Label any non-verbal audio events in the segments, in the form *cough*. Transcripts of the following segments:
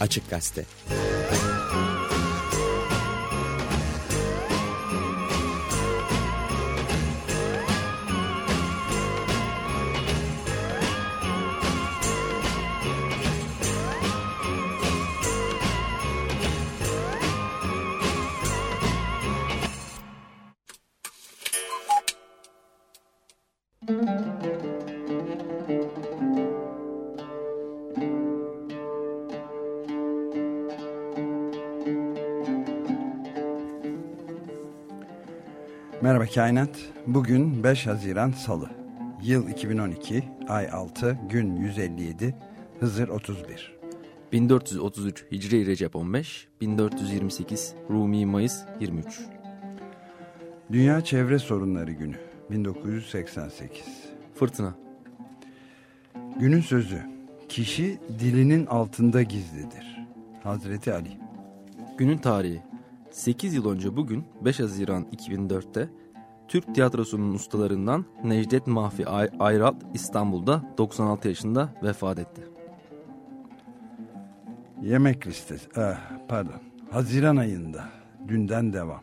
Açık Gazete Merhaba Kainat. Bugün 5 Haziran Salı. Yıl 2012, ay 6, gün 157, Hızır 31. 1433 Hicri Recep 15, 1428 Rumi Mayıs 23. Dünya Çevre Sorunları Günü 1988. Fırtına. Günün sözü. Kişi dilinin altında gizlidir. Hazreti Ali. Günün tarihi. 8 yıl önce bugün 5 Haziran 2004'te Türk tiyatrosunun ustalarından Necdet Mahfi Ay Ayral İstanbul'da 96 yaşında vefat etti. Yemek listesi. Ah, pardon. Haziran ayında. Dünden devam.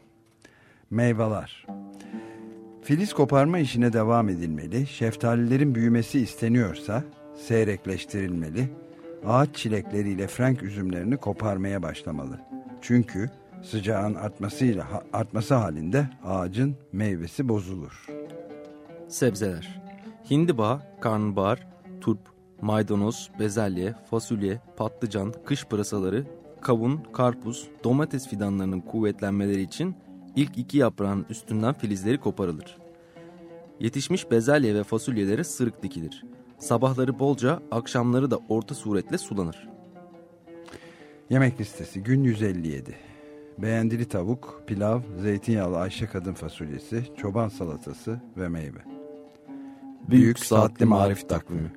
Meyveler. Filiz koparma işine devam edilmeli. Şeftalilerin büyümesi isteniyorsa seyrekleştirilmeli. Ağaç çilekleriyle frank üzümlerini koparmaya başlamalı. Çünkü sıcağın artmasıyla artması halinde ağacın meyvesi bozulur. Sebzeler. Hindiba, karnabahar, turp, maydanoz, bezelye, fasulye, patlıcan, kış pırasaları, kavun, karpuz, domates fidanlarının kuvvetlenmeleri için ilk iki yaprağın üstünden filizleri koparılır. Yetişmiş bezelye ve fasulyelere sırık dikilir. Sabahları bolca, akşamları da orta suretle sulanır. Yemek listesi gün 157. Beğendili tavuk, pilav, zeytinyağlı Ayşe kadın fasulyesi, çoban salatası ve meyve. Büyük, Büyük Saatli Marif Takvimi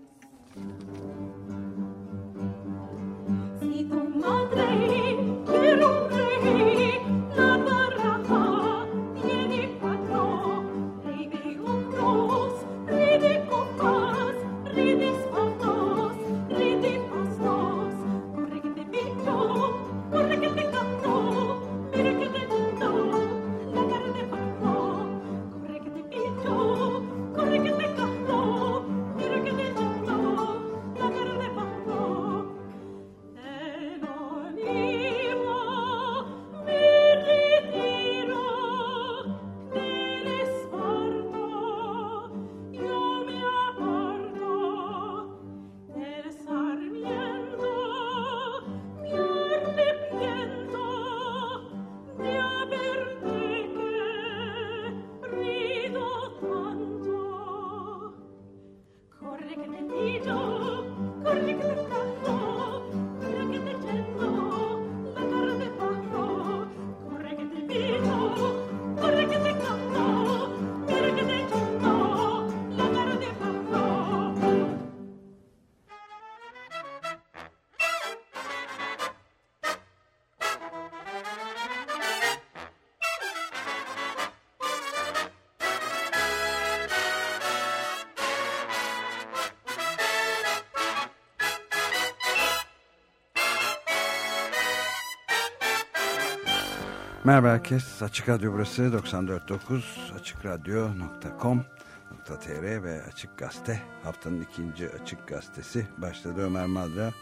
Merhaba herkes. Açık Radyo burası 94.9 açıkradyo.com.tr ve Açık Gazete. Haftanın ikinci Açık Gazetesi. Başladı Ömer Madra,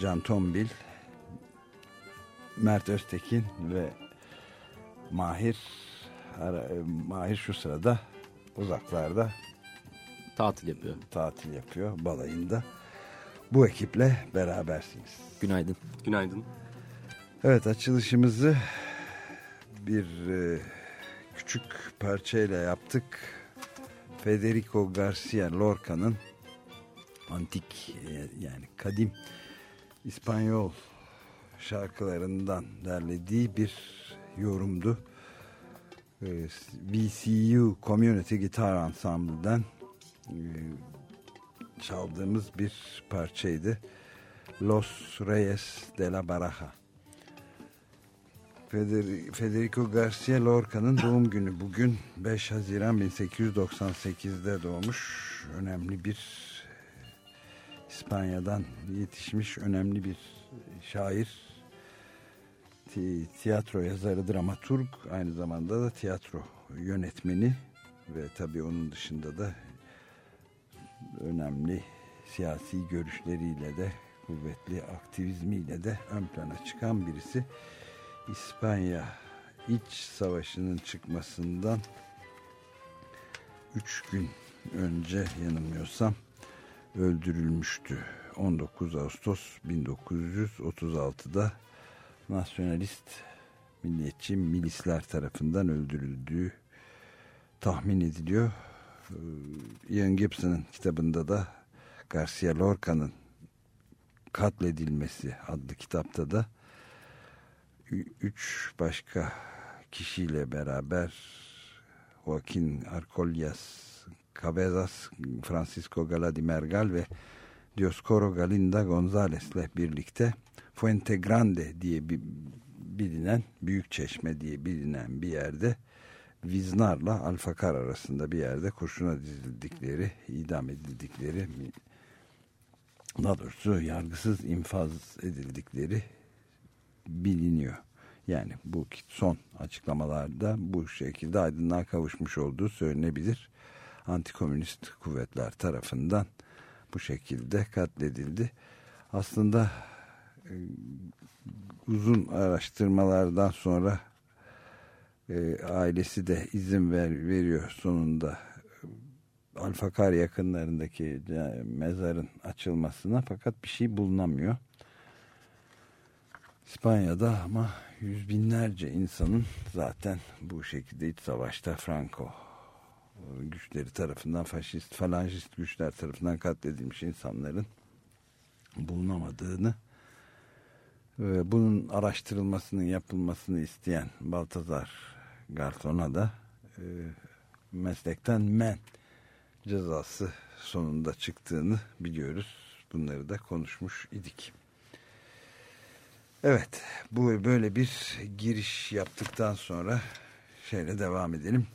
Can Tombil, Mert Öztekin ve Mahir Mahir şu sırada uzaklarda tatil yapıyor. Tatil yapıyor balayında. Bu ekiple berabersiniz. Günaydın. Günaydın. Evet açılışımızı bir e, küçük parçayla yaptık. Federico Garcia Lorca'nın antik e, yani kadim İspanyol şarkılarından derlediği bir yorumdu. E, VCU Community Guitar Ensemble'den e, çaldığımız bir parçaydı. Los Reyes de la Baraja. Federico Garcia Lorca'nın doğum günü bugün 5 Haziran 1898'de doğmuş önemli bir İspanya'dan yetişmiş önemli bir şair, tiyatro yazarı, dramaturg, aynı zamanda da tiyatro yönetmeni ve tabii onun dışında da önemli siyasi görüşleriyle de kuvvetli aktivizmiyle de ön plana çıkan birisi. İspanya iç savaşının çıkmasından 3 gün önce yanılmıyorsam öldürülmüştü. 19 Ağustos 1936'da nasyonalist milliyetçi milisler tarafından öldürüldüğü tahmin ediliyor. Ee, Ian Gibson'ın kitabında da Garcia Lorca'nın katledilmesi adlı kitapta da üç başka kişiyle beraber Joaquin Arcollas Cabezas, Francisco Galadi ve Dioscoro Galinda Gonzalez'le birlikte Fuente Grande diye bir bilinen büyük çeşme diye bilinen bir yerde Viznar'la Alfakar arasında bir yerde kurşuna dizildikleri, idam edildikleri daha doğrusu yargısız infaz edildikleri biliniyor. Yani bu son açıklamalarda bu şekilde aydınlığa kavuşmuş olduğu söylenebilir. Antikomünist kuvvetler tarafından bu şekilde katledildi. Aslında e, uzun araştırmalardan sonra e, ailesi de izin ver, veriyor sonunda Alfakar yakınlarındaki mezarın açılmasına fakat bir şey bulunamıyor. İspanya'da ama yüz binlerce insanın zaten bu şekilde iç savaşta Franco güçleri tarafından faşist, falangist güçler tarafından katledilmiş insanların bulunamadığını ve bunun araştırılmasının yapılmasını isteyen Baltazar Garton'a da e, meslekten men cezası sonunda çıktığını biliyoruz. Bunları da konuşmuş idik. Evet, bu böyle bir giriş yaptıktan sonra şeyle devam edelim.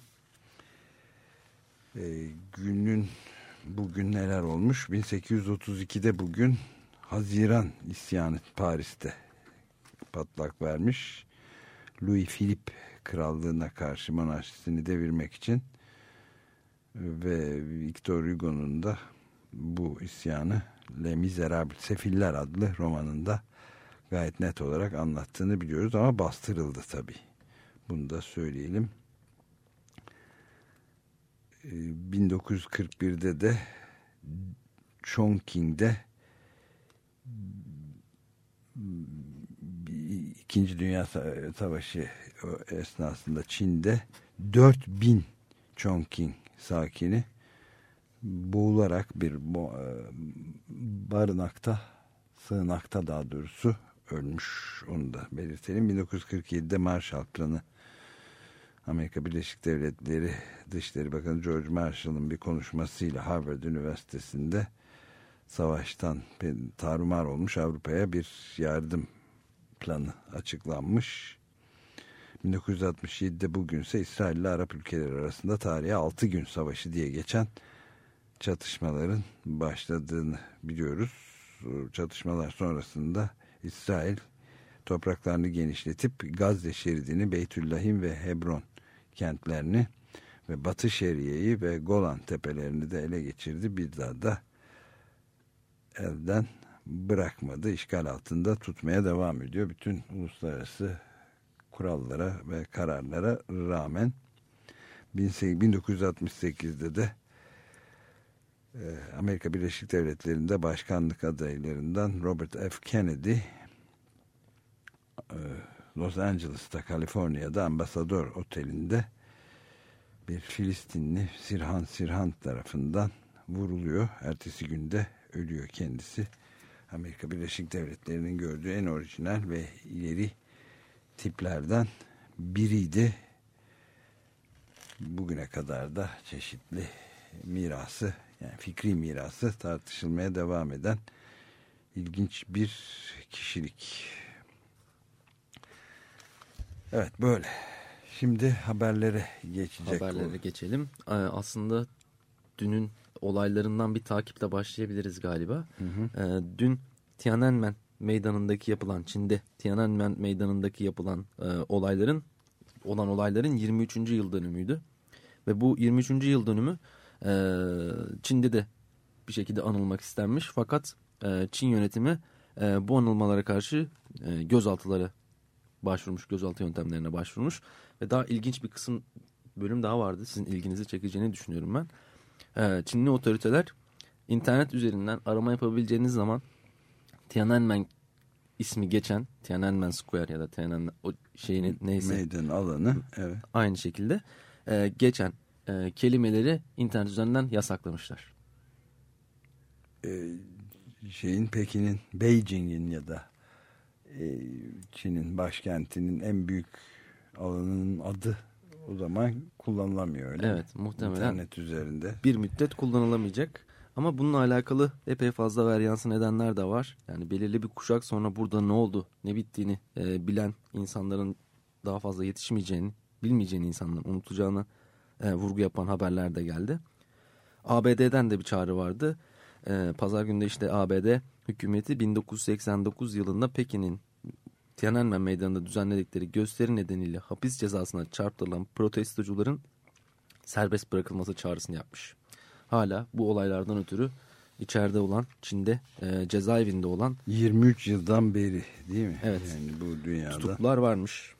Ee, günün bugün neler olmuş? 1832'de bugün Haziran isyanı Paris'te patlak vermiş. Louis Philippe krallığına karşı monarşisini devirmek için ve Victor Hugo'nun da bu isyanı Les Miserables Sefiller adlı romanında gayet net olarak anlattığını biliyoruz ama bastırıldı tabi. Bunu da söyleyelim. 1941'de ee, de Chongqing'de İkinci Dünya Savaşı esnasında Çin'de 4000 Chongqing sakini boğularak bir barınakta sığınakta daha doğrusu ölmüş onu da belirtelim 1947'de Marshall Planı Amerika Birleşik Devletleri Dışişleri Bakanı George Marshall'ın bir konuşmasıyla Harvard Üniversitesi'nde savaştan tarumar olmuş Avrupa'ya bir yardım planı açıklanmış. 1967'de bugünse İsrail ile Arap ülkeleri arasında tarihe 6 gün savaşı diye geçen çatışmaların başladığını biliyoruz. Çatışmalar sonrasında İsrail topraklarını genişletip Gazze şeridini, Beytüllahim ve Hebron kentlerini ve Batı Şeriye'yi ve Golan tepelerini de ele geçirdi. Bir daha da elden bırakmadı. İşgal altında tutmaya devam ediyor. Bütün uluslararası kurallara ve kararlara rağmen 1968'de de Amerika Birleşik Devletleri'nde başkanlık adaylarından Robert F. Kennedy e, Los Angeles'ta Kaliforniya'da ambasador otelinde bir Filistinli Sirhan Sirhan tarafından vuruluyor. Ertesi günde ölüyor kendisi. Amerika Birleşik Devletleri'nin gördüğü en orijinal ve ileri tiplerden biriydi. Bugüne kadar da çeşitli mirası yani fikri mirası tartışılmaya devam eden ilginç bir kişilik. Evet böyle. Şimdi haberlere geçecek. Haberlere geçelim. Aslında dünün olaylarından bir takiple başlayabiliriz galiba. Hı hı. E, dün Tiananmen meydanındaki yapılan Çin'de Tiananmen meydanındaki yapılan e, olayların olan olayların 23. yıl dönümüydü. Ve bu 23. yıl dönümü e, Çin'de de bir şekilde anılmak istenmiş. Fakat e, Çin yönetimi e, bu anılmalara karşı e, gözaltıları başvurmuş, gözaltı yöntemlerine başvurmuş. Ve daha ilginç bir kısım bölüm daha vardı. Sizin ilginizi çekeceğini düşünüyorum ben. E, Çinli otoriteler internet üzerinden arama yapabileceğiniz zaman Tiananmen ismi geçen Tiananmen Square ya da Tiananmen o şeyin neyse. Meydan alanı evet. Aynı şekilde e, geçen e, kelimeleri internet üzerinden yasaklamışlar. E, şeyin Pekin'in, Beijing'in ya da e, Çin'in başkentinin en büyük alanının adı o zaman kullanılamıyor öyle Evet mi? muhtemelen. İnternet üzerinde. Bir müddet kullanılamayacak. Ama bununla alakalı epey fazla varyansı nedenler de var. Yani belirli bir kuşak sonra burada ne oldu, ne bittiğini e, bilen insanların daha fazla yetişmeyeceğini, bilmeyeceğini insanların unutacağını e, vurgu yapan haberler de geldi. ABD'den de bir çağrı vardı. E, Pazar günde işte ABD hükümeti 1989 yılında Pekin'in Tiananmen Meydanı'nda düzenledikleri gösteri nedeniyle hapis cezasına çarptırılan protestocuların serbest bırakılması çağrısını yapmış. Hala bu olaylardan ötürü içeride olan Çin'de e, cezaevinde olan 23 yıldan beri değil mi? Evet. Yani bu dünyada. Tutuklular varmış.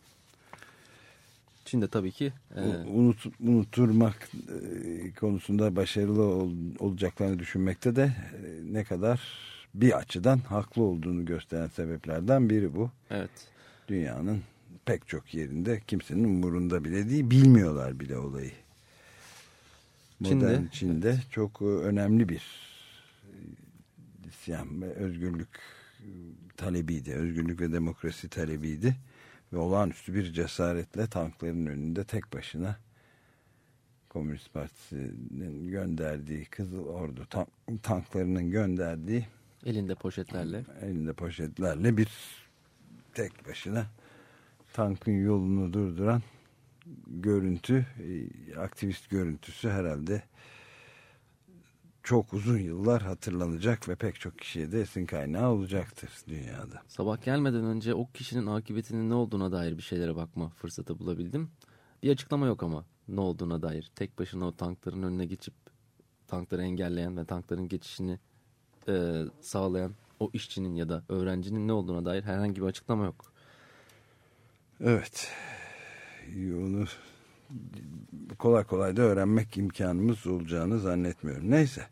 Çin'de tabii ki e, Unut, unuturmak e, konusunda başarılı ol, olacaklarını düşünmekte de e, ne kadar bir açıdan haklı olduğunu gösteren sebeplerden biri bu. Evet. Dünyanın pek çok yerinde kimsenin umurunda bile değil, bilmiyorlar bile olayı. Modern Çin'de, Çin'de evet. çok önemli bir isyan ve özgürlük talebiydi. Özgürlük ve demokrasi talebiydi ve olağanüstü bir cesaretle tankların önünde tek başına Komünist Partisi'nin gönderdiği Kızıl Ordu tank, tanklarının gönderdiği elinde poşetlerle. Elinde poşetlerle bir tek başına tankın yolunu durduran görüntü e, aktivist görüntüsü herhalde çok uzun yıllar hatırlanacak ve pek çok kişiye de esin kaynağı olacaktır dünyada. Sabah gelmeden önce o kişinin akıbetinin ne olduğuna dair bir şeylere bakma fırsatı bulabildim. Bir açıklama yok ama ne olduğuna dair. Tek başına o tankların önüne geçip tankları engelleyen ve tankların geçişini e, sağlayan o işçinin ya da öğrencinin ne olduğuna dair herhangi bir açıklama yok. Evet. Onu kolay kolay da öğrenmek imkanımız olacağını zannetmiyorum. Neyse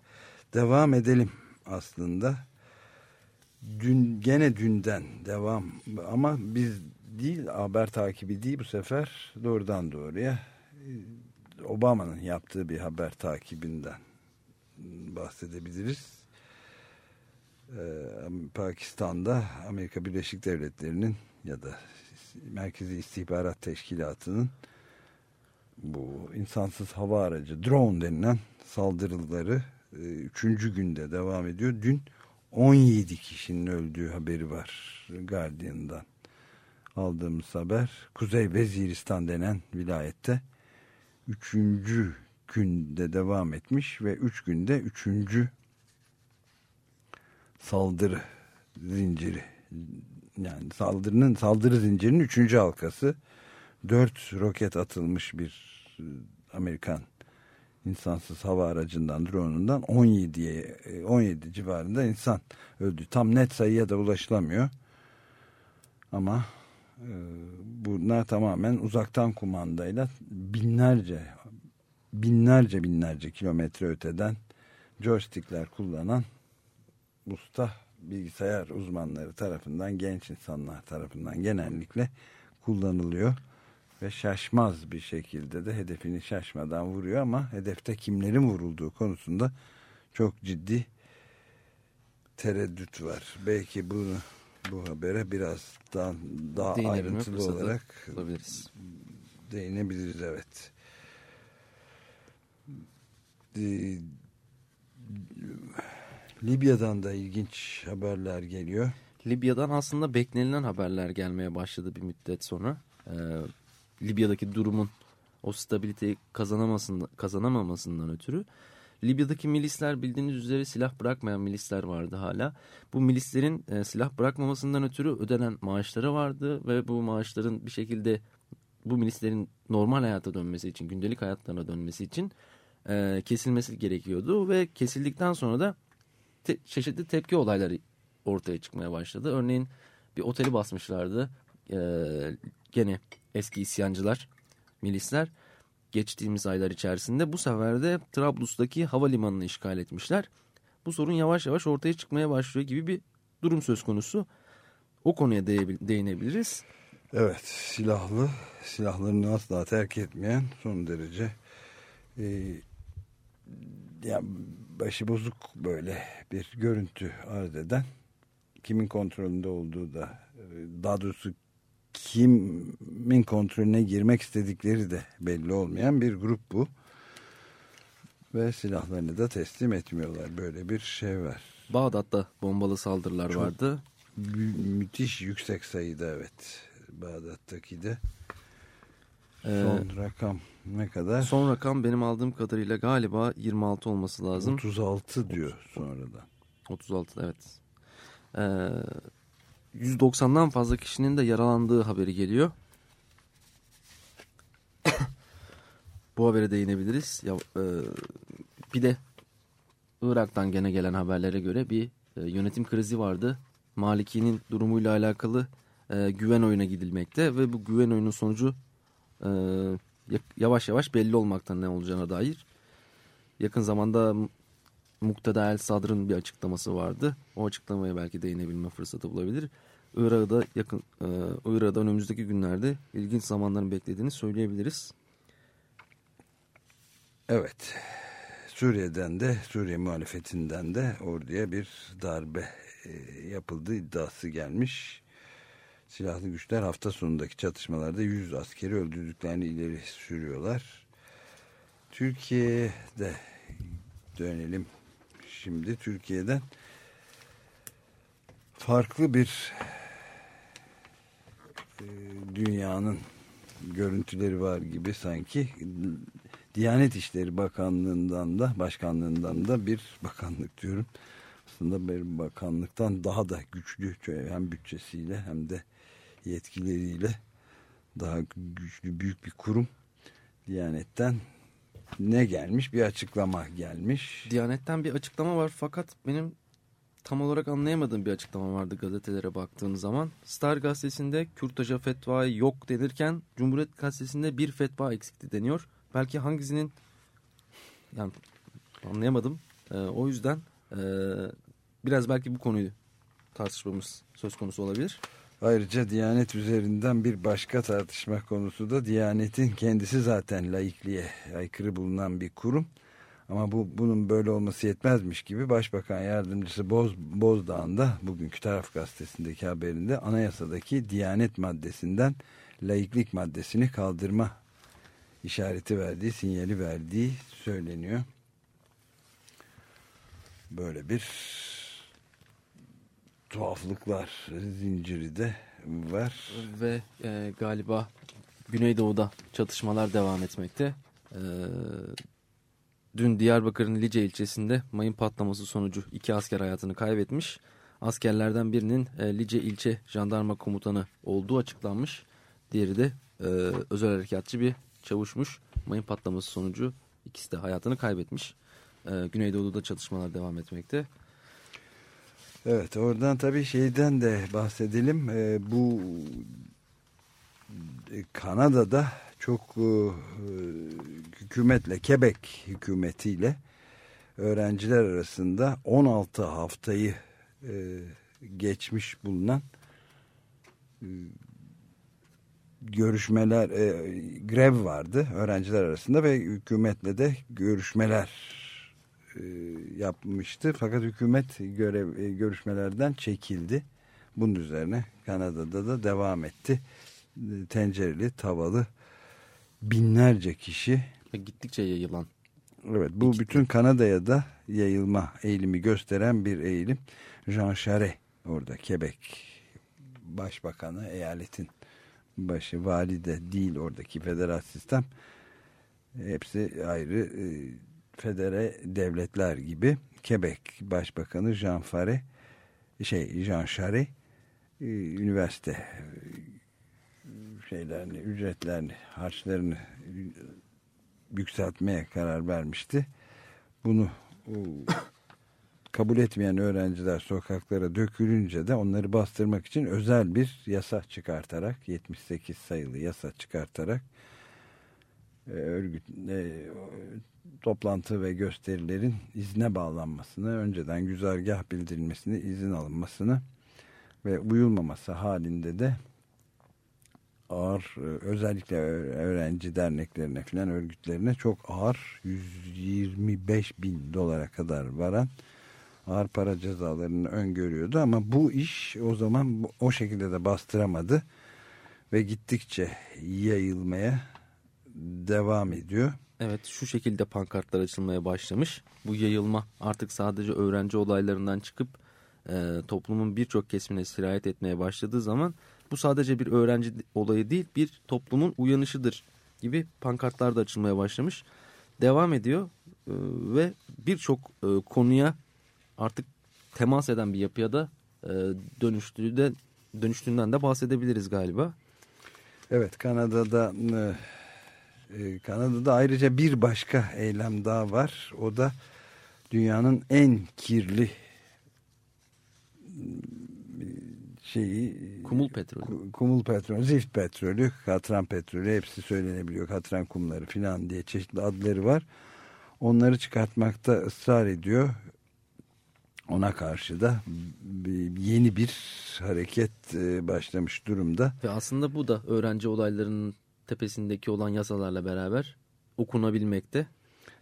devam edelim aslında. Dün gene dünden devam ama biz değil haber takibi değil bu sefer doğrudan doğruya Obama'nın yaptığı bir haber takibinden bahsedebiliriz. Ee, Pakistan'da Amerika Birleşik Devletleri'nin ya da Merkezi İstihbarat Teşkilatı'nın bu insansız hava aracı drone denilen saldırıları e, üçüncü günde devam ediyor. Dün 17 kişinin öldüğü haberi var Guardian'dan aldığımız haber. Kuzey Veziristan denen vilayette üçüncü günde devam etmiş ve üç günde üçüncü saldırı zinciri yani saldırının saldırı zincirinin üçüncü halkası dört roket atılmış bir e, Amerikan insansız hava aracından drone'undan 17'ye 17 civarında insan öldü. Tam net sayıya da ulaşılamıyor. Ama e, bunlar tamamen uzaktan kumandayla binlerce binlerce binlerce kilometre öteden joystickler kullanan usta bilgisayar uzmanları tarafından genç insanlar tarafından genellikle kullanılıyor ve şaşmaz bir şekilde de hedefini şaşmadan vuruyor ama hedefte kimlerin vurulduğu konusunda çok ciddi tereddüt var. Belki bunu bu habere biraz daha, daha ayrıntılı olarak olabiliriz. değinebiliriz evet. Libya'dan da ilginç haberler geliyor. Libya'dan aslında beklenilen haberler gelmeye başladı bir müddet sonra. Ee, Libya'daki durumun o stabiliteyi kazanamamasından, ötürü Libya'daki milisler bildiğiniz üzere silah bırakmayan milisler vardı hala. Bu milislerin e, silah bırakmamasından ötürü ödenen maaşları vardı ve bu maaşların bir şekilde bu milislerin normal hayata dönmesi için, gündelik hayatlarına dönmesi için e, kesilmesi gerekiyordu ve kesildikten sonra da te çeşitli tepki olayları ortaya çıkmaya başladı. Örneğin bir oteli basmışlardı. E, gene eski isyancılar, milisler geçtiğimiz aylar içerisinde bu sefer de Trablus'taki havalimanını işgal etmişler. Bu sorun yavaş yavaş ortaya çıkmaya başlıyor gibi bir durum söz konusu. O konuya değinebiliriz. Evet silahlı silahlarını asla terk etmeyen son derece e, ya başı bozuk böyle bir görüntü arz eden kimin kontrolünde olduğu da e, daha doğrusu kimin kontrolüne girmek istedikleri de belli olmayan bir grup bu. Ve silahlarını da teslim etmiyorlar. Böyle bir şey var. Bağdat'ta bombalı saldırılar Çok vardı. Müthiş yüksek sayıda evet. Bağdat'taki de. Son ee, rakam ne kadar? Son rakam benim aldığım kadarıyla galiba 26 olması lazım. 36 diyor sonradan. 36 evet. Ee, 190'dan fazla kişinin de yaralandığı haberi geliyor. *coughs* Bu habere değinebiliriz. Ya, e, bir de Irak'tan gene gelen haberlere göre bir e, yönetim krizi vardı. Maliki'nin durumuyla alakalı e, güven oyuna gidilmekte ve bu güven oyunun sonucu e, yavaş yavaş belli olmaktan ne olacağına dair. Yakın zamanda Muktada El Sadr'ın bir açıklaması vardı. O açıklamaya belki değinebilme fırsatı bulabilir. Irak'da yakın e, Irak'da önümüzdeki günlerde ilginç zamanların beklediğini söyleyebiliriz. Evet. Suriye'den de Suriye muhalefetinden de orduya bir darbe e, yapıldığı iddiası gelmiş. Silahlı güçler hafta sonundaki çatışmalarda 100 askeri öldürdüklerini ileri sürüyorlar. Türkiye'de dönelim şimdi Türkiye'den farklı bir e, dünyanın görüntüleri var gibi sanki Diyanet İşleri Bakanlığı'ndan da başkanlığından da bir bakanlık diyorum. Aslında bir bakanlıktan daha da güçlü hem bütçesiyle hem de yetkileriyle daha güçlü büyük bir kurum Diyanet'ten ne gelmiş bir açıklama gelmiş. Diyanet'ten bir açıklama var fakat benim tam olarak anlayamadığım bir açıklama vardı gazetelere baktığım zaman. Star gazetesinde kürtaja fetva yok denirken Cumhuriyet gazetesinde bir fetva eksikti deniyor. Belki hangisinin yani anlayamadım. Ee, o yüzden e, biraz belki bu konuyu tartışmamız söz konusu olabilir. Ayrıca Diyanet üzerinden bir başka tartışma konusu da Diyanet'in kendisi zaten laikliğe aykırı bulunan bir kurum. Ama bu bunun böyle olması yetmezmiş gibi Başbakan Yardımcısı Boz, Bozdağ'ın da bugünkü taraf gazetesindeki haberinde anayasadaki Diyanet maddesinden laiklik maddesini kaldırma işareti verdiği, sinyali verdiği söyleniyor. Böyle bir tuhaflıklar zinciri de var. Ve e, galiba Güneydoğu'da çatışmalar devam etmekte. E, dün Diyarbakır'ın Lice ilçesinde mayın patlaması sonucu iki asker hayatını kaybetmiş. Askerlerden birinin e, Lice ilçe jandarma komutanı olduğu açıklanmış. Diğeri de e, özel harekatçı bir çavuşmuş. Mayın patlaması sonucu ikisi de hayatını kaybetmiş. E, Güneydoğu'da çatışmalar devam etmekte. Evet oradan tabii şeyden de bahsedelim. E, bu e, Kanada'da çok e, hükümetle, Quebec hükümetiyle öğrenciler arasında 16 haftayı e, geçmiş bulunan e, görüşmeler, e, grev vardı öğrenciler arasında ve hükümetle de görüşmeler e, yapmıştı. Fakat hükümet görev, e, görüşmelerden çekildi. Bunun üzerine Kanada'da da devam etti. E, tencereli, tavalı binlerce kişi. Gittikçe yayılan. Evet bu İki. bütün Kanada'ya da yayılma eğilimi gösteren bir eğilim. Jean Charest orada Quebec başbakanı eyaletin başı vali de değil oradaki federal sistem hepsi ayrı federe devletler gibi Quebec Başbakanı Jean Fare şey Jean Charest e, üniversite e, şeylerini, ücretlerini, harçlarını yükseltmeye karar vermişti. Bunu kabul etmeyen öğrenciler sokaklara dökülünce de onları bastırmak için özel bir yasa çıkartarak 78 sayılı yasa çıkartarak e, örgüt e, toplantı ve gösterilerin izne bağlanmasını, önceden güzergah bildirilmesini, izin alınmasını ve uyulmaması halinde de ağır e, özellikle öğrenci derneklerine filan örgütlerine çok ağır 125 bin dolara kadar varan ağır para cezalarını öngörüyordu. Ama bu iş o zaman o şekilde de bastıramadı ve gittikçe yayılmaya devam ediyor. Evet şu şekilde pankartlar açılmaya başlamış. Bu yayılma artık sadece öğrenci olaylarından çıkıp e, toplumun birçok kesimine sirayet etmeye başladığı zaman bu sadece bir öğrenci olayı değil bir toplumun uyanışıdır gibi pankartlar da açılmaya başlamış. Devam ediyor e, ve birçok e, konuya artık temas eden bir yapıya da e, dönüştüğü de, dönüştüğünden de bahsedebiliriz galiba. Evet Kanada'da e, e, Kanada'da ayrıca bir başka eylem daha var. O da dünyanın en kirli şeyi kumul petrolü. Kumul petrolü, zift petrolü, katran petrolü hepsi söylenebiliyor. Katran kumları filan diye çeşitli adları var. Onları çıkartmakta ısrar ediyor. Ona karşı da yeni bir hareket e, başlamış durumda. Ve aslında bu da öğrenci olaylarının tepesindeki olan yasalarla beraber okunabilmekte.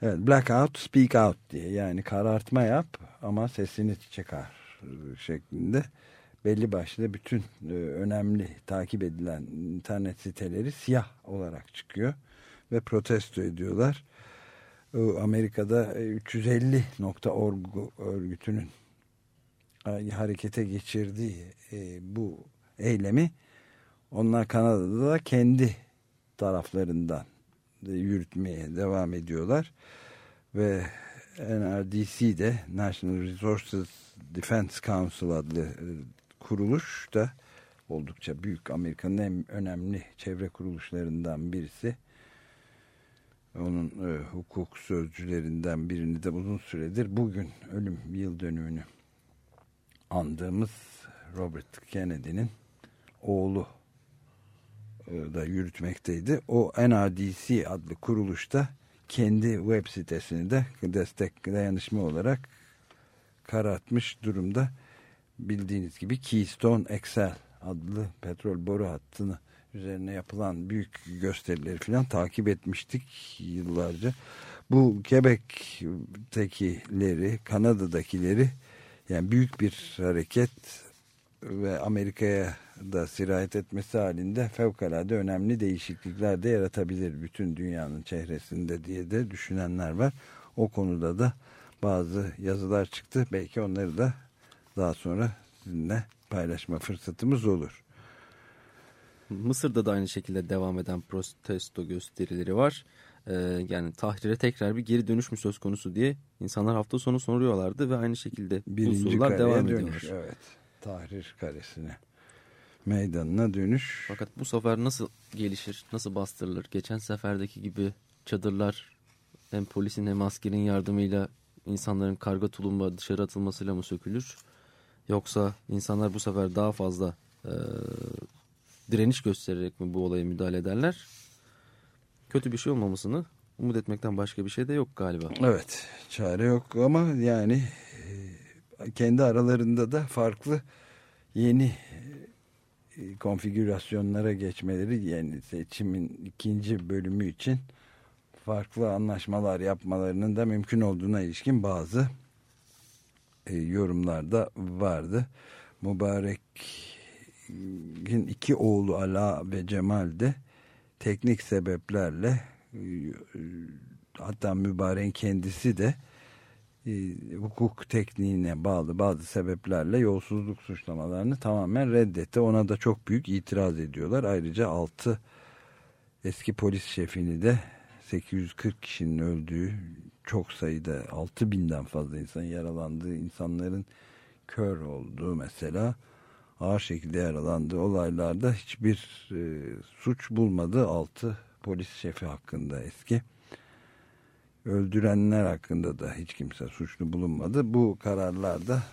Evet, blackout, speak out diye yani karartma yap ama sesini çıkar şeklinde belli başlı bütün e, önemli takip edilen internet siteleri siyah olarak çıkıyor ve protesto ediyorlar. Amerika'da 350.org örgütünün harekete geçirdiği e, bu eylemi onlar Kanada'da da kendi taraflarından yürütmeye devam ediyorlar ve NRDC de National Resources Defense Council adlı e, kuruluş da oldukça büyük Amerika'nın en önemli çevre kuruluşlarından birisi. Onun e, hukuk sözcülerinden birini de uzun süredir bugün ölüm yıl dönümünü andığımız Robert Kennedy'nin oğlu da yürütmekteydi. O NRDC adlı kuruluşta kendi web sitesini de destek dayanışma olarak karartmış durumda. Bildiğiniz gibi Keystone XL adlı petrol boru hattını üzerine yapılan büyük gösterileri falan takip etmiştik yıllarca. Bu Quebec'tekileri, Kanada'dakileri yani büyük bir hareket ve Amerika'ya da sirayet etmesi halinde fevkalade önemli değişiklikler de yaratabilir bütün dünyanın çehresinde diye de düşünenler var. O konuda da bazı yazılar çıktı. Belki onları da daha sonra sizinle paylaşma fırsatımız olur. Mısır'da da aynı şekilde devam eden protesto gösterileri var. Ee, yani tahrire tekrar bir geri dönüş mü söz konusu diye insanlar hafta sonu soruyorlardı ve aynı şekilde Birinci bu sorular devam ediyor. Evet, tahrir karesine meydanına dönüş. Fakat bu sefer nasıl gelişir, nasıl bastırılır? Geçen seferdeki gibi çadırlar hem polisin hem askerin yardımıyla insanların karga tulumba dışarı atılmasıyla mı sökülür? Yoksa insanlar bu sefer daha fazla e, direniş göstererek mi bu olaya müdahale ederler? Kötü bir şey olmamasını umut etmekten başka bir şey de yok galiba. Evet çare yok ama yani e, kendi aralarında da farklı yeni konfigürasyonlara geçmeleri yani seçimin ikinci bölümü için farklı anlaşmalar yapmalarının da mümkün olduğuna ilişkin bazı e, yorumlarda vardı. Mübarek'in iki oğlu Ala ve Cemal de teknik sebeplerle e, hatta Mübarek'in kendisi de e, hukuk tekniğine bağlı bazı sebeplerle yolsuzluk suçlamalarını tamamen reddetti. Ona da çok büyük itiraz ediyorlar. Ayrıca altı eski polis şefini de 840 kişinin öldüğü çok sayıda 6000'den fazla insan yaralandığı insanların kör olduğu mesela ağır şekilde yaralandığı olaylarda hiçbir e, suç bulmadı 6 polis şefi hakkında eski öldürenler hakkında da hiç kimse suçlu bulunmadı. Bu kararlarda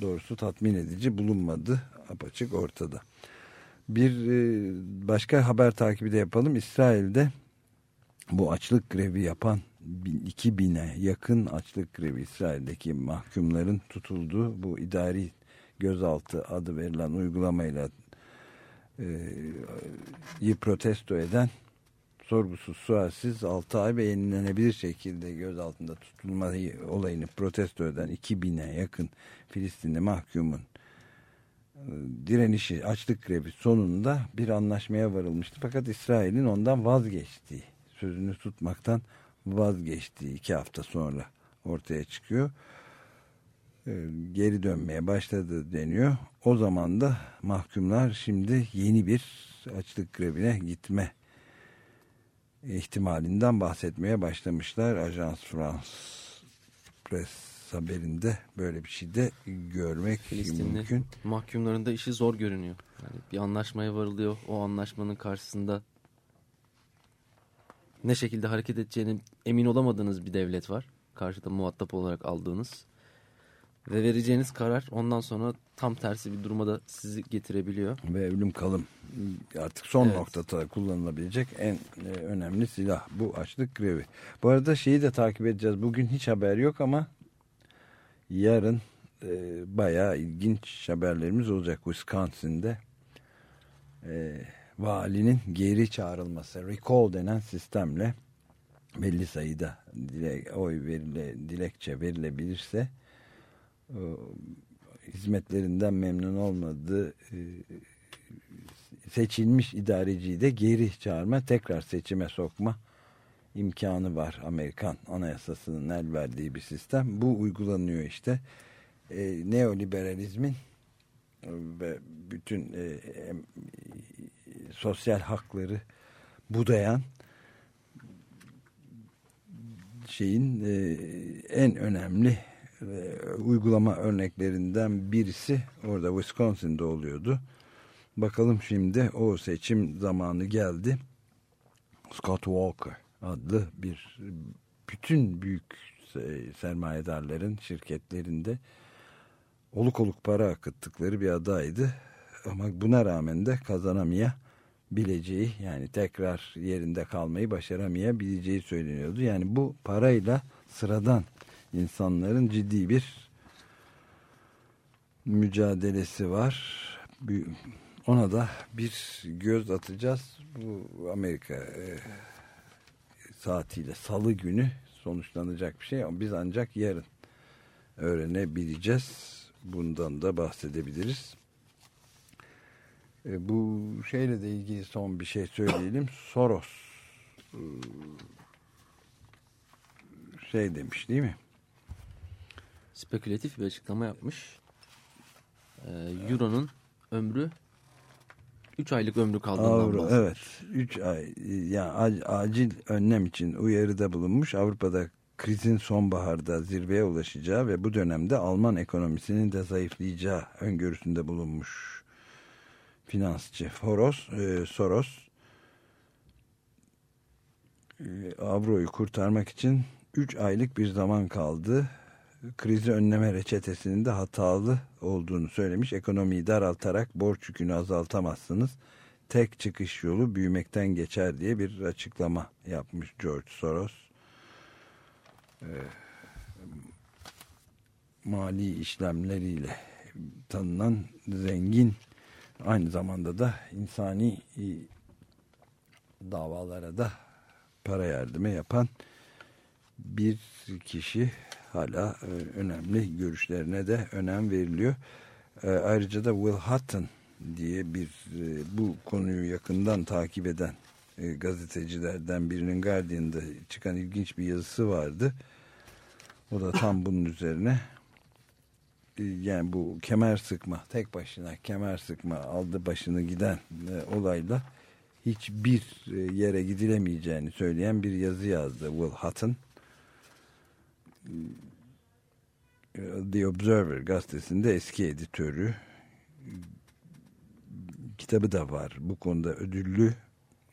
doğrusu tatmin edici bulunmadı apaçık ortada. Bir e, başka haber takibi de yapalım. İsrail'de bu açlık grevi yapan 2000'e yakın açlık grevi İsrail'deki mahkumların tutulduğu bu idari gözaltı adı verilen uygulamayla e, protesto eden sorgusuz sualsiz 6 ay ve yenilenebilir şekilde gözaltında tutulma olayını protesto eden 2000'e yakın Filistinli mahkumun e, direnişi açlık grevi sonunda bir anlaşmaya varılmıştı. Fakat İsrail'in ondan vazgeçtiği sözünü tutmaktan vazgeçtiği iki hafta sonra ortaya çıkıyor. Ee, geri dönmeye başladı deniyor. O zaman da mahkumlar şimdi yeni bir açlık grevine gitme ihtimalinden bahsetmeye başlamışlar. Ajans France Press haberinde böyle bir şey de görmek Filistinli mümkün. mahkumların da işi zor görünüyor. Yani bir anlaşmaya varılıyor. O anlaşmanın karşısında ne şekilde hareket edeceğini emin olamadığınız bir devlet var. Karşıda muhatap olarak aldığınız. Ve vereceğiniz karar ondan sonra tam tersi bir duruma da sizi getirebiliyor. Ve ölüm kalım artık son evet. noktada kullanılabilecek en e, önemli silah bu açlık grevi. Bu arada şeyi de takip edeceğiz. Bugün hiç haber yok ama yarın e, bayağı ilginç haberlerimiz olacak Wisconsin'de. E, valinin geri çağrılması recall denen sistemle belli sayıda dile, oy verile, dilekçe verilebilirse hizmetlerinden memnun olmadığı e, seçilmiş idareciyi de geri çağırma tekrar seçime sokma imkanı var Amerikan anayasasının el verdiği bir sistem. Bu uygulanıyor işte. E, neoliberalizmin ve bütün e, sosyal hakları budayan şeyin e, en önemli e, uygulama örneklerinden birisi orada Wisconsin'de oluyordu. Bakalım şimdi o seçim zamanı geldi. Scott Walker adlı bir bütün büyük sermayedarların şirketlerinde oluk oluk para akıttıkları bir adaydı. Ama buna rağmen de kazanamaya bileceği yani tekrar yerinde kalmayı başaramayabileceği söyleniyordu. Yani bu parayla sıradan insanların ciddi bir mücadelesi var. Ona da bir göz atacağız. Bu Amerika e, saatiyle salı günü sonuçlanacak bir şey biz ancak yarın öğrenebileceğiz. Bundan da bahsedebiliriz. E, bu şeyle de ilgili son bir şey söyleyelim. *coughs* Soros e, şey demiş değil mi? Spekülatif bir açıklama yapmış. Ee, Euro'nun ömrü 3 aylık ömrü kaldığından bahsetmiş. Evet 3 ay yani acil önlem için uyarıda bulunmuş. Avrupa'da krizin sonbaharda zirveye ulaşacağı ve bu dönemde Alman ekonomisinin de zayıflayacağı öngörüsünde bulunmuş finansçı Foros, e, Soros e, Avro'yu kurtarmak için 3 aylık bir zaman kaldı. Krizi önleme reçetesinin de hatalı olduğunu söylemiş. Ekonomiyi daraltarak borç yükünü azaltamazsınız. Tek çıkış yolu büyümekten geçer diye bir açıklama yapmış George Soros. E, mali işlemleriyle tanınan zengin aynı zamanda da insani davalara da para yardımı yapan bir kişi hala e, önemli görüşlerine de önem veriliyor. E, ayrıca da Will Hutton diye bir bu konuyu yakından takip eden gazetecilerden birinin Guardian'da çıkan ilginç bir yazısı vardı. O da tam bunun üzerine yani bu kemer sıkma tek başına kemer sıkma aldı başını giden e, olayla hiçbir e, yere gidilemeyeceğini söyleyen bir yazı yazdı Will Hutton. The Observer gazetesinde eski editörü kitabı da var. Bu konuda ödüllü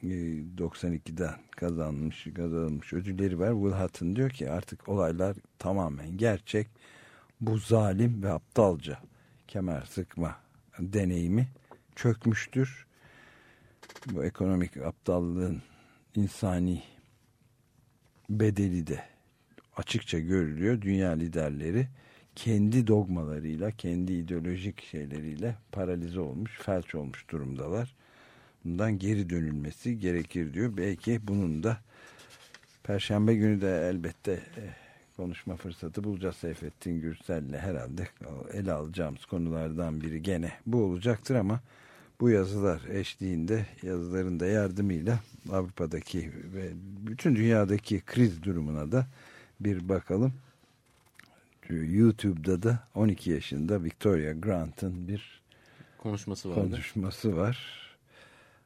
92'den e, kazanmış kazanmış ödülleri var. Will Hutton diyor ki artık olaylar tamamen gerçek. Bu zalim ve aptalca kemer sıkma deneyimi çökmüştür. Bu ekonomik aptallığın insani bedeli de açıkça görülüyor. Dünya liderleri kendi dogmalarıyla, kendi ideolojik şeyleriyle paralize olmuş, felç olmuş durumdalar. Bundan geri dönülmesi gerekir diyor. Belki bunun da Perşembe günü de elbette e, konuşma fırsatı bulacağız Seyfettin Gürsel'le herhalde ele alacağımız konulardan biri gene bu olacaktır ama bu yazılar eşliğinde yazıların da yardımıyla Avrupa'daki ve bütün dünyadaki kriz durumuna da bir bakalım. YouTube'da da 12 yaşında Victoria Grant'ın bir konuşması, konuşması var.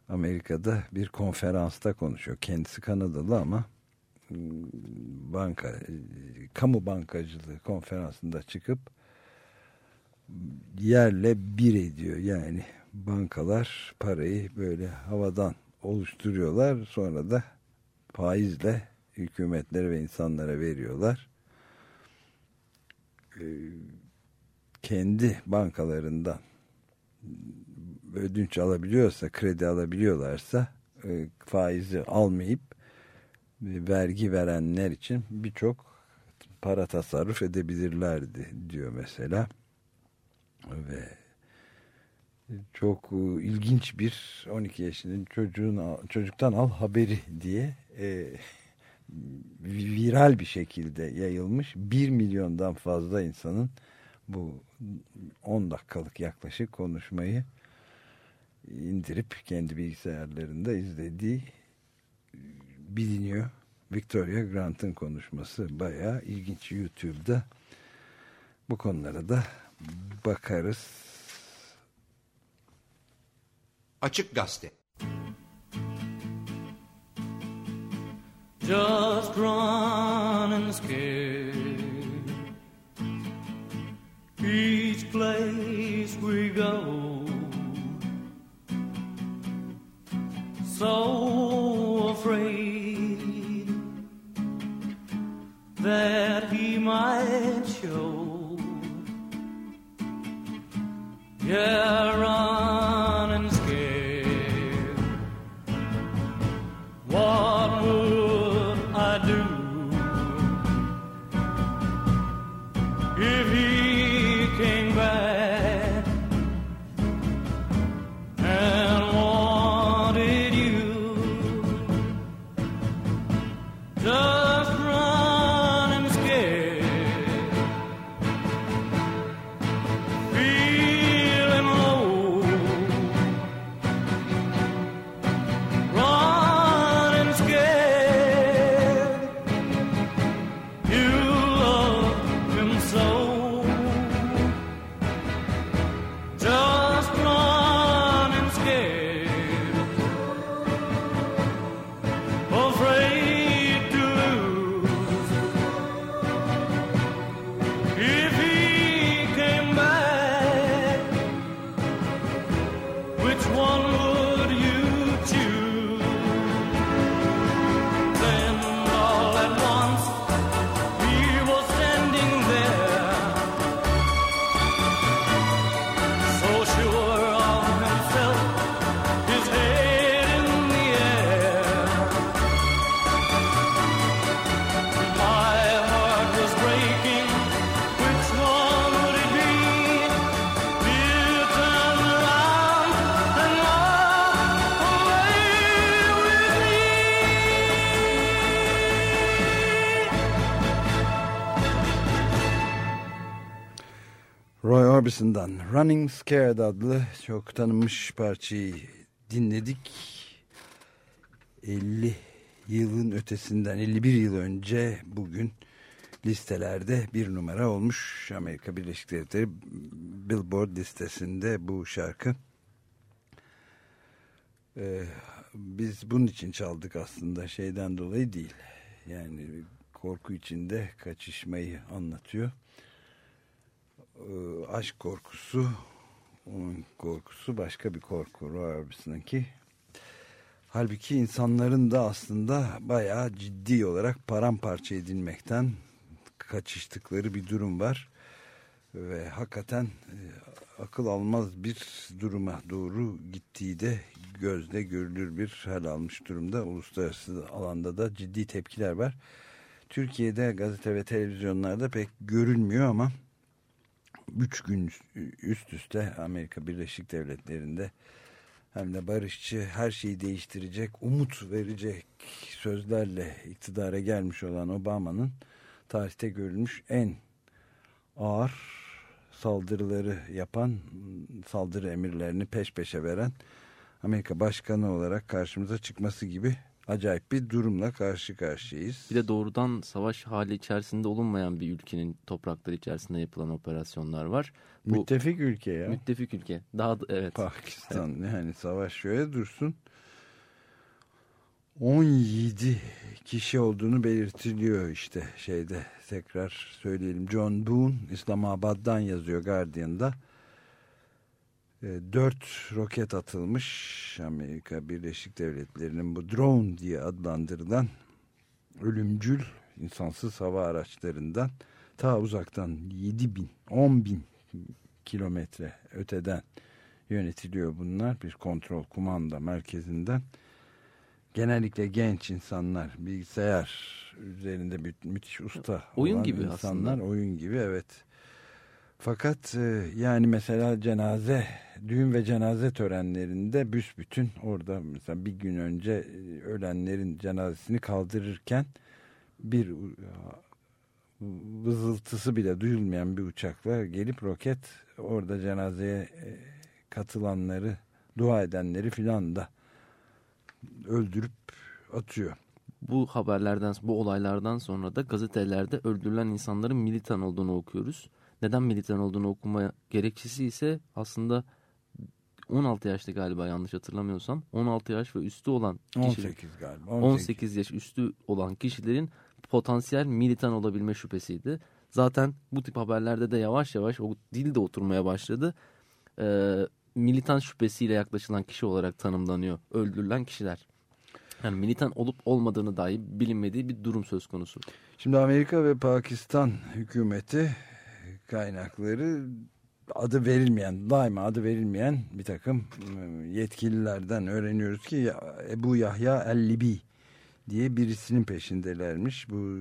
Amerika'da bir konferansta konuşuyor. Kendisi Kanadalı ama ıı, banka kamu bankacılığı konferansında çıkıp yerle bir ediyor. Yani bankalar parayı böyle havadan oluşturuyorlar. Sonra da faizle hükümetlere ve insanlara veriyorlar. Ee, kendi bankalarından ödünç alabiliyorsa, kredi alabiliyorlarsa e, faizi almayıp vergi verenler için birçok para tasarruf edebilirlerdi diyor mesela. Ve çok e, ilginç bir 12 yaşının çocuğun çocuktan al haberi diye e, viral bir şekilde yayılmış. 1 milyondan fazla insanın bu 10 dakikalık yaklaşık konuşmayı indirip kendi bilgisayarlarında izlediği biliniyor. Victoria Grant'ın konuşması bayağı ilginç YouTube'da. Bu konulara da bakarız. Açık Gazete Just running scared Each place we go so afraid that he might show. Yeah, running Roy Orbison'dan Running Scared adlı çok tanınmış parçayı dinledik. 50 yılın ötesinden 51 yıl önce bugün listelerde bir numara olmuş. Amerika Birleşik Devletleri Billboard listesinde bu şarkı. Ee, biz bunun için çaldık aslında şeyden dolayı değil. Yani korku içinde kaçışmayı anlatıyor. Ee, aşk korkusu onun korkusu başka bir korku Roy Orbison'ınki. Halbuki insanların da aslında bayağı ciddi olarak paramparça edilmekten kaçıştıkları bir durum var. Ve hakikaten e, akıl almaz bir duruma doğru gittiği de gözle görülür bir hal almış durumda. Uluslararası alanda da ciddi tepkiler var. Türkiye'de gazete ve televizyonlarda pek görülmüyor ama üç gün üst üste Amerika Birleşik Devletleri'nde hem de barışçı her şeyi değiştirecek, umut verecek sözlerle iktidara gelmiş olan Obama'nın tarihte görülmüş en ağır saldırıları yapan, saldırı emirlerini peş peşe veren Amerika Başkanı olarak karşımıza çıkması gibi acayip bir durumla karşı karşıyayız. Bir de doğrudan savaş hali içerisinde olunmayan bir ülkenin toprakları içerisinde yapılan operasyonlar var. Bu Müttefik ülke ya. müttefik ülke. Daha da, evet. Pakistan yani savaş şöyle dursun. 17 kişi olduğunu belirtiliyor işte şeyde tekrar söyleyelim. John Boone İslamabad'dan yazıyor Guardian'da. 4 roket atılmış Amerika Birleşik Devletleri'nin bu drone diye adlandırılan ölümcül insansız hava araçlarından ta uzaktan 7 bin 10 bin kilometre öteden yönetiliyor bunlar. Bir kontrol kumanda merkezinden. Genellikle genç insanlar bilgisayar üzerinde bir müthiş usta Oyun olan gibi insanlar aslında. oyun gibi evet fakat e, yani mesela cenaze düğün ve cenaze törenlerinde büsbütün orada mesela bir gün önce e, ölenlerin cenazesini kaldırırken bir vızıltısı bile duyulmayan bir uçakla gelip roket orada cenazeye e, katılanları dua edenleri filan da öldürüp atıyor. Bu haberlerden, bu olaylardan sonra da gazetelerde öldürülen insanların militan olduğunu okuyoruz. Neden militan olduğunu okuma gerekçesi ise aslında 16 yaşta galiba yanlış hatırlamıyorsam 16 yaş ve üstü olan kişiler, 18 galiba. 18 yaş üstü olan kişilerin potansiyel militan olabilme şüphesiydi. Zaten bu tip haberlerde de yavaş yavaş o dil de oturmaya başladı. Ee, militan şüphesiyle yaklaşılan kişi olarak tanımlanıyor öldürülen kişiler. Yani militan olup olmadığını dahi bilinmediği bir durum söz konusu. Şimdi Amerika ve Pakistan hükümeti kaynakları adı verilmeyen, daima adı verilmeyen bir takım ıı, yetkililerden öğreniyoruz ki Ebu Yahya El-Libi diye birisinin peşindelermiş. Bu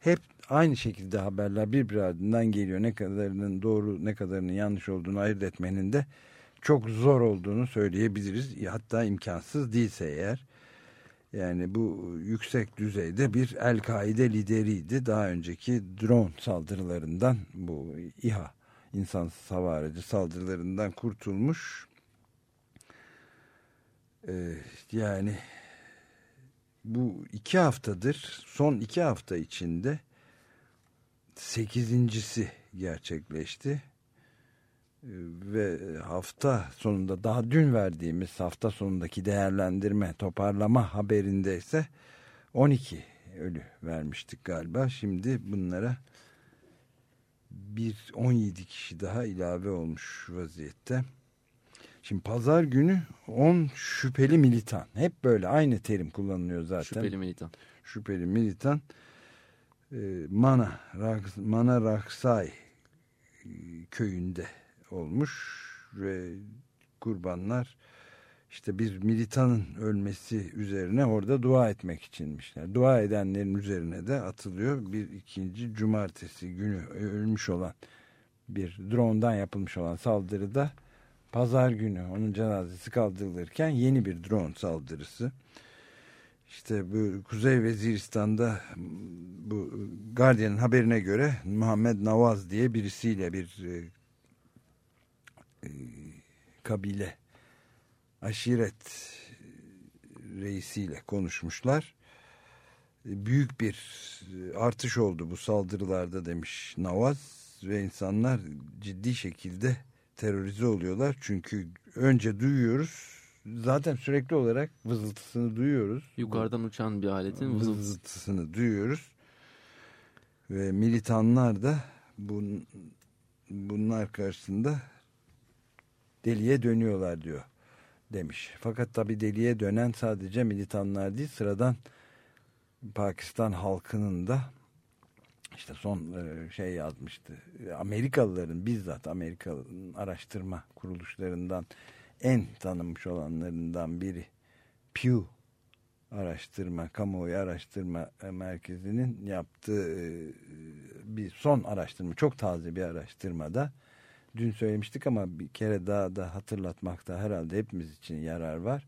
hep aynı şekilde haberler bir bir ardından geliyor. Ne kadarının doğru ne kadarının yanlış olduğunu ayırt etmenin de çok zor olduğunu söyleyebiliriz. Hatta imkansız değilse eğer. Yani bu yüksek düzeyde bir El-Kaide lideriydi. Daha önceki drone saldırılarından bu İHA insansız hava saldırılarından kurtulmuş. Ee, yani bu iki haftadır son iki hafta içinde sekizincisi gerçekleşti. Ve hafta sonunda daha dün verdiğimiz hafta sonundaki değerlendirme toparlama haberinde ise 12 ölü vermiştik galiba. Şimdi bunlara bir 17 kişi daha ilave olmuş vaziyette. Şimdi pazar günü 10 şüpheli militan. Hep böyle aynı terim kullanılıyor zaten. Şüpheli militan. Şüpheli militan e, Mana, Mana Raksay e, köyünde olmuş ve kurbanlar işte bir militanın ölmesi üzerine orada dua etmek içinmişler. Dua edenlerin üzerine de atılıyor. Bir ikinci cumartesi günü ölmüş olan bir drone'dan yapılmış olan saldırıda pazar günü onun cenazesi kaldırılırken yeni bir drone saldırısı. İşte bu Kuzey Veziristan'da bu Guardian'ın haberine göre Muhammed Nawaz diye birisiyle bir e, e, kabile aşiret reisiyle konuşmuşlar. E, Büyük bir e, artış oldu bu saldırılarda demiş Nawaz ve insanlar ciddi şekilde terörize oluyorlar. Çünkü önce duyuyoruz zaten sürekli olarak vızıltısını duyuyoruz. Yukarıdan uçan bir aletin vızıltısı. vızıltısını duyuyoruz. Ve militanlar da bun, bunlar karşısında deliye dönüyorlar diyor demiş. Fakat tabi deliye dönen sadece militanlar değil sıradan Pakistan halkının da işte son e, şey yazmıştı. Amerikalıların bizzat Amerikalıların araştırma kuruluşlarından en tanınmış olanlarından biri Pew araştırma, kamuoyu araştırma merkezinin yaptığı e, bir son araştırma, çok taze bir araştırmada dün söylemiştik ama bir kere daha da hatırlatmakta herhalde hepimiz için yarar var.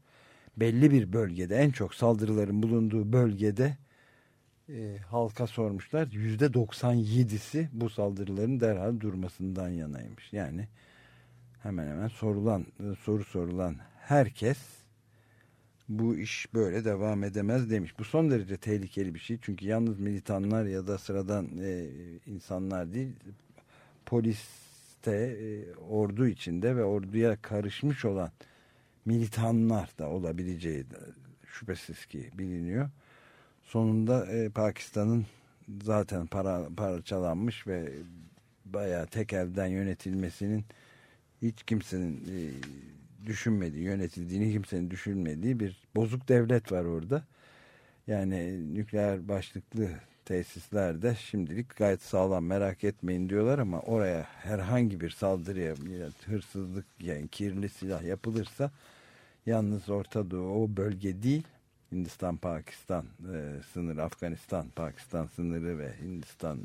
Belli bir bölgede en çok saldırıların bulunduğu bölgede e, halka sormuşlar. Yüzde 97'si bu saldırıların derhal durmasından yanaymış. Yani hemen hemen sorulan e, soru sorulan herkes bu iş böyle devam edemez demiş. Bu son derece tehlikeli bir şey. Çünkü yalnız militanlar ya da sıradan e, insanlar değil poliste, e, ordu içinde ve orduya karışmış olan militanlar da olabileceği de şüphesiz ki biliniyor. Sonunda e, Pakistan'ın zaten para, parçalanmış ve bayağı tek elden yönetilmesinin hiç kimsenin e, düşünmediği, yönetildiğini kimsenin düşünmediği bir bozuk devlet var orada. Yani nükleer başlıklı tesislerde şimdilik gayet sağlam merak etmeyin diyorlar ama oraya herhangi bir saldırıya, hırsızlık yani kirli silah yapılırsa yalnız Orta Doğu o bölge değil Hindistan Pakistan e, sınırı Afganistan Pakistan sınırı ve Hindistan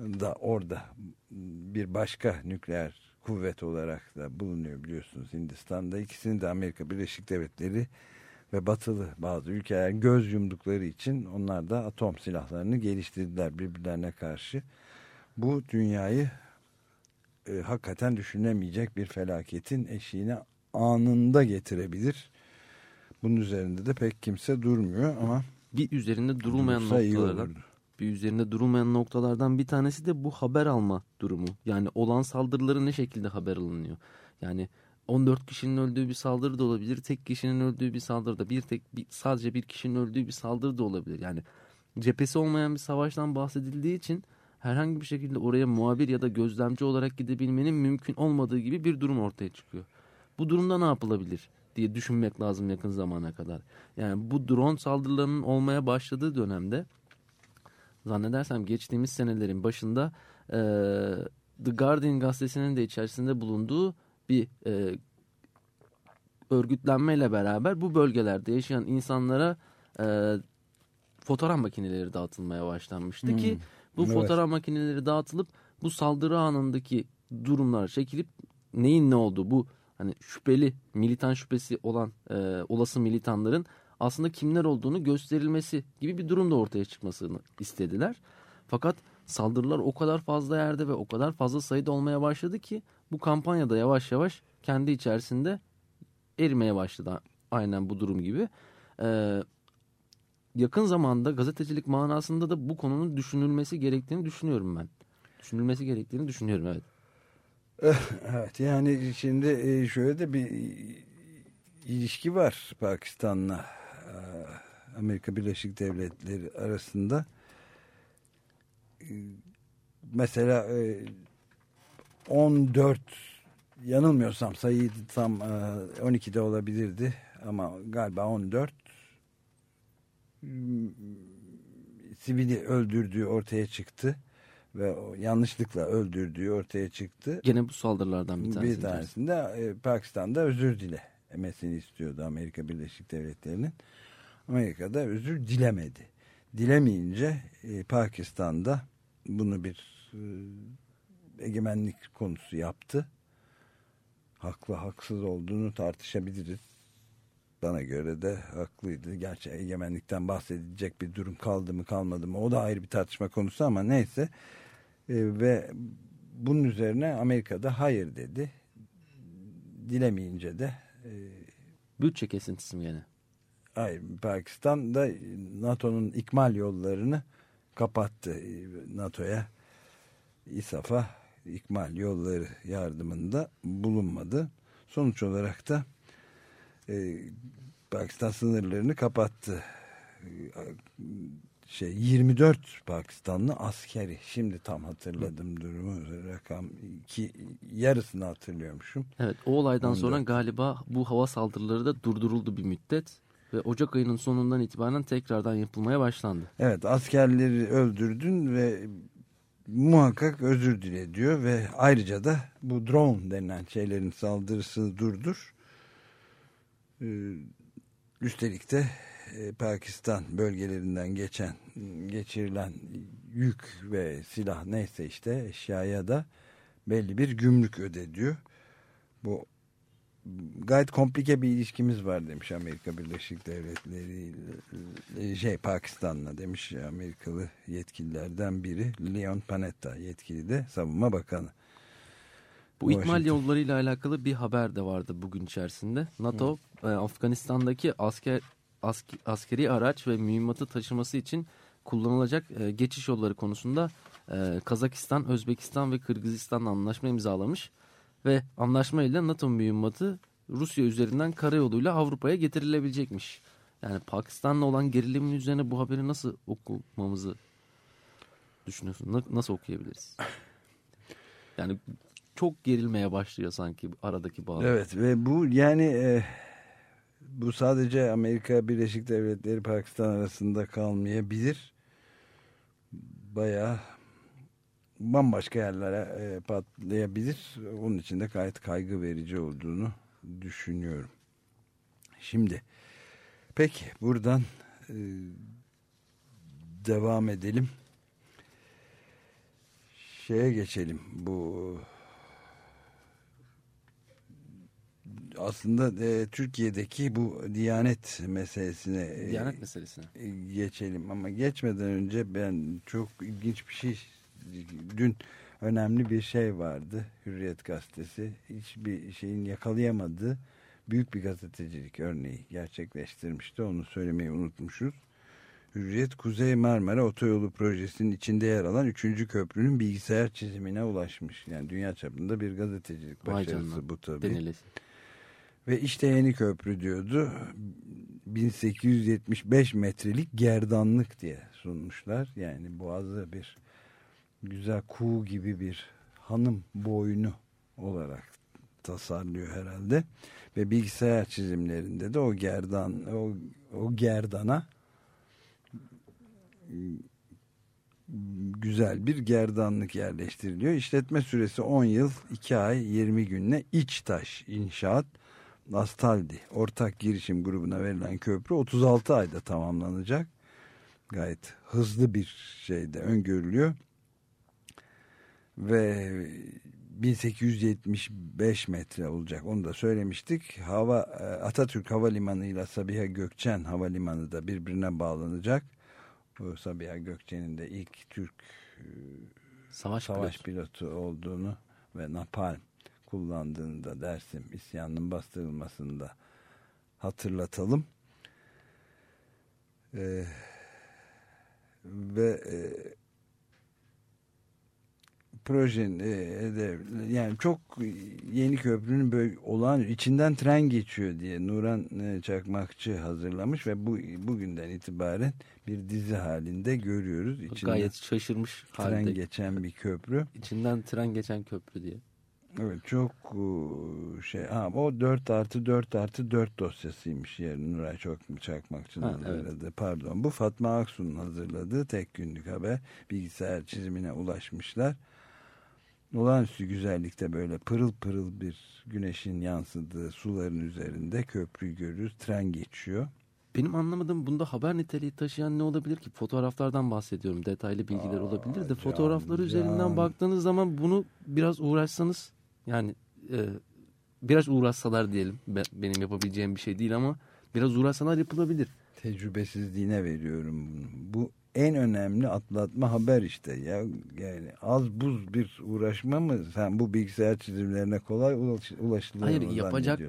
da orada bir başka nükleer kuvvet olarak da bulunuyor biliyorsunuz Hindistan'da. İkisini de Amerika Birleşik Devletleri ve batılı bazı ülkeler göz yumdukları için onlar da atom silahlarını geliştirdiler birbirlerine karşı. Bu dünyayı e, hakikaten düşünemeyecek bir felaketin eşiğine anında getirebilir. Bunun üzerinde de pek kimse durmuyor ama Bir üzerinde durulmayan noktalardan bir üzerinde durulmayan noktalardan bir tanesi de bu haber alma durumu. Yani olan saldırıları ne şekilde haber alınıyor? Yani 14 kişinin öldüğü bir saldırı da olabilir. Tek kişinin öldüğü bir saldırı da bir tek bir, sadece bir kişinin öldüğü bir saldırı da olabilir. Yani cephesi olmayan bir savaştan bahsedildiği için herhangi bir şekilde oraya muhabir ya da gözlemci olarak gidebilmenin mümkün olmadığı gibi bir durum ortaya çıkıyor. Bu durumda ne yapılabilir diye düşünmek lazım yakın zamana kadar. Yani bu drone saldırılarının olmaya başladığı dönemde zannedersem geçtiğimiz senelerin başında e, The Guardian gazetesinin de içerisinde bulunduğu bir e, örgütlenmeyle beraber bu bölgelerde yaşayan insanlara e, fotoğraf makineleri dağıtılmaya başlanmıştı ki bu Evet. fotoğraf makineleri dağıtılıp bu saldırı anındaki durumlar çekilip neyin ne olduğu bu hani şüpheli militan şüphesi olan e, olası militanların aslında kimler olduğunu gösterilmesi gibi bir durum da ortaya çıkmasını istediler. Fakat saldırılar o kadar fazla yerde ve o kadar fazla sayıda olmaya başladı ki bu kampanyada yavaş yavaş kendi içerisinde erimeye başladı. Aynen bu durum gibi. Ee, yakın zamanda gazetecilik manasında da bu konunun düşünülmesi gerektiğini düşünüyorum ben. Düşünülmesi gerektiğini düşünüyorum evet. *laughs* Evet yani şimdi e, şöyle de bir ilişki var Pakistan'la e, Amerika Birleşik Devletleri arasında. E, Mesela 14 yanılmıyorsam sayı tam e, 12'de olabilirdi ama galiba 14 m, sivili öldürdüğü ortaya çıktı ve yanlışlıkla öldürdüğü ortaya çıktı. Gene bu saldırılardan bir tanesi. Bir tanesinde e, Pakistan'da özür dilemesini istiyordu Amerika Birleşik Devletleri'nin. Amerika'da özür dilemedi. Dilemeyince e, Pakistan'da bunu bir e, egemenlik konusu yaptı. Haklı haksız olduğunu tartışabiliriz. Bana göre de haklıydı. Gerçi egemenlikten bahsedecek bir durum kaldı mı kalmadı mı o da ayrı bir tartışma konusu ama neyse. E, ve bunun üzerine Amerika'da hayır dedi. Dilemeyince de e, Bütçe kesintisi mi gene? hayır, Pakistan da NATO'nun ikmal yollarını kapattı. E, NATO'ya İSAF'a ikmal yolları yardımında bulunmadı. Sonuç olarak da e, Pakistan sınırlarını kapattı. E, şey 24 Pakistanlı askeri. Şimdi tam hatırladım durumu. Rakam iki yarısını hatırlıyormuşum. Evet o olaydan Ondan. sonra galiba bu hava saldırıları da durduruldu bir müddet. Ve Ocak ayının sonundan itibaren tekrardan yapılmaya başlandı. Evet askerleri öldürdün ve muhakkak özür dile diyor ve ayrıca da bu drone denilen şeylerin saldırısını durdur. Ee, üstelik de e, Pakistan bölgelerinden geçen geçirilen yük ve silah neyse işte eşyaya da belli bir gümrük öde diyor. Bu gayet komplike bir ilişkimiz var demiş Amerika Birleşik Devletleri ile- şey Pakistan'la demiş Amerikalı yetkililerden biri Leon Panetta yetkili de savunma bakanı. Bu ikmal Washington. yollarıyla alakalı bir haber de vardı bugün içerisinde. NATO e, Afganistan'daki asker ask- askeri araç ve mühimmatı taşıması için kullanılacak e, geçiş yolları konusunda e, Kazakistan, Özbekistan ve Kırgızistan'la anlaşma imzalamış ve anlaşma ile NATO mühimmatı Rusya üzerinden karayoluyla Avrupa'ya getirilebilecekmiş. Yani Pakistan'la olan gerilimin üzerine bu haberi nasıl okumamızı düşünüyorsun? Na- Nasıl okuyabiliriz? *laughs* Yani çok gerilmeye başlıyor sanki aradaki bağ. Evet ve bu yani e, bu sadece Amerika Birleşik Devletleri Pakistan arasında kalmayabilir. Bayağı bambaşka yerlere e, patlayabilir. Onun için de gayet kaygı verici olduğunu düşünüyorum. Şimdi peki buradan e, devam edelim. Şeye geçelim. Bu aslında e, Türkiye'deki bu Diyanet meselesine e, Diyanet meselesine. e, geçelim ama geçmeden önce ben çok ilginç bir şey dün önemli bir şey vardı Hürriyet gazetesi hiçbir şeyin yakalayamadığı büyük bir gazetecilik örneği gerçekleştirmişti onu söylemeyi unutmuşuz Hürriyet Kuzey Marmara Otoyolu projesinin içinde yer alan 3. köprünün bilgisayar çizimine ulaşmış yani dünya çapında bir gazetecilik başarısı canına. bu tabii Denilesi. ve işte yeni köprü diyordu. 1875 metrelik gerdanlık diye sunmuşlar. Yani boğazı bir güzel kuğu gibi bir hanım boynu olarak tasarlıyor herhalde. Ve bilgisayar çizimlerinde de o gerdan o, o gerdana güzel bir gerdanlık yerleştiriliyor. İşletme süresi 10 yıl 2 ay 20 günle İçtaş İnşaat Astaldi ortak girişim grubuna verilen köprü 36 ayda tamamlanacak. Gayet hızlı bir şeyde öngörülüyor. Ve 1875 metre olacak onu da söylemiştik. Hava e, Atatürk Havalimanı ile Sabiha Gökçen Havalimanı da birbirine bağlanacak. Bu Sabiha Gökçen'in de ilk Türk e, Savaş, savaş pilotu. pilotu olduğunu ve napalm kullandığını da Dersim isyanının bastırılmasını da hatırlatalım. Ee, ve e, projenin e, hedef yani çok yeni köprünün böyle olan içinden tren geçiyor diye Nuran e, Çakmakçı hazırlamış ve bu bugünden itibaren bir dizi halinde görüyoruz. İçinden Gayet şaşırmış tren halde. geçen bir köprü. *laughs* İçinden tren geçen köprü diye. Evet çok e, şey ha, o 4 artı 4 artı 4 dosyasıymış yani Nuray çok Çakmakçı'nın Ha, evet. hazırladığı pardon bu Fatma Aksu'nun hazırladığı tek günlük haber bilgisayar çizimine ulaşmışlar olağanüstü güzellikte böyle pırıl pırıl bir güneşin yansıdığı suların üzerinde köprüyü görürüz tren geçiyor Benim anlamadığım bunda haber niteliği taşıyan ne olabilir ki? Fotoğraflardan bahsediyorum. Detaylı bilgiler Aa, olabilir de can, fotoğraflar can. üzerinden baktığınız zaman bunu biraz uğraşsanız yani e, biraz uğraşsalar diyelim. Be- benim yapabileceğim bir şey değil ama biraz uğraşsalar yapılabilir. tecrübesizliğine veriyorum bunu. Bu en önemli atlatma haber işte ya yani az buz bir uğraşma mı sen bu bilgisayar çizimlerine kolay ulaş, ulaşılır Hayır yapacak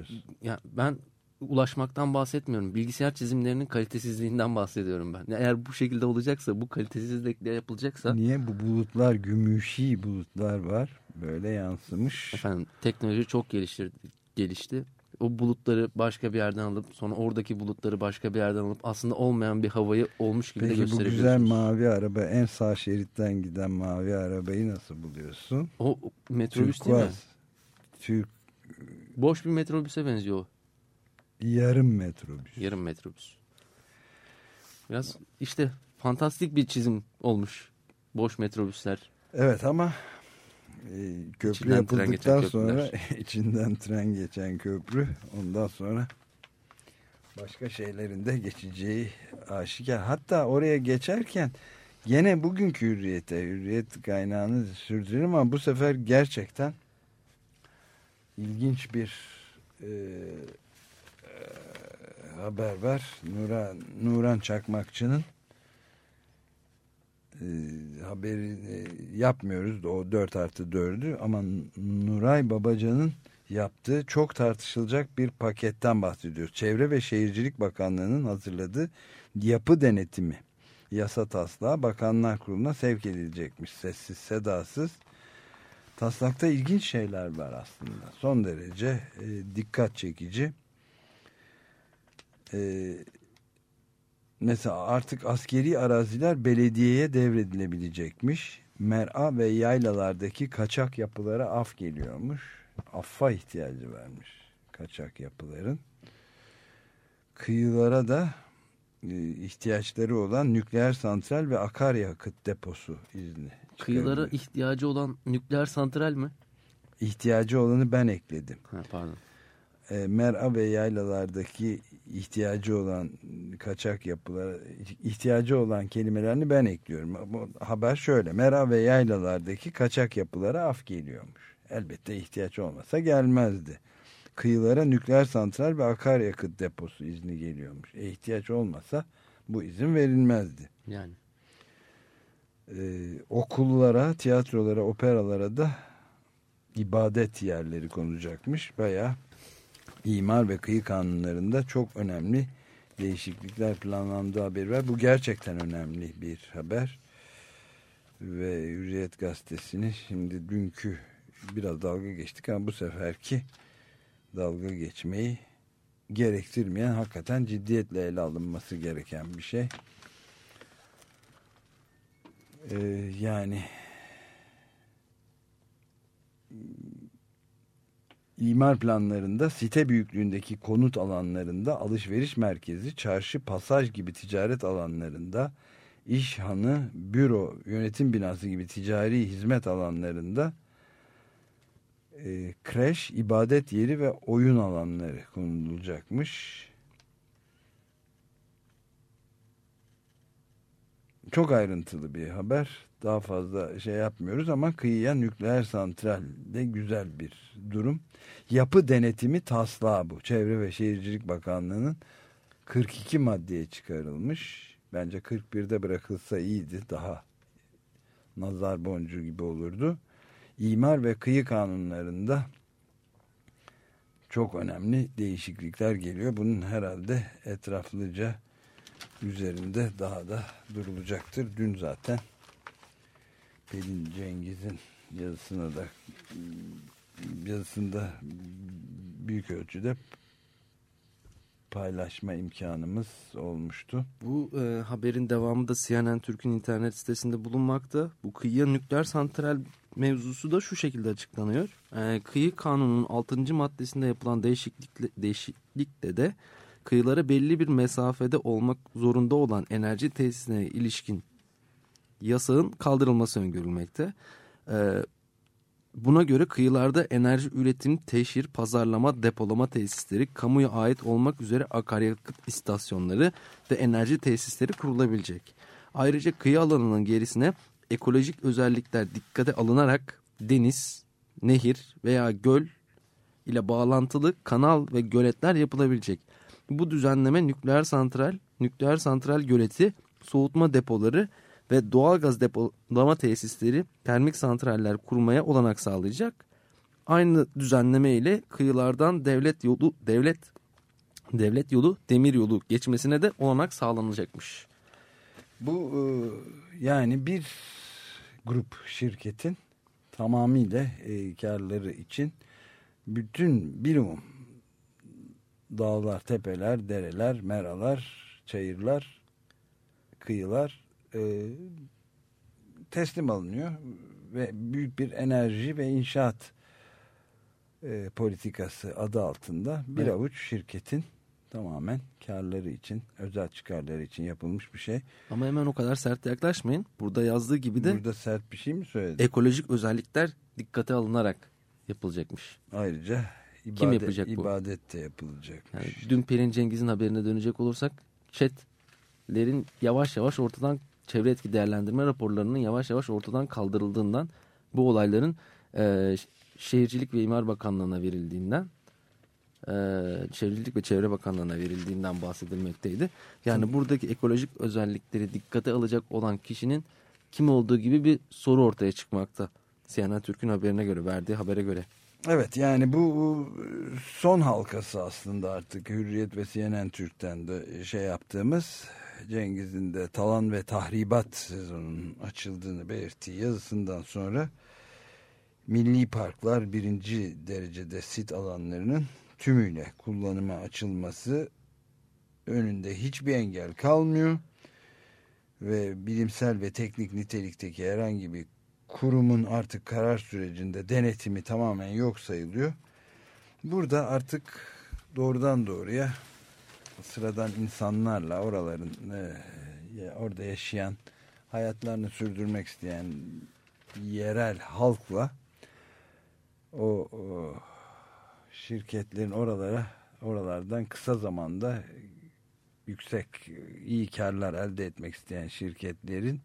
ya ben ulaşmaktan bahsetmiyorum. Bilgisayar çizimlerinin kalitesizliğinden bahsediyorum ben. Eğer bu şekilde olacaksa, bu kalitesizlikle yapılacaksa Niye bu bulutlar gümüşi bulutlar var böyle yansımış efendim teknoloji çok gelişti, gelişti. O bulutları başka bir yerden alıp sonra oradaki bulutları başka bir yerden alıp aslında olmayan bir havayı olmuş gibi de Peki bu güzel gösterebiliyorsunuz. mavi araba en sağ şeritten giden mavi arabayı nasıl buluyorsun? O metrobüs değil mi? Türk Boş bir metrobüse benziyor o. yarım metrobüs. Yarım metrobüs. Biraz işte fantastik bir çizim olmuş. Boş metrobüsler. Evet ama köprü İçinden yapıldıktan sonra *laughs* içinden tren geçen köprü ondan sonra başka şeylerin de geçeceği aşikar. Hatta oraya geçerken yine bugünkü hürriyete, hürriyet kaynağını sürdürelim ama bu sefer gerçekten ilginç bir e, e, haber var. Nuran, Nuran Çakmakçı'nın e, haberini yapmıyoruz. O 4 artı 4'ü ama Nuray Babacan'ın yaptığı çok tartışılacak bir paketten bahsediyoruz. Çevre ve Şehircilik Bakanlığı'nın hazırladığı yapı denetimi yasa taslağı Bakanlar Kurulu'na sevk edilecekmiş. Sessiz sedasız. Taslakta ilginç şeyler var aslında. Son derece e, dikkat çekici. E, mesela artık askeri araziler belediyeye devredilebilecekmiş. Mer'a ve yaylalardaki kaçak yapılara af geliyormuş. Affa ihtiyacı varmış kaçak yapıların. Kıyılara da e, ihtiyaçları olan nükleer santral ve akaryakıt deposu izni. Kıyılara ihtiyacı olan nükleer santral mi? ihtiyacı olanı ben ekledim. Ha, pardon. e, mera ve yaylalardaki ihtiyacı olan kaçak yapılara ihtiyacı olan kelimelerini ben ekliyorum. Bu haber şöyle. Mera ve yaylalardaki kaçak yapılara af geliyormuş. Elbette ihtiyaç olmasa gelmezdi. Kıyılara nükleer santral ve akaryakıt deposu izni geliyormuş. E, ihtiyaç olmasa bu izin verilmezdi. Yani. Ee, okullara, tiyatrolara, operalara da ibadet yerleri konulacakmış. Bayağı imar ve kıyı kanunlarında çok önemli değişiklikler planlandığı haberi var. Bu gerçekten önemli bir haber. Ve Hürriyet Gazetesi'ni şimdi dünkü biraz dalga geçtik ama bu seferki dalga geçmeyi gerektirmeyen hakikaten ciddiyetle ele alınması gereken bir şey. Ee, yani imar planlarında site büyüklüğündeki konut alanlarında alışveriş merkezi, çarşı, pasaj gibi ticaret alanlarında iş hanı, büro, yönetim binası gibi ticari hizmet alanlarında e, kreş, ibadet yeri ve oyun alanları konulacakmış. Çok ayrıntılı bir haber. Daha fazla şey yapmıyoruz ama kıyıya nükleer santral de güzel bir durum. Yapı denetimi taslağı bu. Çevre ve Şehircilik Bakanlığı'nın 42 maddeye çıkarılmış. Bence 41'de bırakılsa iyiydi. Daha nazar boncuğu gibi olurdu. İmar ve kıyı kanunlarında çok önemli değişiklikler geliyor. Bunun herhalde etraflıca üzerinde daha da durulacaktır. Dün zaten Pelin Cengiz'in yazısına da yazısında büyük ölçüde paylaşma imkanımız olmuştu. Bu e, haberin devamı da CNN Türk'ün internet sitesinde bulunmakta. Bu kıyıya nükleer santral mevzusu da şu şekilde açıklanıyor. E, kıyı kanunun 6. maddesinde yapılan değişiklikle, değişiklikle de kıyılara belli bir mesafede olmak zorunda olan enerji tesisine ilişkin yasağın kaldırılması öngörülmekte. E, Buna göre kıyılarda enerji üretim, teşhir, pazarlama, depolama tesisleri, kamuya ait olmak üzere akaryakıt istasyonları ve enerji tesisleri kurulabilecek. Ayrıca kıyı alanının gerisine ekolojik özellikler dikkate alınarak deniz, nehir veya göl ile bağlantılı kanal ve göletler yapılabilecek. Bu düzenleme nükleer santral, nükleer santral göleti, soğutma depoları ve doğalgaz depolama tesisleri, termik santraller kurmaya olanak sağlayacak. Aynı düzenleme ile kıyılardan devlet yolu devlet devlet yolu, demir yolu geçmesine de olanak sağlanacakmış. Bu e, yani bir grup şirketin tamamıyla e, karları için bütün bilimum dağlar, tepeler, dereler, meralar, çayırlar, kıyılar e, teslim alınıyor ve büyük bir enerji ve inşaat e, politikası adı altında bir Evet. avuç şirketin tamamen karları için, özel çıkarları için yapılmış bir şey. Ama hemen o kadar sert yaklaşmayın. Burada yazdığı gibi de Burada sert bir şey mi söyledim? ekolojik özellikler dikkate alınarak yapılacakmış. Ayrıca Kim ibadet, yapacak bu? ibadet de yapılacakmış. Yani dün Pelin Cengiz'in haberine dönecek olursak chatlerin yavaş yavaş ortadan çevre etki değerlendirme raporlarının yavaş yavaş ortadan kaldırıldığından bu olayların e, Şehircilik ve İmar Bakanlığı'na verildiğinden e, Şehircilik ve Çevre Bakanlığı'na verildiğinden bahsedilmekteydi. Yani buradaki ekolojik özellikleri dikkate alacak olan kişinin kim olduğu gibi bir soru ortaya çıkmakta. CNN Türk'ün haberine göre verdiği habere göre. Evet yani bu son halkası aslında artık. Hürriyet ve CNN Türk'ten de şey yaptığımız Cengiz'in de talan ve tahribat sezonunun açıldığını belirttiği yazısından sonra milli parklar birinci derecede sit alanlarının tümüyle kullanıma açılması önünde hiçbir engel kalmıyor. Ve bilimsel ve teknik nitelikteki herhangi bir kurumun artık karar sürecinde denetimi tamamen yok sayılıyor. Burada artık doğrudan doğruya sıradan insanlarla oraların e, orada yaşayan hayatlarını sürdürmek isteyen yerel halkla o, o şirketlerin oralara oralardan kısa zamanda yüksek iyi karlar elde etmek isteyen şirketlerin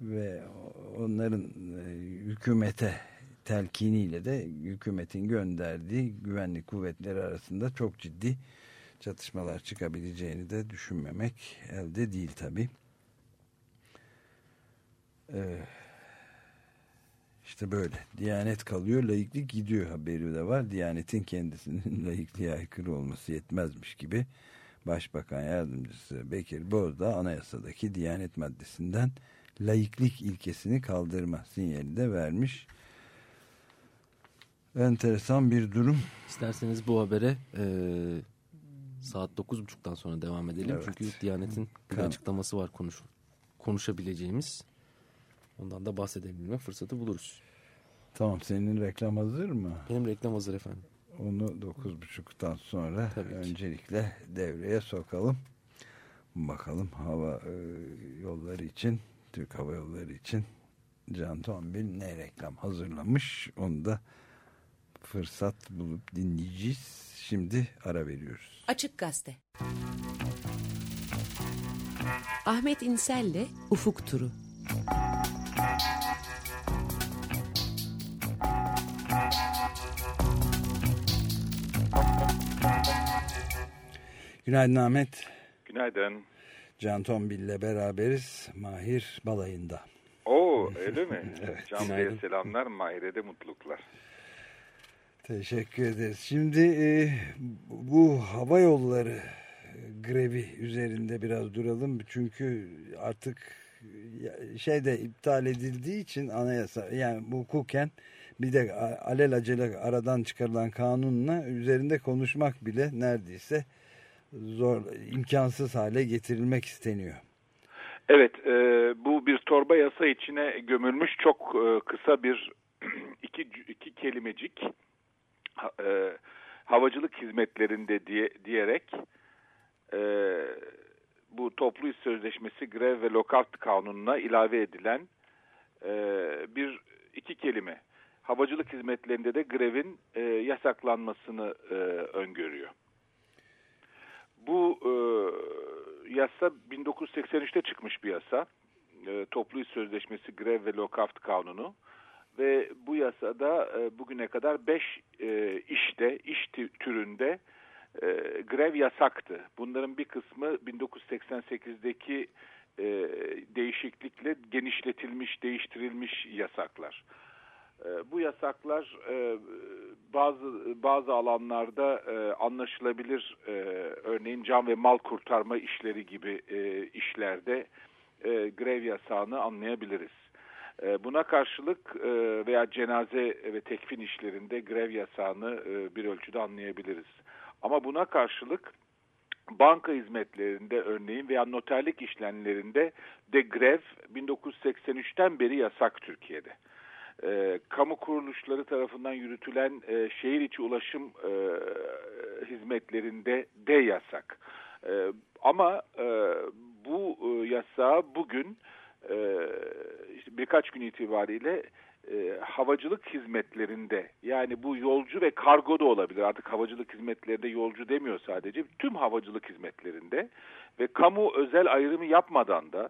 ve onların e, hükümete telkiniyle de hükümetin gönderdiği güvenlik kuvvetleri arasında çok ciddi çatışmalar çıkabileceğini de düşünmemek elde değil tabi. Ee, işte böyle. Diyanet kalıyor, laiklik gidiyor haberi de var. Diyanetin kendisinin *laughs* laikliğe aykırı olması yetmezmiş gibi. Başbakan Yardımcısı Bekir Bozdağ anayasadaki Diyanet maddesinden laiklik ilkesini kaldırma sinyali de vermiş. Enteresan bir durum. İsterseniz bu habere e, saat 9.30'dan sonra devam edelim. Evet. Çünkü Diyanet'in bir Kan- açıklaması var konuş, konuşabileceğimiz. Ondan da bahsedebilme fırsatı buluruz. Tamam senin reklam hazır mı? Benim reklam hazır efendim. Onu 9.30'dan sonra Tabii ki. öncelikle devreye sokalım. Bakalım hava e, yolları için, Türk Hava Yolları için Can Tombil ne reklam hazırlamış onu da fırsat bulup dinleyeceğiz. Şimdi ara veriyoruz. Açık Gazete. Ahmet İnsel'le Ufuk Turu. Günaydın Ahmet. Günaydın. Can Tombil ile beraberiz. Mahir balayında. Oo öyle mi? *laughs* Evet, Can Bey'e selamlar, Mahir'e de mutluluklar. Teşekkür ederiz. Şimdi e, bu hava yolları grevi üzerinde biraz duralım. Çünkü artık şey de iptal edildiği için anayasa yani hukuken bir de alelacele aradan çıkarılan kanunla üzerinde konuşmak bile neredeyse zor imkansız hale getirilmek isteniyor. Evet, e, bu bir torba yasa içine gömülmüş çok e, kısa bir *clears throat* iki, iki kelimecik e, havacılık hizmetlerinde diye, diyerek e, bu toplu iş sözleşmesi grev ve lokalt kanununa ilave edilen e, bir iki kelime. Havacılık hizmetlerinde de grevin e, yasaklanmasını e, öngörüyor. Bu e, yasa 1983'te çıkmış bir yasa. E, Toplu İş Sözleşmesi Grev ve Lockout Kanunu. Ve bu yasada e, bugüne kadar 5 e, işte, iş tü- türünde e, grev yasaktı. Bunların bir kısmı 1988'deki e, değişiklikle genişletilmiş, değiştirilmiş yasaklar. E, Bu yasaklar e, bazı bazı alanlarda e, anlaşılabilir örneğin can ve mal kurtarma işleri gibi işlerde grev yasağını anlayabiliriz. Buna karşılık veya cenaze ve tekfin işlerinde grev yasağını bir ölçüde anlayabiliriz. Ama buna karşılık banka hizmetlerinde örneğin veya noterlik işlemlerinde de grev 1983'ten beri yasak Türkiye'de. E, kamu kuruluşları tarafından yürütülen e, şehir içi ulaşım e, hizmetlerinde de yasak. E, ama e, bu e, yasağı bugün e, işte birkaç gün itibariyle e, havacılık hizmetlerinde yani bu yolcu ve kargo da olabilir artık havacılık hizmetlerinde yolcu demiyor sadece tüm havacılık hizmetlerinde ve kamu özel ayrımı yapmadan da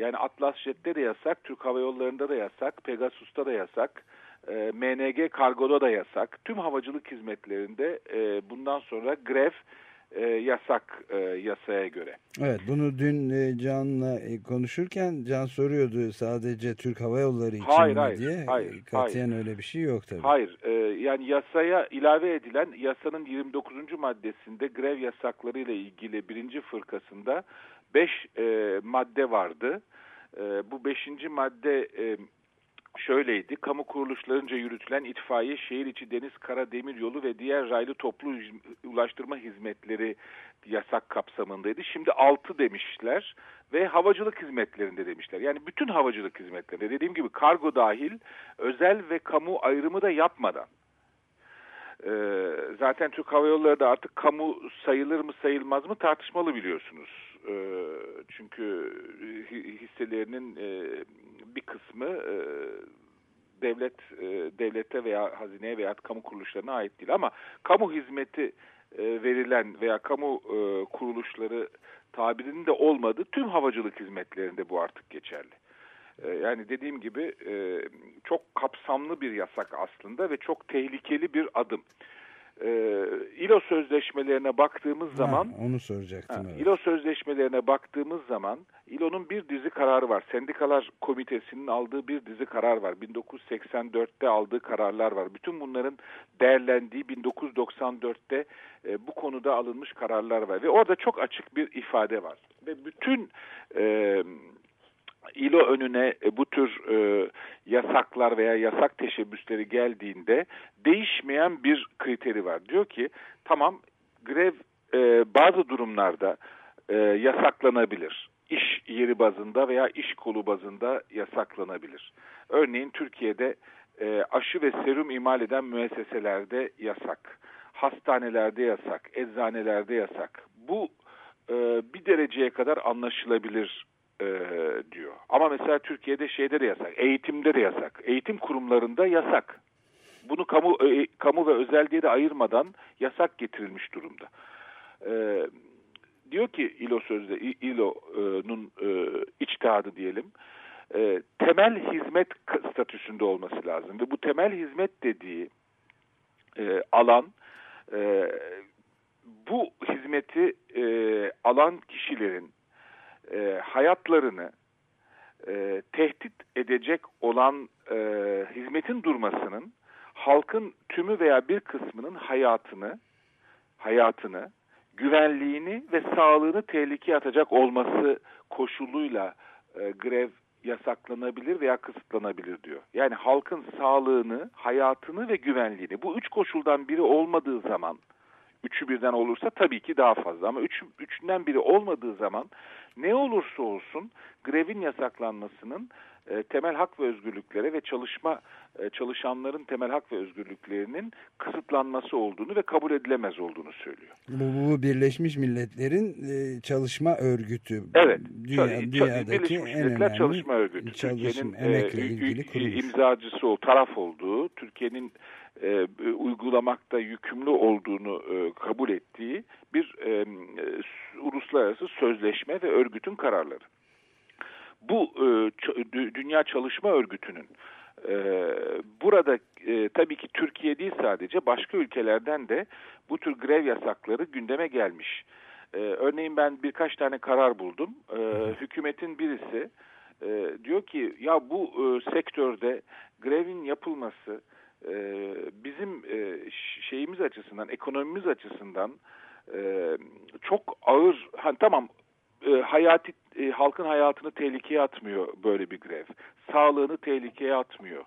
yani Atlas Jet'te de yasak, Türk Hava Yolları'nda da yasak, Pegasus'ta da yasak, e, MNG Kargo'da da yasak. Tüm havacılık hizmetlerinde e, bundan sonra grev e, yasak e, yasaya göre. Evet bunu dün e, Can'la e, konuşurken Can soruyordu sadece Türk Hava Yolları için Hayır, mi hayır, diye. hayır, Katiyen öyle bir şey yok tabii. Hayır, e, yani yasaya ilave edilen yasanın 29. maddesinde grev yasakları ile ilgili birinci fırkasında 5 e, madde vardı. E, bu beşinci madde e, şöyleydi. Kamu kuruluşlarınca yürütülen itfaiye, şehir içi deniz, kara, demir yolu ve diğer raylı toplu ulaştırma hizmetleri yasak kapsamındaydı. Şimdi 6 demişler ve havacılık hizmetlerinde demişler. Yani bütün havacılık hizmetlerinde dediğim gibi kargo dahil özel ve kamu ayrımı da yapmadan. Ee, zaten Türk Hava Yolları da artık kamu sayılır mı sayılmaz mı tartışmalı biliyorsunuz. Ee, çünkü hisselerinin e, bir kısmı e, devlet e, devlete veya hazineye veya kamu kuruluşlarına ait değil. Ama kamu hizmeti e, verilen veya kamu e, kuruluşları tabirinin de olmadığı tüm havacılık hizmetlerinde bu artık geçerli. E, yani dediğim gibi e, çok kapsamlı bir yasak aslında ve çok tehlikeli bir adım. E, İLO sözleşmelerine baktığımız zaman ha, onu soracaktım. Ha, evet. İLO sözleşmelerine baktığımız zaman İLO'nun bir dizi kararı var. Sendikalar Komitesi'nin aldığı bir dizi karar var. 1984'te aldığı kararlar var. Bütün bunların değerlendiği 1994'te e, bu konuda alınmış kararlar var. Ve orada çok açık bir ifade var. Ve bütün e, İLO önüne e, bu tür e, yasaklar veya yasak teşebbüsleri geldiğinde değişmeyen bir kriteri var. Diyor ki tamam grev e, bazı durumlarda e, yasaklanabilir. İş yeri bazında veya iş kolu bazında yasaklanabilir. Örneğin Türkiye'de e, aşı ve serum imal eden müesseselerde yasak. Hastanelerde yasak, eczanelerde yasak. Bu e, bir dereceye kadar anlaşılabilir e, diyor. Ama mesela Türkiye'de şeyde de yasak, eğitimde de yasak. Eğitim kurumlarında yasak. Bunu kamu e, kamu ve özel diye de ayırmadan yasak getirilmiş durumda. E, diyor ki İLO sözde İLO'nun e, içtihadı diyelim. E, temel hizmet statüsünde olması lazım ve bu temel hizmet dediği e, alan e, bu hizmeti e, alan kişilerin e, hayatlarını e, tehdit edecek olan e, hizmetin durmasının halkın tümü veya bir kısmının hayatını hayatını, güvenliğini ve sağlığını tehlikeye atacak olması koşuluyla e, grev yasaklanabilir veya kısıtlanabilir diyor. Yani halkın sağlığını, hayatını ve güvenliğini bu üç koşuldan biri olmadığı zaman üçü birden olursa tabii ki daha fazla ama üç, üçünden biri olmadığı zaman ne olursa olsun grevin yasaklanmasının e, temel hak ve özgürlüklere ve çalışma e, çalışanların temel hak ve özgürlüklerinin kısıtlanması olduğunu ve kabul edilemez olduğunu söylüyor. Bu, bu Birleşmiş Milletler'in e, çalışma örgütü. Evet. Dünya, dünyadaki Birleşmiş en Milletler önemli Çalışma Örgütü. Türkiye'nin e, imzacısı o taraf olduğu, Türkiye'nin e, uygulamakta yükümlü olduğunu e, kabul ettiği bir e, uluslararası sözleşme ve örgütün kararları. Bu e, Dünya Çalışma Örgütü'nün e, burada e, tabii ki Türkiye değil sadece başka ülkelerden de bu tür grev yasakları gündeme gelmiş. E, örneğin ben birkaç tane karar buldum. E, hükümetin birisi e, diyor ki ya bu e, sektörde grevin yapılması e, bizim e, şeyimiz açısından, ekonomimiz açısından e, çok ağır. Hani tamam e, hayati halkın hayatını tehlikeye atmıyor böyle bir grev. Sağlığını tehlikeye atmıyor.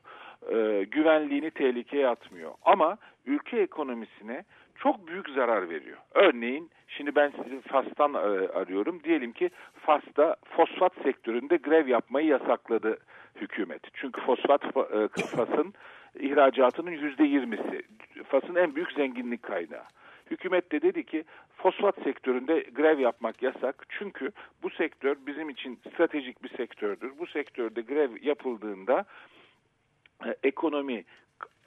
Güvenliğini tehlikeye atmıyor. Ama ülke ekonomisine çok büyük zarar veriyor. Örneğin şimdi ben sizi Fas'tan arıyorum. Diyelim ki Fas'ta fosfat sektöründe grev yapmayı yasakladı hükümet. Çünkü fosfat fa- Fas'ın ihracatının yüzde yirmisi. Fas'ın en büyük zenginlik kaynağı. Hükümet de dedi ki fosfat sektöründe grev yapmak yasak. Çünkü bu sektör bizim için stratejik bir sektördür. Bu sektörde grev yapıldığında e, ekonomi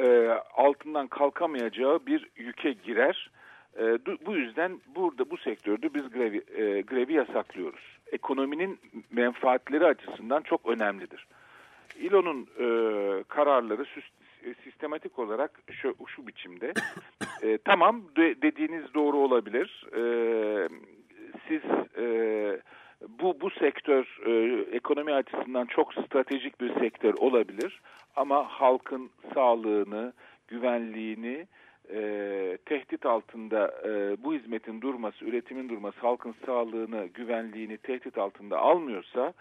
e, altından kalkamayacağı bir yüke girer. E, bu yüzden burada bu sektörde biz grevi, e, grevi yasaklıyoruz. Ekonominin menfaatleri açısından çok önemlidir. İLO'nun e, kararları e, sistematik olarak şu, şu biçimde. *laughs* E, tamam de- dediğiniz doğru olabilir. E, siz e, bu bu sektör e, ekonomi açısından çok stratejik bir sektör olabilir ama halkın sağlığını, güvenliğini e, tehdit altında e, bu hizmetin durması, üretimin durması, halkın sağlığını, güvenliğini tehdit altında almıyorsa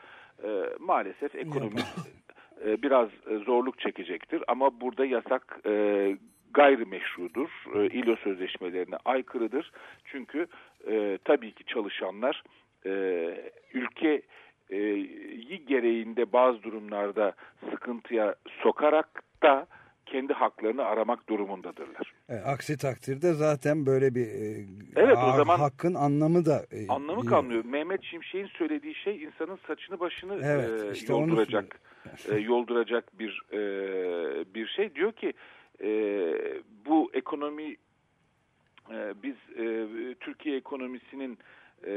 e, maalesef ekonomi e, biraz e, zorluk çekecektir. Ama burada yasak e, gayrimeşrudur. E, İLO sözleşmelerine aykırıdır. Çünkü tabii ki çalışanlar ülke e, gereğinde bazı durumlarda sıkıntıya sokarak da kendi haklarını aramak durumundadırlar. E, aksi takdirde zaten böyle bir e, Evet, o zaman- hakkın anlamı da e, Anlamı yok. kalmıyor. Mehmet Şimşek'in söylediği şey insanın saçını başını Evet, e, işte yolduracak e, yolduracak bir e, bir şey. Diyor ki e, bu ekonomi e, biz e, Türkiye ekonomisinin e,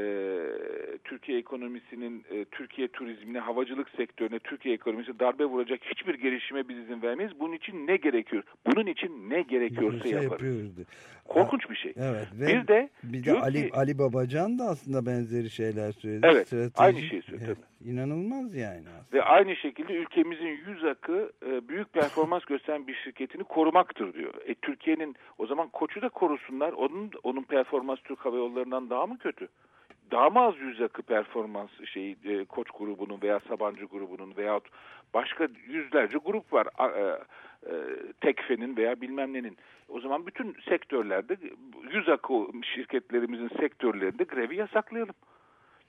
Türkiye ekonomisinin e, Türkiye turizmine, havacılık sektörüne, Türkiye ekonomisine darbe vuracak hiçbir gelişime biz izin vermeyiz. Bunun için ne gerekiyor? Bunun için ne gerekiyorsa Şey yaparız. Korkunç bir şey. Evet ve Bir de bir de Ali ki- Ali Babacan da aslında benzeri şeyler söyledi. Evet, Stratejik- aynı şeyi söyledi, Evet, İnanılmaz yani aslında. Ve aynı şekilde ülkemizin yüz akı e, büyük performans *laughs* gösteren bir şirketini korumaktır diyor. E, Türkiye'nin o zaman koçu da korusunlar. Onun onun performans Türk Hava Yolları'ndan daha mı kötü? Daha mı az yüz akı performans şeyi e, koç grubunun veya Sabancı grubunun veyahut başka yüzlerce grup var. E, e, Tekfe'nin veya bilmem nenin. O zaman bütün sektörlerde yüz akı şirketlerimizin sektörlerinde grevi yasaklayalım.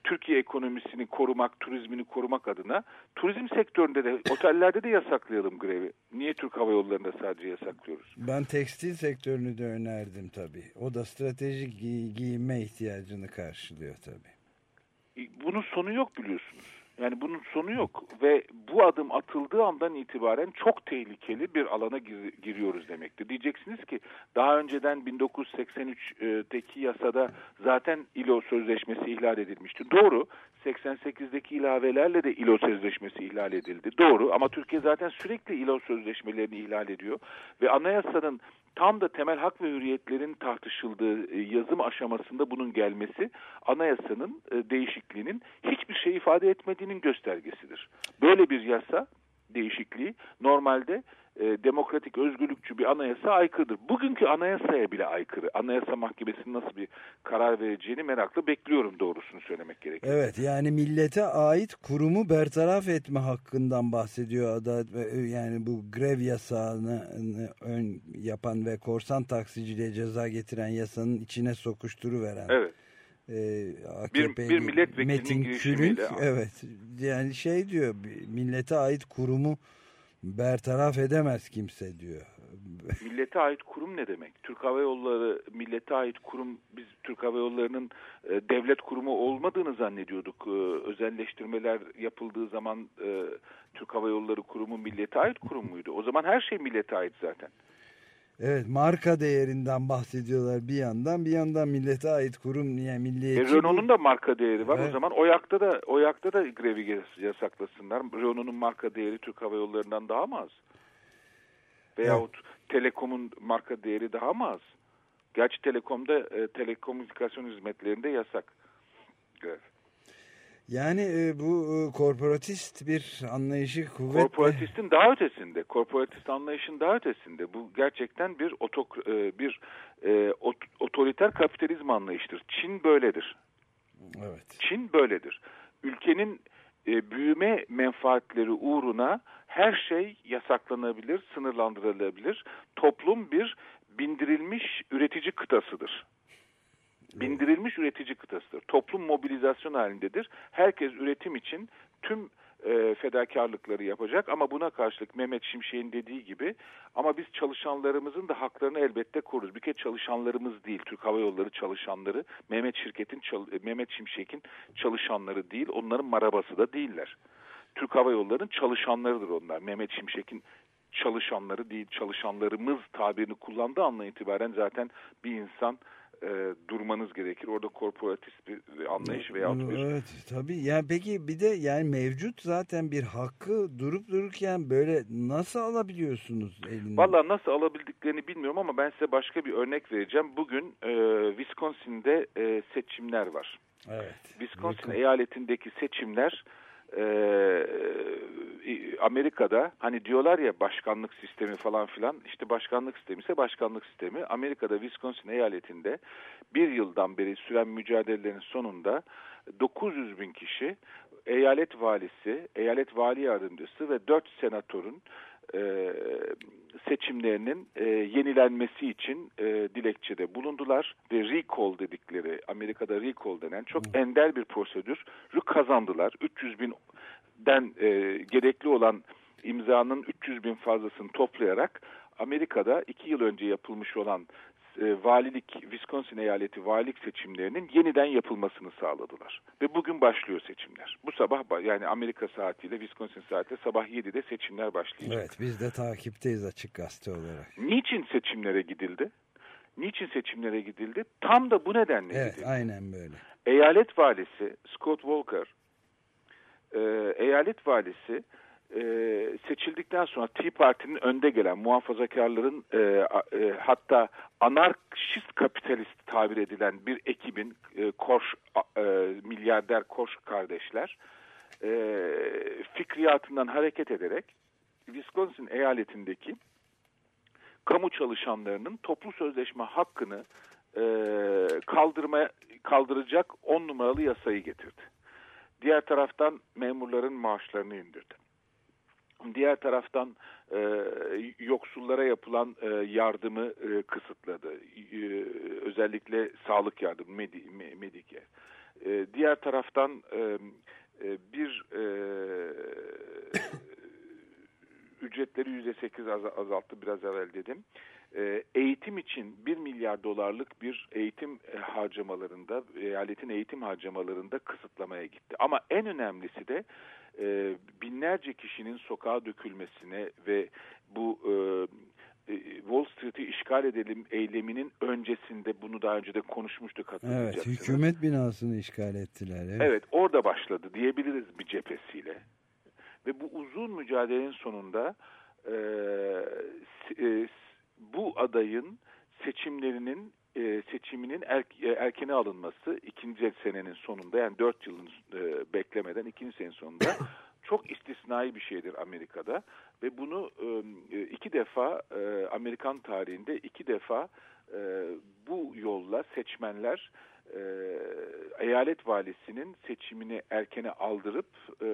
Türkiye ekonomisini korumak, turizmini korumak adına turizm sektöründe de otellerde de yasaklayalım grevi. Niye Türk Hava Yolları'nda sadece yasaklıyoruz? Ben tekstil sektörünü de önerdim tabii. O da stratejik giy- giyinme ihtiyacını karşılıyor tabii. Bunun sonu yok biliyorsunuz. Yani bunun sonu yok ve bu adım atıldığı andan itibaren çok tehlikeli bir alana gir- giriyoruz demektir. Diyeceksiniz ki daha önceden 1983'teki yasada zaten ILO sözleşmesi ihlal edilmişti. Doğru. 88'deki ilavelerle de ILO sözleşmesi ihlal edildi. Doğru ama Türkiye zaten sürekli ILO sözleşmelerini ihlal ediyor ve anayasanın tam da temel hak ve hürriyetlerin tartışıldığı e, yazım aşamasında bunun gelmesi anayasanın e, değişikliğinin hiçbir şey ifade etmediğinin göstergesidir. Böyle bir yasa değişikliği normalde e, demokratik özgürlükçü bir anayasa aykırıdır. Bugünkü anayasaya bile aykırı. Anayasa Mahkemesi'nin nasıl bir karar vereceğini merakla bekliyorum doğrusunu söylemek gerekir. Evet yani millete ait kurumu bertaraf etme hakkından bahsediyor Adalet ve yani bu grev yasağını ön yapan ve korsan taksiciliğe ceza getiren yasanın içine sokuşturuveren. Evet. e, Bir- AKP'li bir milletvekilinin Metin. Külünk, evet yani şey diyor millete ait kurumu bertaraf edemez kimse diyor. *laughs* Millete ait kurum ne demek? Türk Hava Yolları millete ait kurum biz Türk Hava Yolları'nın e, devlet kurumu olmadığını zannediyorduk. E, özelleştirmeler yapıldığı zaman e, Türk Hava Yolları kurumu millete ait kurum muydu? O zaman her şey millete ait zaten. Evet marka değerinden bahsediyorlar bir yandan bir yandan millete ait kurum yani E, milliyetçi Renault'un da marka değeri var. Evet. O zaman OYAK'ta da OYAK'ta da grevi yas- yasaklasınlar. Renault'un marka değeri Türk Hava Yolları'ndan daha mı az? Veyahut Telekom'un marka değeri daha mı az? Gerçi Telekom'da e, telekomünikasyon hizmetlerinde yasak. grev. Yani e, bu e, korporatist bir anlayışı kuvvetle Korporatistin daha ötesinde, korporatist anlayışın daha ötesinde. Bu gerçekten bir otok, e, bir e, ot- otoriter kapitalizm anlayışıdır. Çin böyledir. evet. Çin böyledir. Ülkenin e, büyüme menfaatleri uğruna her şey yasaklanabilir, sınırlandırılabilir. Toplum bir bindirilmiş üretici kıtasıdır. Bindirilmiş üretici kıtasıdır. Toplum mobilizasyon halindedir. Herkes üretim için tüm e, fedakarlıkları yapacak ama buna karşılık Mehmet Şimşek'in dediği gibi ama biz çalışanlarımızın da haklarını elbette koruruz. Bir kez çalışanlarımız değil, Türk Hava Yolları çalışanları, Mehmet şirketin çal- Mehmet Şimşek'in çalışanları değil, onların marabası da değiller. Türk Hava Yolları'nın çalışanlarıdır onlar. Mehmet Şimşek'in çalışanları değil, çalışanlarımız tabirini kullandığı andan itibaren zaten bir insan e, durmanız gerekir. Orada korporatist bir anlayış veya bir Evet tabii. Yani peki bir de yani mevcut zaten bir hakkı durup dururken böyle nasıl alabiliyorsunuz eline? Valla nasıl alabildiklerini bilmiyorum ama ben size başka bir örnek vereceğim. Bugün e, Wisconsin'de e, seçimler var. Evet. Wisconsin eyaletindeki seçimler e, e, Amerika'da hani diyorlar ya başkanlık sistemi falan filan işte başkanlık sistemi ise başkanlık sistemi. Amerika'da Wisconsin eyaletinde bir yıldan beri süren mücadelelerin sonunda 900 bin kişi eyalet valisi, eyalet vali yardımcısı ve 4 senatörün e, seçimlerinin e, yenilenmesi için e, dilekçede bulundular ve recall dedikleri Amerika'da recall denen çok ender bir prosedürü kazandılar. 300 binden e, gerekli olan imzanın 300 bin fazlasını toplayarak Amerika'da iki yıl önce yapılmış olan e, valilik Wisconsin eyaleti valilik seçimlerinin yeniden yapılmasını sağladılar. Ve bugün başlıyor seçimler. Bu sabah ba- yani Amerika saatiyle Wisconsin saatiyle sabah 7'de seçimler başlayacak. Evet biz de takipteyiz açık gazete olarak. Niçin seçimlere gidildi? Niçin seçimlere gidildi? Tam da bu nedenle Evet gidildi. aynen böyle. Eyalet valisi Scott Walker, e, eyalet valisi e, seçildikten sonra Tea Parti'nin önde gelen muhafazakarların e, e, hatta anarşist kapitalist tabir edilen bir ekibin e, Korş a- e, milyarder Korş kardeşler e, fikriyatından hareket ederek Wisconsin eyaletindeki kamu çalışanlarının toplu sözleşme hakkını e, kaldırmaya kaldıracak on numaralı yasayı getirdi. Diğer taraftan memurların maaşlarını indirdi. Diğer taraftan e, yoksullara yapılan e, yardımı e, kısıtladı. E, özellikle sağlık yardımı, Medi, Me- Medicare. E, diğer taraftan e, e, bir e, *coughs* ücretleri yüzde sekiz azalttı biraz evvel dedim. E, eğitim için 1 milyar dolarlık bir eğitim e, harcamalarında, eyaletin eğitim harcamalarında kısıtlamaya gitti. Ama en önemlisi de e, binlerce kişinin sokağa dökülmesine ve bu e, e, Wall Street'i işgal edelim eyleminin öncesinde bunu daha önce de konuşmuştuk Evet hatırlayacaksınız. hükümet binasını işgal ettiler. Evet. Evet orada başladı diyebiliriz bir cephesiyle. Ve bu uzun mücadelenin sonunda e, e, bu adayın seçimlerinin e, seçiminin er, e, erkene alınması ikinci senenin sonunda yani dört yılın e, beklemeden ikinci senenin sonunda *coughs* çok istisnai bir şeydir Amerika'da. Ve bunu e, iki defa e, Amerikan tarihinde iki defa e, bu yolla seçmenler e, eyalet valisinin seçimini erkene aldırıp e,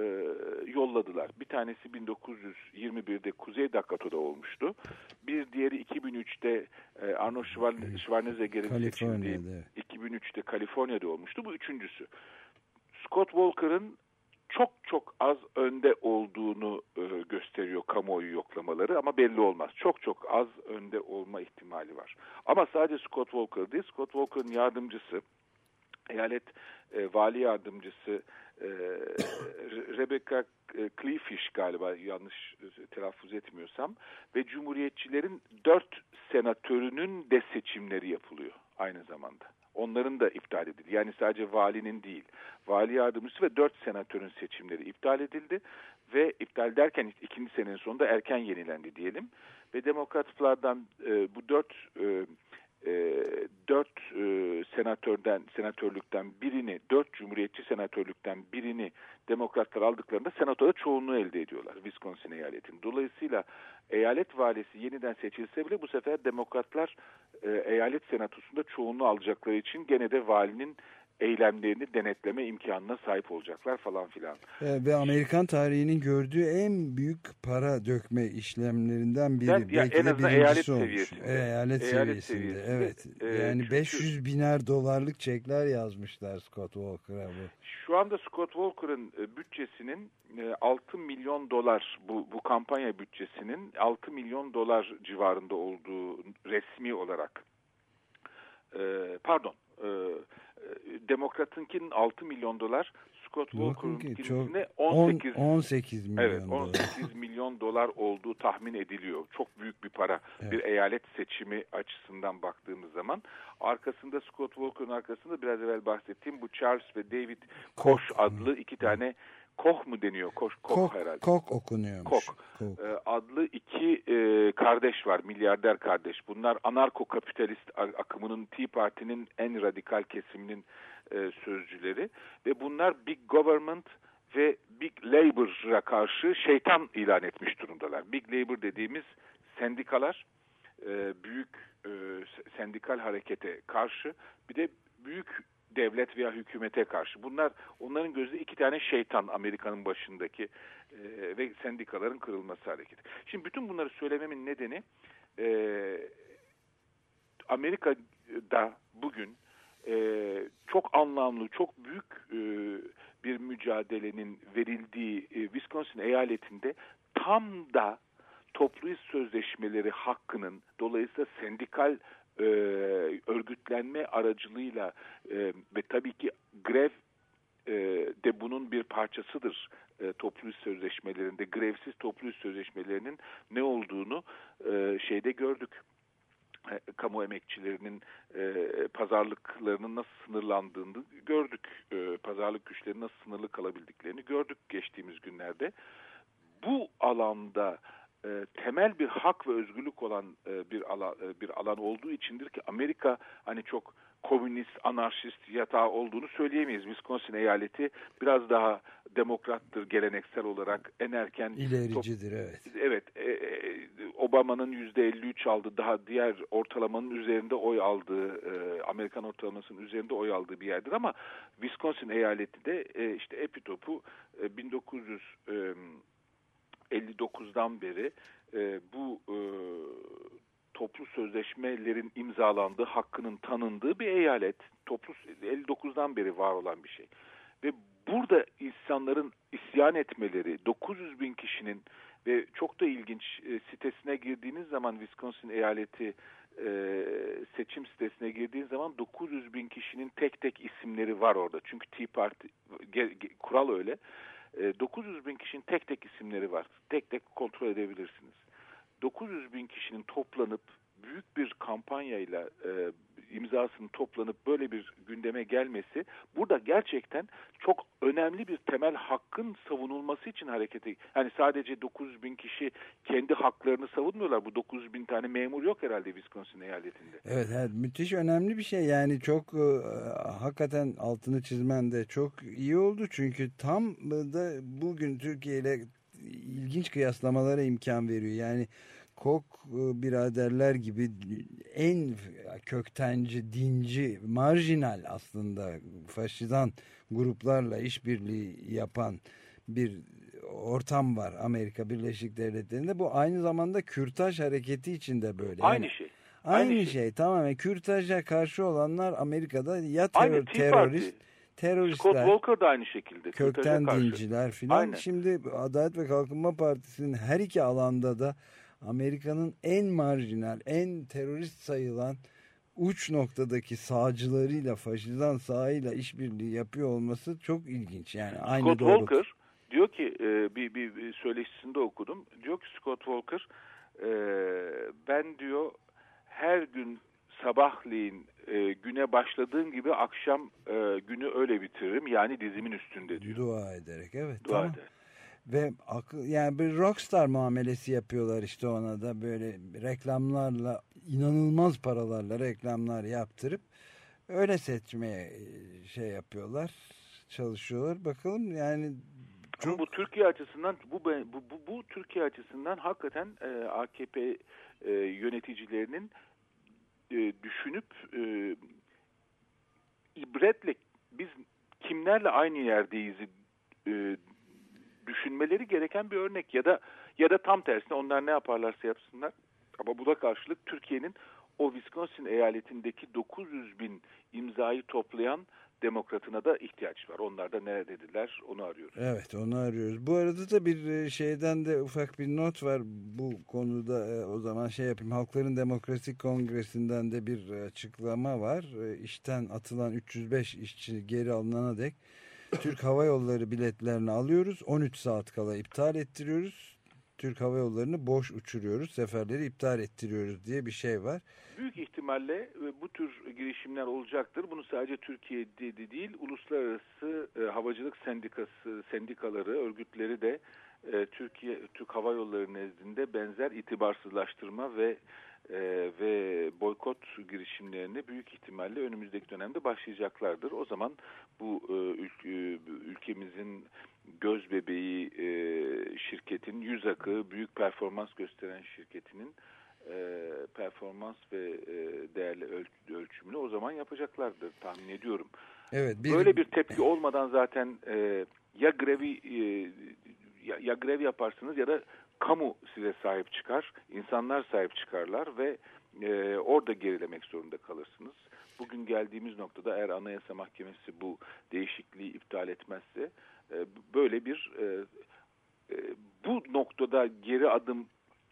yolladılar. Bir tanesi 1921'de Kuzey Dakoto'da olmuştu. Bir diğeri 2003'te e, Arnold Schwarzenegger- Schwarzenegger'in seçildiği Kaliforniya'da. evet. 2003'te Kaliforniya'da olmuştu. Bu üçüncüsü. Scott Walker'ın çok çok az önde olduğunu e, gösteriyor kamuoyu yoklamaları ama belli olmaz. Çok çok az önde olma ihtimali var. Ama sadece Scott Walker değil, Scott Walker'ın yardımcısı, eyalet e, vali yardımcısı e, Re- Rebecca e, Cleefish galiba yanlış e, telaffuz etmiyorsam ve Cumhuriyetçilerin dört senatörünün de seçimleri yapılıyor aynı zamanda. Onların da iptal edildi. Yani sadece valinin değil, vali yardımcısı ve dört senatörün seçimleri iptal edildi ve iptal derken ikinci senenin sonunda erken yenilendi diyelim. Ve demokratlardan e, bu dört e, e, dört e, senatörden senatörlükten birini, dört cumhuriyetçi senatörlükten birini demokratlar aldıklarında senatoda çoğunluğu elde ediyorlar Wisconsin eyaletinin. Dolayısıyla eyalet valisi yeniden seçilse bile bu sefer demokratlar e, eyalet senatosunda çoğunluğu alacakları için gene de valinin eylemlerini denetleme imkanına sahip olacaklar falan filan. E, ve Amerikan tarihinin gördüğü en büyük para dökme işlemlerinden biri. Ya Belki en azından eyalet olmuş. seviyesinde. Eyalet, Eyalet seviyesinde. seviyesinde. Evet. Ee, yani çünkü- 500 biner dolarlık çekler yazmışlar Scott Walker'a bu. Şu anda Scott Walker'ın e, bütçesinin e, 6 milyon dolar bu, bu kampanya bütçesinin 6 milyon dolar civarında olduğu resmi olarak e, pardon e, e, Demokrat'ınkinin 6 milyon dolar Scott Bakın ki Walker'ın çok 18 on- 18 milyon Evet, dolar. 18 *laughs* milyon dolar olduğu tahmin ediliyor. Çok büyük bir para. Evet. Bir eyalet seçimi açısından baktığımız zaman. Arkasında Scott Walker'ın arkasında biraz evvel bahsettiğim bu Charles ve David Koch adlı iki tane Koch mu deniyor? Koch, Koch, Kok, herhalde. kok okunuyormuş. Koch. Kok. Ee, adlı iki e, kardeş var, milyarder kardeş. Bunlar anarko-kapitalist akımının Tea Parti'nin en radikal kesiminin e, sözcüleri. Ve bunlar Big Government ve Big Labor'a karşı şeytan ilan etmiş durumdalar. Big Labor dediğimiz sendikalar, e, büyük e, sendikal harekete karşı bir de büyük devlet veya hükümete karşı. Bunlar onların gözünde iki tane şeytan Amerika'nın başındaki e, ve sendikaların kırılması hareketi. Şimdi bütün bunları söylememin nedeni e, Amerika'da bugün e, çok anlamlı, çok büyük e, bir mücadelenin verildiği e, Wisconsin eyaletinde tam da toplu iş sözleşmeleri hakkının dolayısıyla sendikal e, örgütlenme aracılığıyla e, ve tabii ki grev e, de bunun bir parçasıdır e, toplu sözleşmelerinde grevsiz toplu sözleşmelerinin ne olduğunu e, şeyde gördük e, kamu emekçilerinin e, pazarlıklarının nasıl sınırlandığını gördük. E, pazarlık güçlerinin nasıl sınırlı kalabildiklerini gördük geçtiğimiz günlerde. Bu alanda e, temel bir hak ve özgürlük olan e, bir alan e, bir alan olduğu içindir ki Amerika hani çok komünist, anarşist yatağı olduğunu söyleyemeyiz. Wisconsin eyaleti biraz daha demokrattır geleneksel olarak en erken İlericidir evet. Evet, e, e, Obama'nın yüzde 53 aldı, daha diğer ortalamanın üzerinde oy aldığı, e, Amerikan ortalamasının üzerinde oy aldığı bir yerdir ama Wisconsin eyaleti de e, işte epitopu e, 1959'dan beri e, bu e, toplu sözleşmelerin imzalandığı, hakkının tanındığı bir eyalet. Toplu 59'dan beri var olan bir şey. Ve burada insanların isyan etmeleri, 900 bin kişinin ve çok da ilginç e, sitesine girdiğiniz zaman Wisconsin eyaleti e, seçim sitesine girdiğiniz zaman 900 bin kişinin tek tek isimleri var orada. Çünkü Tea Party ge- ge- kural öyle. E, 900 bin kişinin tek tek isimleri var. Tek tek kontrol edebilirsiniz. 900 bin kişinin toplanıp büyük bir kampanyayla e, imzasının toplanıp böyle bir gündeme gelmesi burada gerçekten çok önemli bir temel hakkın savunulması için harekete hani sadece 900 bin kişi kendi haklarını savunmuyorlar. Bu 900 bin tane memur yok herhalde Wisconsin eyaletinde. Evet, evet müthiş önemli bir şey. Yani çok e, hakikaten altını çizmen de çok iyi oldu. Çünkü tam da bugün Türkiye ile ilginç kıyaslamalara imkan veriyor. Yani Kok e, biraderler gibi en köktenci, dinci, marjinal aslında faşizan gruplarla işbirliği yapan bir ortam var Amerika Birleşik Devletleri'nde. Bu aynı zamanda Kürtaj hareketi için de böyle. Aynı Yani şey. Aynı, Aynı şey. şey. tamamen Kürtaja karşı olanlar Amerika'da ya Aynı terör, Tea terörist, Party. Scott teröristler, Walker da aynı şekilde. kökten dinciler filan. Şimdi Adalet ve Kalkınma Partisi'nin her iki alanda da Amerika'nın en marjinal, en terörist sayılan uç noktadaki sağcılarıyla, faşizan sağıyla işbirliği yapıyor olması çok ilginç. Yani aynı Scott doğrultu. Walker diyor ki e, bir, bir, bir söyleşisinde okudum. Diyor ki Scott Walker e, ben diyor her gün sabahleyin e, güne başladığım gibi akşam e, günü öyle bitiririm. Yani dizimin üstünde diyor. Dua ederek evet. Dua tamam. eder. Ve akıl yani bir rockstar muamelesi yapıyorlar işte ona da. Böyle reklamlarla inanılmaz paralarla reklamlar yaptırıp öyle seçmeye e, şey yapıyorlar çalışıyorlar. Bakalım yani Ama çok bu Türkiye açısından bu bu, bu, bu Türkiye açısından hakikaten e, AKP e, yöneticilerinin e, düşünüp e, ibretle biz kimlerle aynı yerdeyiz e, düşünmeleri gereken bir örnek ya da ya da tam tersine onlar ne yaparlarsa yapsınlar ama buna karşılık Türkiye'nin o Wisconsin eyaletindeki 900 bin imzayı toplayan demokratına da ihtiyaç var. Onlar da neredediler onu arıyoruz. Evet onu arıyoruz. Bu arada da bir e, şeyden de ufak bir not var bu konuda e, o zaman şey yapayım. Halkların Demokratik Kongresi'nden de bir açıklama var. E, İşten atılan 305 işçi geri alınana dek Türk Hava Yolları biletlerini alıyoruz. 13 saat kala iptal ettiriyoruz. Türk Hava Yolları'nı boş uçuruyoruz. Seferleri iptal ettiriyoruz diye bir şey var. Büyük ihtimalle e, bu tür girişimler olacaktır. Bunu sadece Türkiye'de de değil, uluslararası e, havacılık sendikası, sendikaları, örgütleri de e, Türkiye Türk Hava Yolları nezdinde benzer itibarsızlaştırma ve e, ve boykot girişimlerini büyük ihtimalle önümüzdeki dönemde başlayacaklardır. O zaman bu e, ülke, ülkemizin göz bebeği e, şirketin, yüz akı, büyük performans gösteren şirketinin e, performans ve e, değerli öl ölçümünü o zaman yapacaklardır tahmin ediyorum. Evet. Bir... Böyle bir tepki olmadan zaten e, ya grevi e, ya, ya grev yaparsınız ya da kamu size sahip çıkar, insanlar sahip çıkarlar ve e, orada gerilemek zorunda kalırsınız. Bugün geldiğimiz noktada eğer Anayasa Mahkemesi bu değişikliği iptal etmezse e, böyle bir e, e, bu noktada geri adım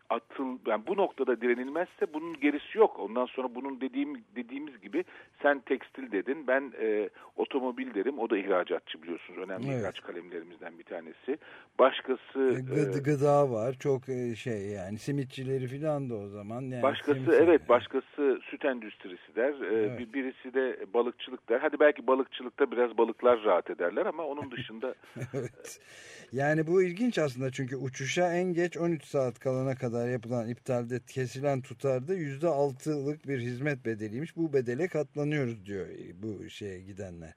atıl yani bu noktada direnilmezse bunun gerisi yok. Ondan sonra bunun dediğim dediğimiz gibi sen tekstil dedin, ben e, otomobil derim. O da ihracatçı biliyorsunuz. Önemli Evet. ihraç kalemlerimizden bir tanesi. Başkası Gı- e, gıda var çok e, şey yani simitçileri falan da o zaman. Yani Başkası simit- evet başkası süt endüstrisi der. Ee, Evet. bir birisi de balıkçılık der. Hadi belki balıkçılıkta biraz balıklar rahat ederler ama onun dışında *laughs* evet. Yani bu ilginç aslında çünkü uçuşa en geç 13 saat kalana kadar yapılan iptalde kesilen tutarda %6'lık bir hizmet bedeliymiş. Bu bedele katlanıyoruz diyor e, bu şeye gidenler.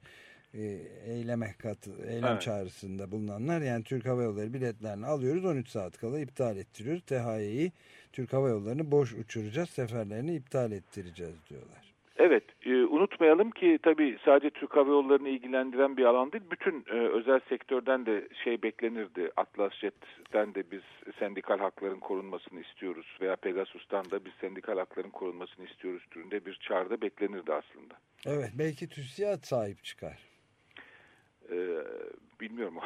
E, eyleme katı, eylem Evet. çağrısında bulunanlar yani Türk Hava Yolları biletlerini alıyoruz 13 saat kala iptal ettiriyoruz. THY'yi Türk Hava Yolları'nı boş uçuracağız seferlerini iptal ettireceğiz diyorlar. Evet e, unutmayalım ki tabii sadece Türk Hava Yolları'nı ilgilendiren bir alan değil. Bütün e, özel sektörden de şey beklenirdi. Atlas Jet'ten de biz sendikal hakların korunmasını istiyoruz veya Pegasus'tan da biz sendikal hakların korunmasını istiyoruz türünde bir çağrıda beklenirdi aslında. Evet belki TÜSİAD sahip çıkar. Ee, bilmiyorum. *laughs*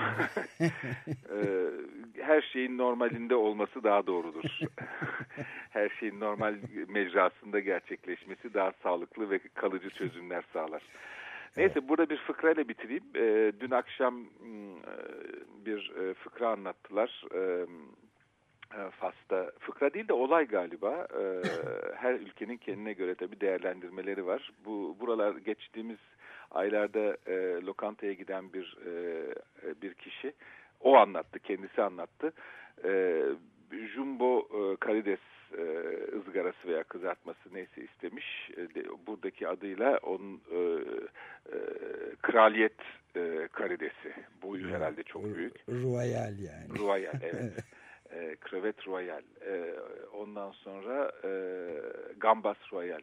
Ee, her şeyin normalinde olması daha doğrudur. *laughs* her şeyin normal mecrasında gerçekleşmesi daha sağlıklı ve kalıcı çözümler sağlar. Neyse burada bir fıkrayla bitireyim. Ee, dün akşam e, bir e, fıkra anlattılar. Ee, e, Fas'ta fıkra değil de olay galiba. Ee, *laughs* her ülkenin kendine göre tabii değerlendirmeleri var. Bu buralar geçtiğimiz aylarda e, lokantaya giden bir e, e, bir kişi o anlattı, kendisi anlattı. E, jumbo e, karides e, ızgarası veya kızartması neyse istemiş. E, de, buradaki adıyla onun e, e, kraliyet e, karidesi. Boyu herhalde çok büyük. Royal yani. Royal *laughs* evet. e, krevet Royal. E, ondan sonra e, Gambas Royal.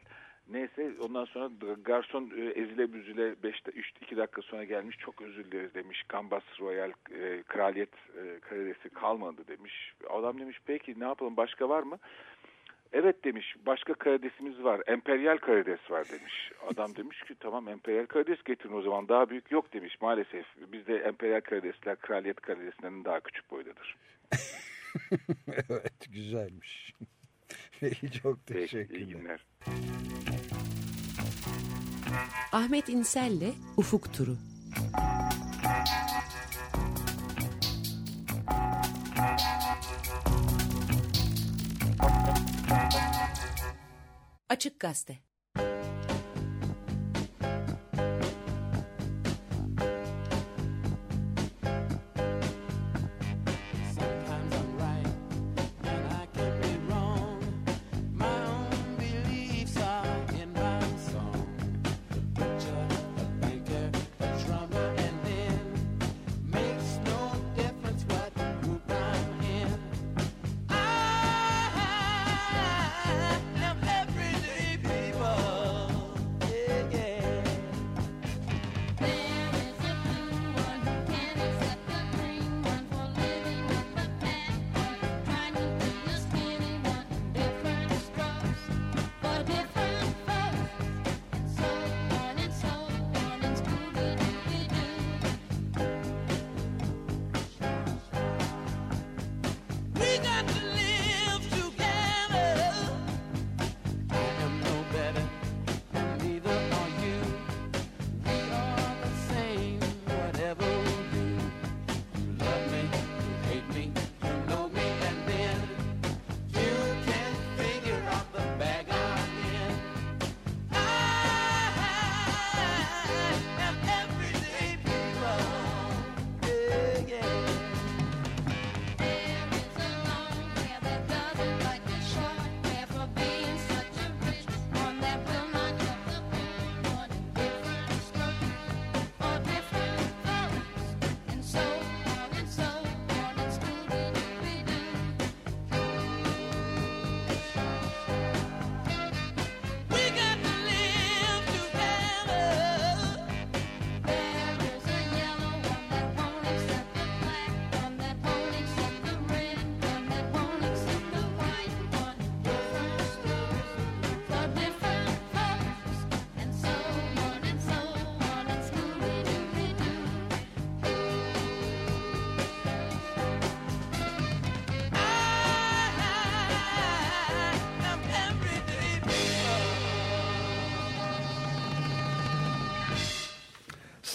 Neyse ondan sonra garson e, ezile büzüle 2 dakika sonra gelmiş çok özür dileriz demiş. Gambas Royal e, kraliyet e, karidesi kalmadı demiş. Adam demiş peki ne yapalım başka var mı? Evet demiş başka karidesimiz var. Emperyal karides var demiş. Adam demiş ki tamam emperyal karides getirin o zaman daha büyük yok demiş maalesef. Bizde emperyal karidesler kraliyet karidesinden daha küçük boydadır. *laughs* evet güzelmiş. *laughs* Çok Peki, iyi teşekkürler. günler. Ahmet İnsel'le Ufuk Turu. Açık Gazete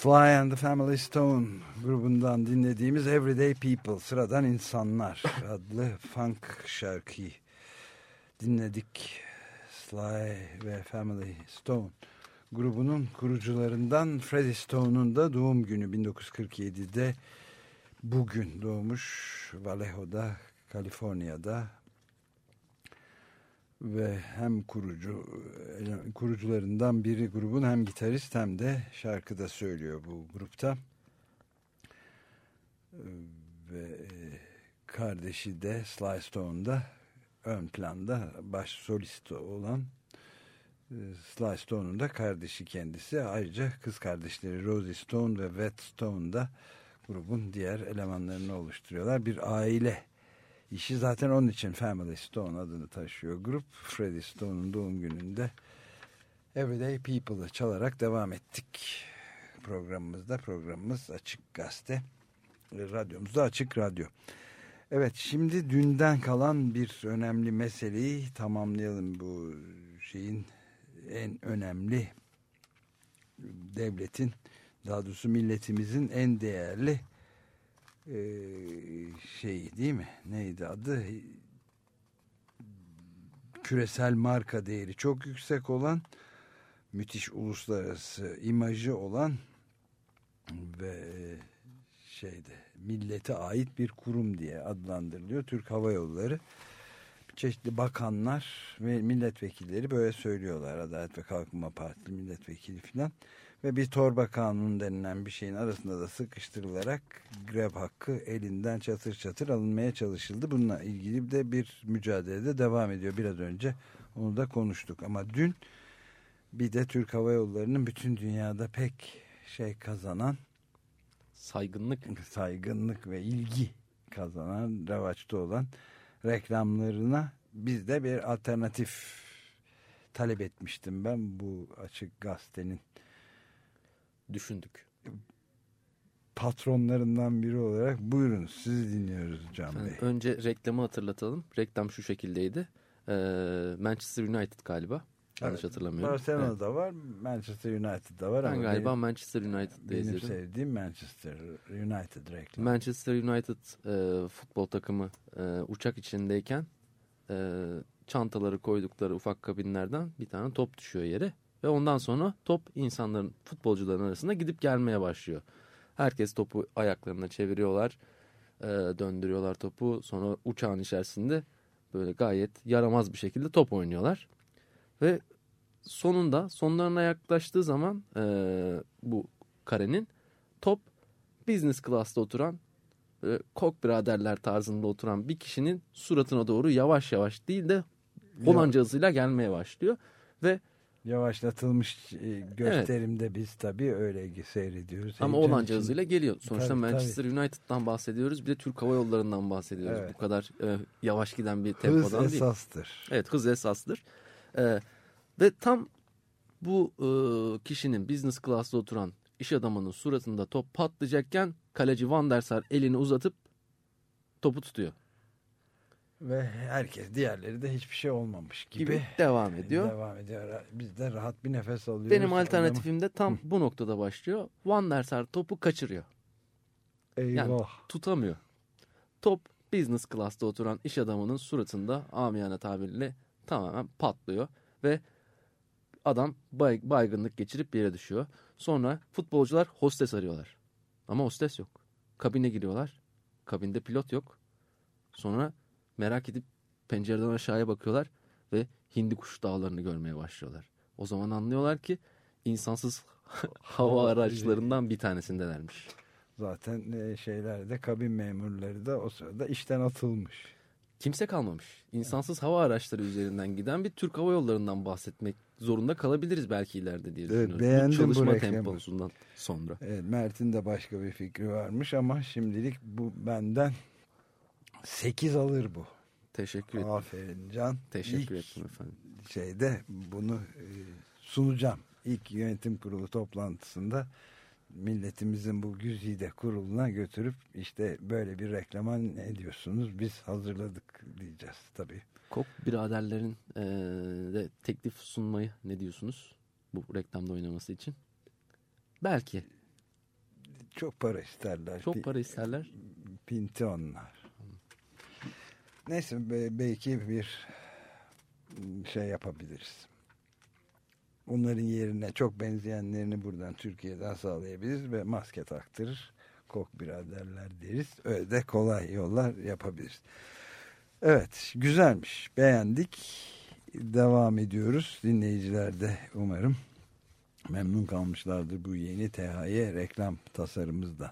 Sly and the Family Stone grubundan dinlediğimiz Everyday People, sıradan insanlar adlı funk şarkıyı dinledik. Sly ve Family Stone grubunun kurucularından Freddie Stone'un da doğum günü 1947'de bugün doğmuş Vallejo'da, Kaliforniya'da ve hem kurucu kurucularından biri grubun hem gitarist hem de şarkıda söylüyor bu grupta. Ve e, kardeşi de Sly Stone'da ön planda baş solist olan e, Sly Stone'un da kardeşi kendisi. Ayrıca kız kardeşleri Rosie Stone ve Beth Stone da grubun diğer elemanlarını oluşturuyorlar. Bir aile işi zaten onun için Family Stone adını taşıyor grup. Freddie Stone'un doğum gününde Everyday People'ı çalarak devam ettik programımızda. Programımız Açık Gazete. Radyomuzda Açık Radyo. Evet şimdi dünden kalan bir önemli meseleyi tamamlayalım bu şeyin en önemli devletin daha doğrusu milletimizin en değerli e, şey değil mi? Neydi adı? Küresel marka değeri çok yüksek olan müthiş uluslararası imajı olan ve şeyde millete ait bir kurum diye adlandırılıyor. Türk Hava Yolları çeşitli bakanlar ve milletvekilleri böyle söylüyorlar. Adalet ve Kalkınma Partili milletvekili filan ve bir torba kanunu denilen bir şeyin arasında da sıkıştırılarak grev hakkı elinden çatır çatır alınmaya çalışıldı. Bununla ilgili de bir mücadelede devam ediyor. Biraz önce onu da konuştuk. Ama dün bir de Türk Hava Yolları'nın bütün dünyada pek şey kazanan Saygınlık. saygınlık ve ilgi kazanan, revaçta olan reklamlarına biz de bir alternatif talep etmiştim ben bu açık gazetenin Düşündük. patronlarından biri olarak buyurun sizi dinliyoruz Can Efendim, Bey. önce reklamı hatırlatalım. Reklam şu şekildeydi. Ee, Manchester United galiba. Yanlış Evet, hatırlamıyorum. Evet. Barcelona'da var, Manchester United'da var Ben ama galiba benim, Manchester United'da benim izledim. sevdiğim Manchester United reklamı. Manchester United e, futbol takımı e, uçak içindeyken e, çantaları koydukları ufak kabinlerden bir tane top düşüyor yere. Ve ondan sonra top insanların, futbolcuların arasında gidip gelmeye başlıyor. Herkes topu ayaklarına çeviriyorlar, e, döndürüyorlar topu. Sonra uçağın içerisinde böyle gayet yaramaz bir şekilde top oynuyorlar. Ve sonunda sonlarına yaklaştığı zaman e, bu karenin top business class'ta oturan böyle kok biraderler tarzında oturan bir kişinin suratına doğru yavaş yavaş değil de Hollanda hızıyla gelmeye başlıyor. Ve Yavaşlatılmış e, gösterimde biz tabii öyle seyrediyoruz. ama Heyecan için- hızıyla geliyor. Sonuçta Tabii, Manchester United'dan bahsediyoruz. Bir de Türk Hava Yolları'ndan bahsediyoruz. Evet. Bu kadar e, yavaş giden bir Hız tempodan değil. esastır. Evet hız esastır. Ee, ve tam bu e, kişinin business class'ta oturan iş adamının suratında top patlayacakken kaleci Van der Sar elini uzatıp topu tutuyor. Ve herkes diğerleri de hiçbir şey olmamış gibi, Gibi devam ediyor. devam ediyor. Biz de rahat bir nefes alıyoruz. Benim alternatifim de tam bu noktada başlıyor. Van der Sar topu kaçırıyor. Eyvah. Yani tutamıyor. Top business class'ta oturan iş adamının suratında amiyane tabirle tamamen patlıyor ve adam bay- baygınlık geçirip yere düşüyor. Sonra futbolcular hostes arıyorlar. Ama hostes yok. Kabine giriyorlar. Kabinde pilot yok. Sonra merak edip pencereden aşağıya bakıyorlar ve Hindi kuş dağlarını görmeye başlıyorlar. O zaman anlıyorlar ki insansız *laughs* hava araçlarından *laughs* bir tanesindelermiş. Zaten e, şeyler de kabin memurları da o sırada işten atılmış. Kimse kalmamış. İnsansız hava araçları üzerinden giden bir Türk Hava Yolları'ndan bahsetmek zorunda kalabiliriz belki ileride diye düşünüyorum. beğendim bu bu çalışma reklamı. temposundan sonra. Evet, Mert'in de başka bir fikri varmış ama şimdilik bu benden 8 alır bu. Teşekkür ederim. Aferin Can. Teşekkür İlk ettim efendim. şeyde bunu e, sunacağım. İlk yönetim kurulu toplantısında milletimizin bu güzide kuruluna götürüp işte böyle bir reklama ne diyorsunuz biz hazırladık diyeceğiz tabii. Kok biraderlerin eee, de teklif sunmayı ne diyorsunuz? Bu reklamda oynaması için. Belki. Çok para isterler. Çok para isterler. Pinti onlar. Neyse be- belki bir şey yapabiliriz. Onların yerine çok benzeyenlerini buradan Türkiye'den sağlayabiliriz ve maske taktırır. Kok biraderler deriz. Öyle de kolay yollar yapabiliriz. Evet güzelmiş. Beğendik. Devam ediyoruz. Dinleyiciler de umarım memnun kalmışlardır bu yeni THY reklam tasarımımızdan.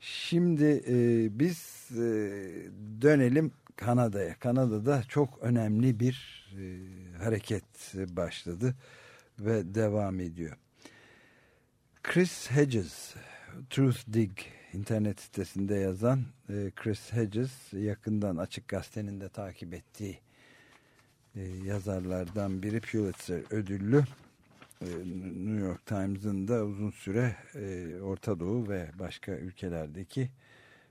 Şimdi e, biz e, dönelim Kanada'ya. Kanada'da çok önemli bir e, hareket başladı ve devam ediyor. Chris Hedges, Truth Dig internet sitesinde yazan e, Chris Hedges yakından Açık Gazete'nin de takip ettiği e, yazarlardan biri Pulitzer ödüllü. E, New York Times'ın da uzun süre e, Orta Doğu ve başka ülkelerdeki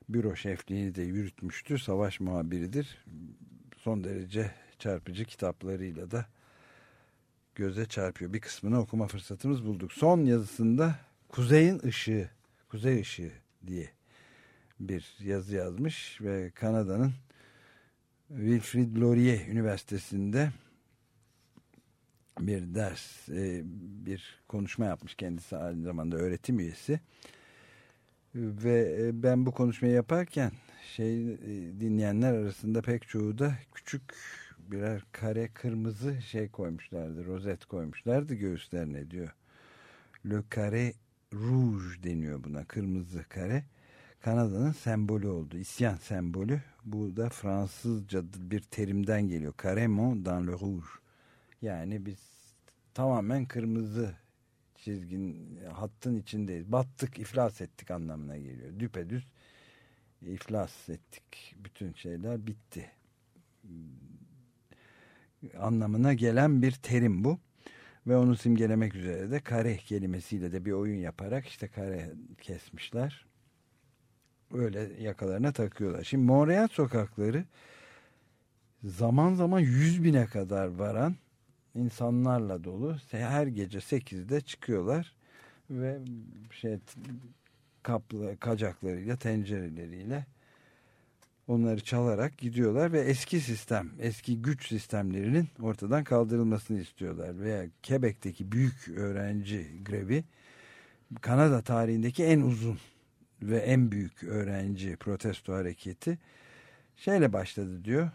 büro şefliğini de yürütmüştü. Savaş muhabiridir. Son derece çarpıcı kitaplarıyla da göze çarpıyor. Bir kısmını okuma fırsatımız bulduk. Son yazısında Kuzey'in ışığı, Kuzey ışığı diye bir yazı yazmış ve Kanada'nın Wilfrid Laurier Üniversitesi'nde bir ders, e, bir konuşma yapmış kendisi aynı zamanda öğretim üyesi. Ve e, ben bu konuşmayı yaparken şey e, dinleyenler arasında pek çoğu da küçük birer kare kırmızı şey koymuşlardı, rozet koymuşlardı göğüslerine diyor. Le Carré Rouge deniyor buna, kırmızı kare. Kanada'nın sembolü oldu, isyan sembolü. Bu da Fransızca bir terimden geliyor. Carrément dans le rouge. Yani biz tamamen kırmızı çizgin hattın içindeyiz. Battık, iflas ettik anlamına geliyor. Düpedüz iflas ettik. Bütün şeyler bitti. Anlamına gelen bir terim bu. Ve onu simgelemek üzere de kare kelimesiyle de bir oyun yaparak işte kare kesmişler. Öyle yakalarına takıyorlar. Şimdi Montreal sokakları zaman zaman 100 bine kadar varan insanlarla dolu. Her gece 8'de çıkıyorlar ve şey kaplı kacaklarıyla, tencereleriyle onları çalarak gidiyorlar ve eski sistem, eski güç sistemlerinin ortadan kaldırılmasını istiyorlar. Veya Quebec'teki büyük öğrenci grevi Kanada tarihindeki en uzun ve en büyük öğrenci protesto hareketi şeyle başladı diyor.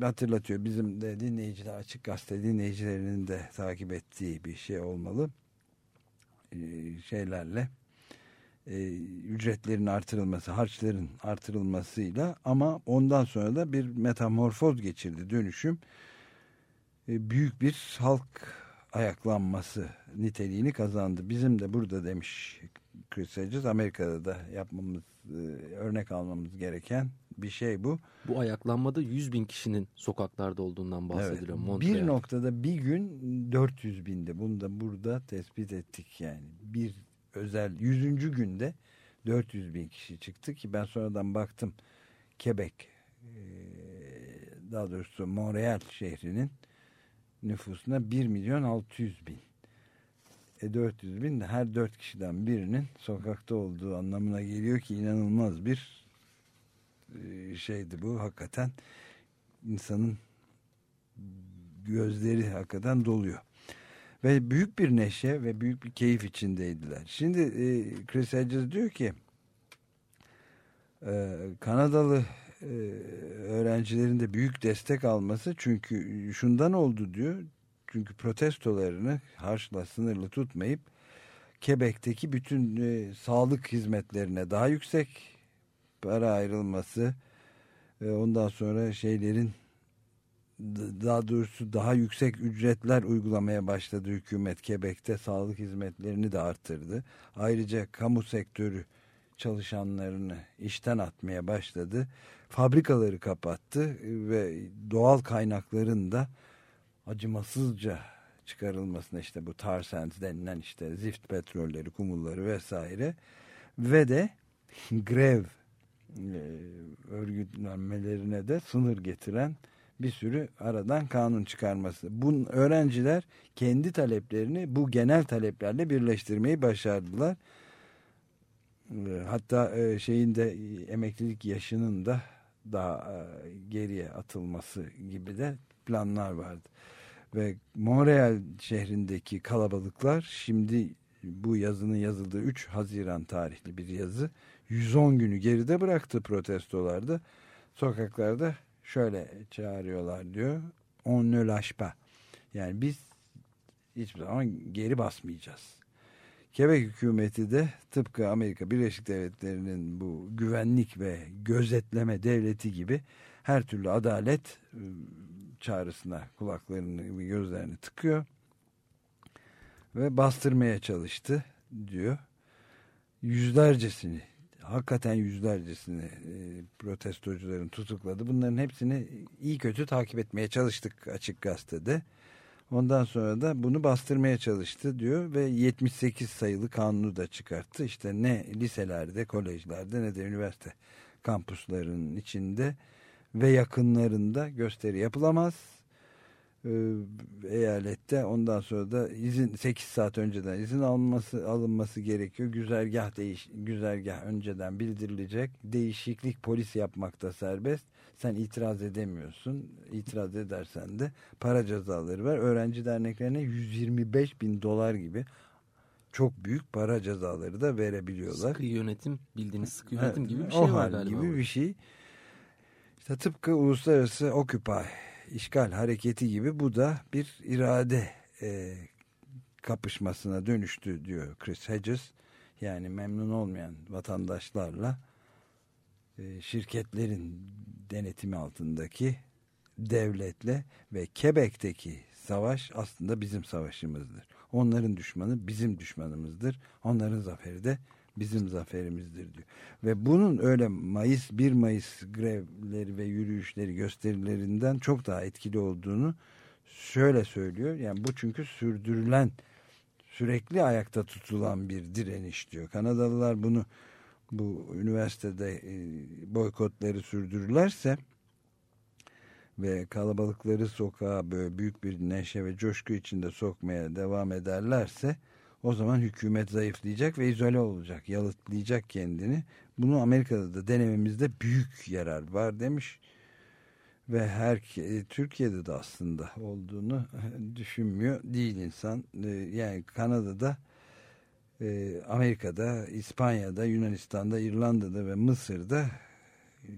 Hatırlatıyor bizim de dinleyiciler açık gazete dinleyicilerinin de takip ettiği bir şey olmalı. Ee, şeylerle e, ücretlerin artırılması, harçların artırılmasıyla ama ondan sonra da bir metamorfoz geçirdi dönüşüm. E, büyük bir halk ayaklanması niteliğini kazandı. Bizim de burada demiş Chris Hedges, Amerika'da da yapmamız, e, örnek almamız gereken bir şey bu. Bu ayaklanmada 100 bin kişinin sokaklarda olduğundan bahsediliyor. Evet, Montreal. bir noktada bir gün 400 binde. Bunu da burada tespit ettik yani. Bir özel 100. günde 400 bin kişi çıktı ki ben sonradan baktım Quebec daha doğrusu Montreal şehrinin nüfusuna 1 milyon 600 bin. E 400 bin de her 4 kişiden birinin sokakta olduğu anlamına geliyor ki inanılmaz bir şeydi bu hakikaten insanın gözleri hakikaten doluyor. Ve büyük bir neşe ve büyük bir keyif içindeydiler. Şimdi e, Chris Hedges diyor ki e, Kanadalı e, öğrencilerin de büyük destek alması çünkü şundan oldu diyor. Çünkü protestolarını harçla sınırlı tutmayıp Quebec'teki bütün e, sağlık hizmetlerine daha yüksek para ayrılması e, ondan sonra şeylerin daha doğrusu daha yüksek ücretler uygulamaya başladı hükümet Quebec'te sağlık hizmetlerini de arttırdı. Ayrıca kamu sektörü çalışanlarını işten atmaya başladı. Fabrikaları kapattı ve doğal kaynakların da acımasızca çıkarılmasına işte bu tar sands denilen işte zift petrolleri, kumulları vesaire ve de *laughs* grev örgütlenmelerine de sınır getiren bir sürü aradan kanun çıkarması. Bu öğrenciler kendi taleplerini bu genel taleplerle birleştirmeyi başardılar. E, Hatta e, şeyin de e, emeklilik yaşının da daha e, geriye atılması gibi de planlar vardı. Ve Montreal şehrindeki kalabalıklar şimdi bu yazının yazıldığı 3 Haziran tarihli bir yazı 110 günü geride bıraktı protestolarda. Sokaklarda şöyle çağırıyorlar diyor. On ne lâche. Yani biz hiçbir zaman geri basmayacağız. Quebec hükümeti de tıpkı Amerika Birleşik Devletleri'nin bu güvenlik ve gözetleme devleti gibi her türlü adalet ıı, çağrısına kulaklarını gözlerini tıkıyor ve bastırmaya çalıştı diyor. Yüzlercesini hakikaten yüzlercesini e, protestocuların tutukladı. Bunların hepsini iyi kötü takip etmeye çalıştık açık gazetede. Ondan sonra da bunu bastırmaya çalıştı diyor ve 78 sayılı kanunu da çıkarttı. İşte ne liselerde, kolejlerde ne de üniversite kampuslarının içinde ve yakınlarında gösteri yapılamaz. Ee, eyalette ondan sonra da izin 8 saat önceden izin alınması alınması gerekiyor. Güzergah değiş güzergah önceden bildirilecek. Değişiklik polis yapmakta serbest. Sen itiraz edemiyorsun. İtiraz edersen de para cezaları var. Öğrenci derneklerine 125 bin dolar gibi çok büyük para cezaları da verebiliyorlar. Sıkı yönetim bildiğiniz sıkı yönetim Evet, gibi bir o şey var hal galiba. gibi bir şey. İşte tıpkı uluslararası Occupy işgal hareketi gibi bu da bir irade e, kapışmasına dönüştü diyor Chris Hedges. Yani memnun olmayan vatandaşlarla e, şirketlerin denetimi altındaki devletle ve Quebec'teki savaş aslında bizim savaşımızdır. Onların düşmanı bizim düşmanımızdır. Onların zaferi de bizim zaferimizdir diyor. Ve bunun öyle Mayıs 1 Mayıs grevleri ve yürüyüşleri gösterilerinden çok daha etkili olduğunu şöyle söylüyor. Yani bu çünkü sürdürülen sürekli ayakta tutulan bir direniş diyor. Kanadalılar bunu bu üniversitede e, boykotları sürdürürlerse ve kalabalıkları sokağa böyle büyük bir neşe ve coşku içinde sokmaya devam ederlerse o zaman hükümet zayıflayacak ve izole olacak, yalıtlayacak kendini. Bunu Amerika'da da denememizde büyük yarar var demiş. Ve her e, Türkiye'de de aslında olduğunu düşünmüyor değil insan. E, Yani Kanada'da, e, Amerika'da, İspanya'da, Yunanistan'da, İrlanda'da ve Mısır'da e,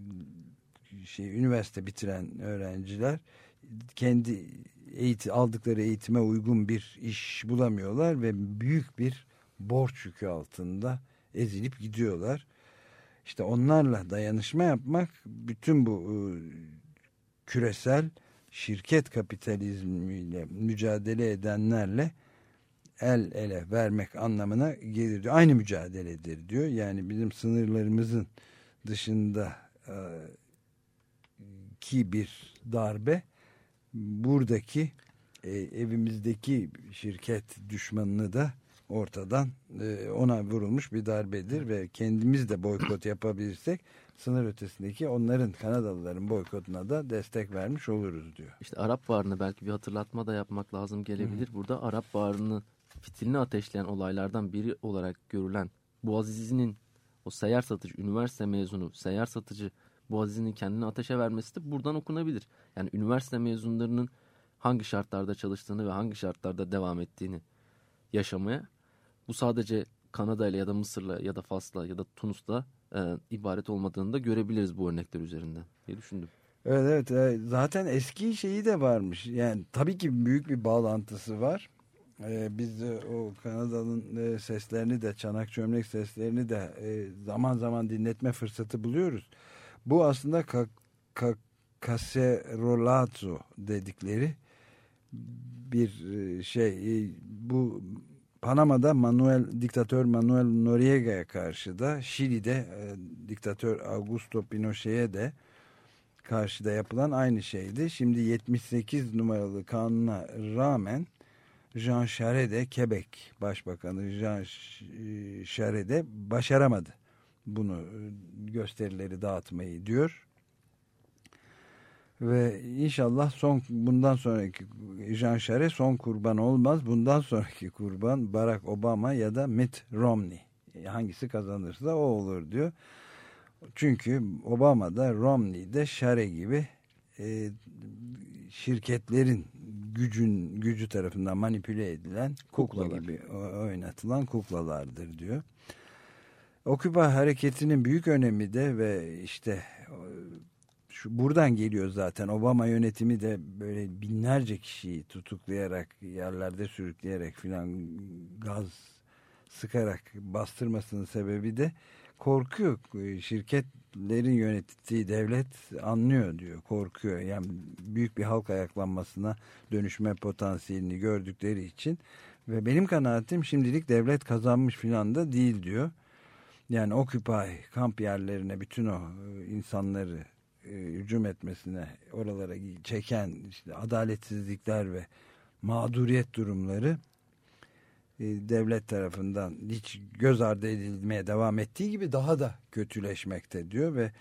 şey üniversite bitiren öğrenciler kendi eğitim, aldıkları eğitime uygun bir iş bulamıyorlar ve büyük bir borç yükü altında ezilip gidiyorlar. İşte onlarla dayanışma yapmak bütün bu e, küresel şirket kapitalizmiyle mücadele edenlerle el ele vermek anlamına gelir diyor. Aynı mücadeledir diyor. Yani bizim sınırlarımızın dışında e, ki bir darbe buradaki e, evimizdeki şirket düşmanını da ortadan e, ona vurulmuş bir darbedir ve kendimiz de boykot yapabilirsek sınır ötesindeki onların Kanadalıların boykotuna da destek vermiş oluruz diyor. İşte Arap Baharı'nı belki bir hatırlatma da yapmak lazım gelebilir. Burada Arap Baharı'nı fitilini ateşleyen olaylardan biri olarak görülen Boğazizi'nin o seyyar satıcı, üniversite mezunu seyyar satıcı Boğazizi'nin kendini ateşe vermesi de buradan okunabilir. Yani üniversite mezunlarının hangi şartlarda çalıştığını ve hangi şartlarda devam ettiğini yaşamaya bu sadece Kanada ile ya da Mısır'la ya da Fas'la ya da Tunus'la e, ibaret olmadığını da görebiliriz bu örnekler üzerinden diye düşündüm. Evet evet e, zaten eski şeyi de varmış. Yani tabii ki büyük bir bağlantısı var. E, biz de o Kanada'nın e, seslerini de çanak çömlek seslerini de zaman zaman dinletme fırsatı buluyoruz. Bu aslında ka, ka, cacerolazo dedikleri bir e, şey. E, Bu Panama'da Manuel diktatör Manuel Noriego'ya karşı da Şili'de e, diktatör Augusto Pinochet'e de karşıda yapılan aynı şeydi. Şimdi 78 numaralı kanuna rağmen Jean Charest de Quebec Başbakanı Jean Charest de başaramadı bunu e, gösterileri dağıtmayı diyor. Ve inşallah son bundan sonraki Jean Charest son kurban olmaz. Bundan sonraki kurban Barack Obama ya da Mitt Romney. hangisi kazanırsa o olur diyor. Çünkü Obama da Romney de Şare gibi e, şirketlerin gücün gücü tarafından manipüle edilen kukla Kuklalar. gibi oynatılan kuklalardır diyor. Occupy hareketinin büyük önemi de ve işte o- şu buradan geliyor zaten Obama yönetimi de böyle binlerce kişiyi tutuklayarak yerlerde sürükleyerek filan gaz sıkarak bastırmasının sebebi de korkuyor. Şirketlerin yönettiği devlet anlıyor diyor. Korkuyor. Yani büyük bir halk ayaklanmasına dönüşme potansiyelini gördükleri için ve benim kanaatim şimdilik devlet kazanmış filan da değil diyor. Yani Occupy kamp yerlerine bütün o e, insanları e, hücum etmesine oralara çeken işte adaletsizlikler ve mağduriyet durumları e, devlet tarafından hiç göz ardı edilmeye devam ettiği gibi daha da kötüleşmekte diyor ve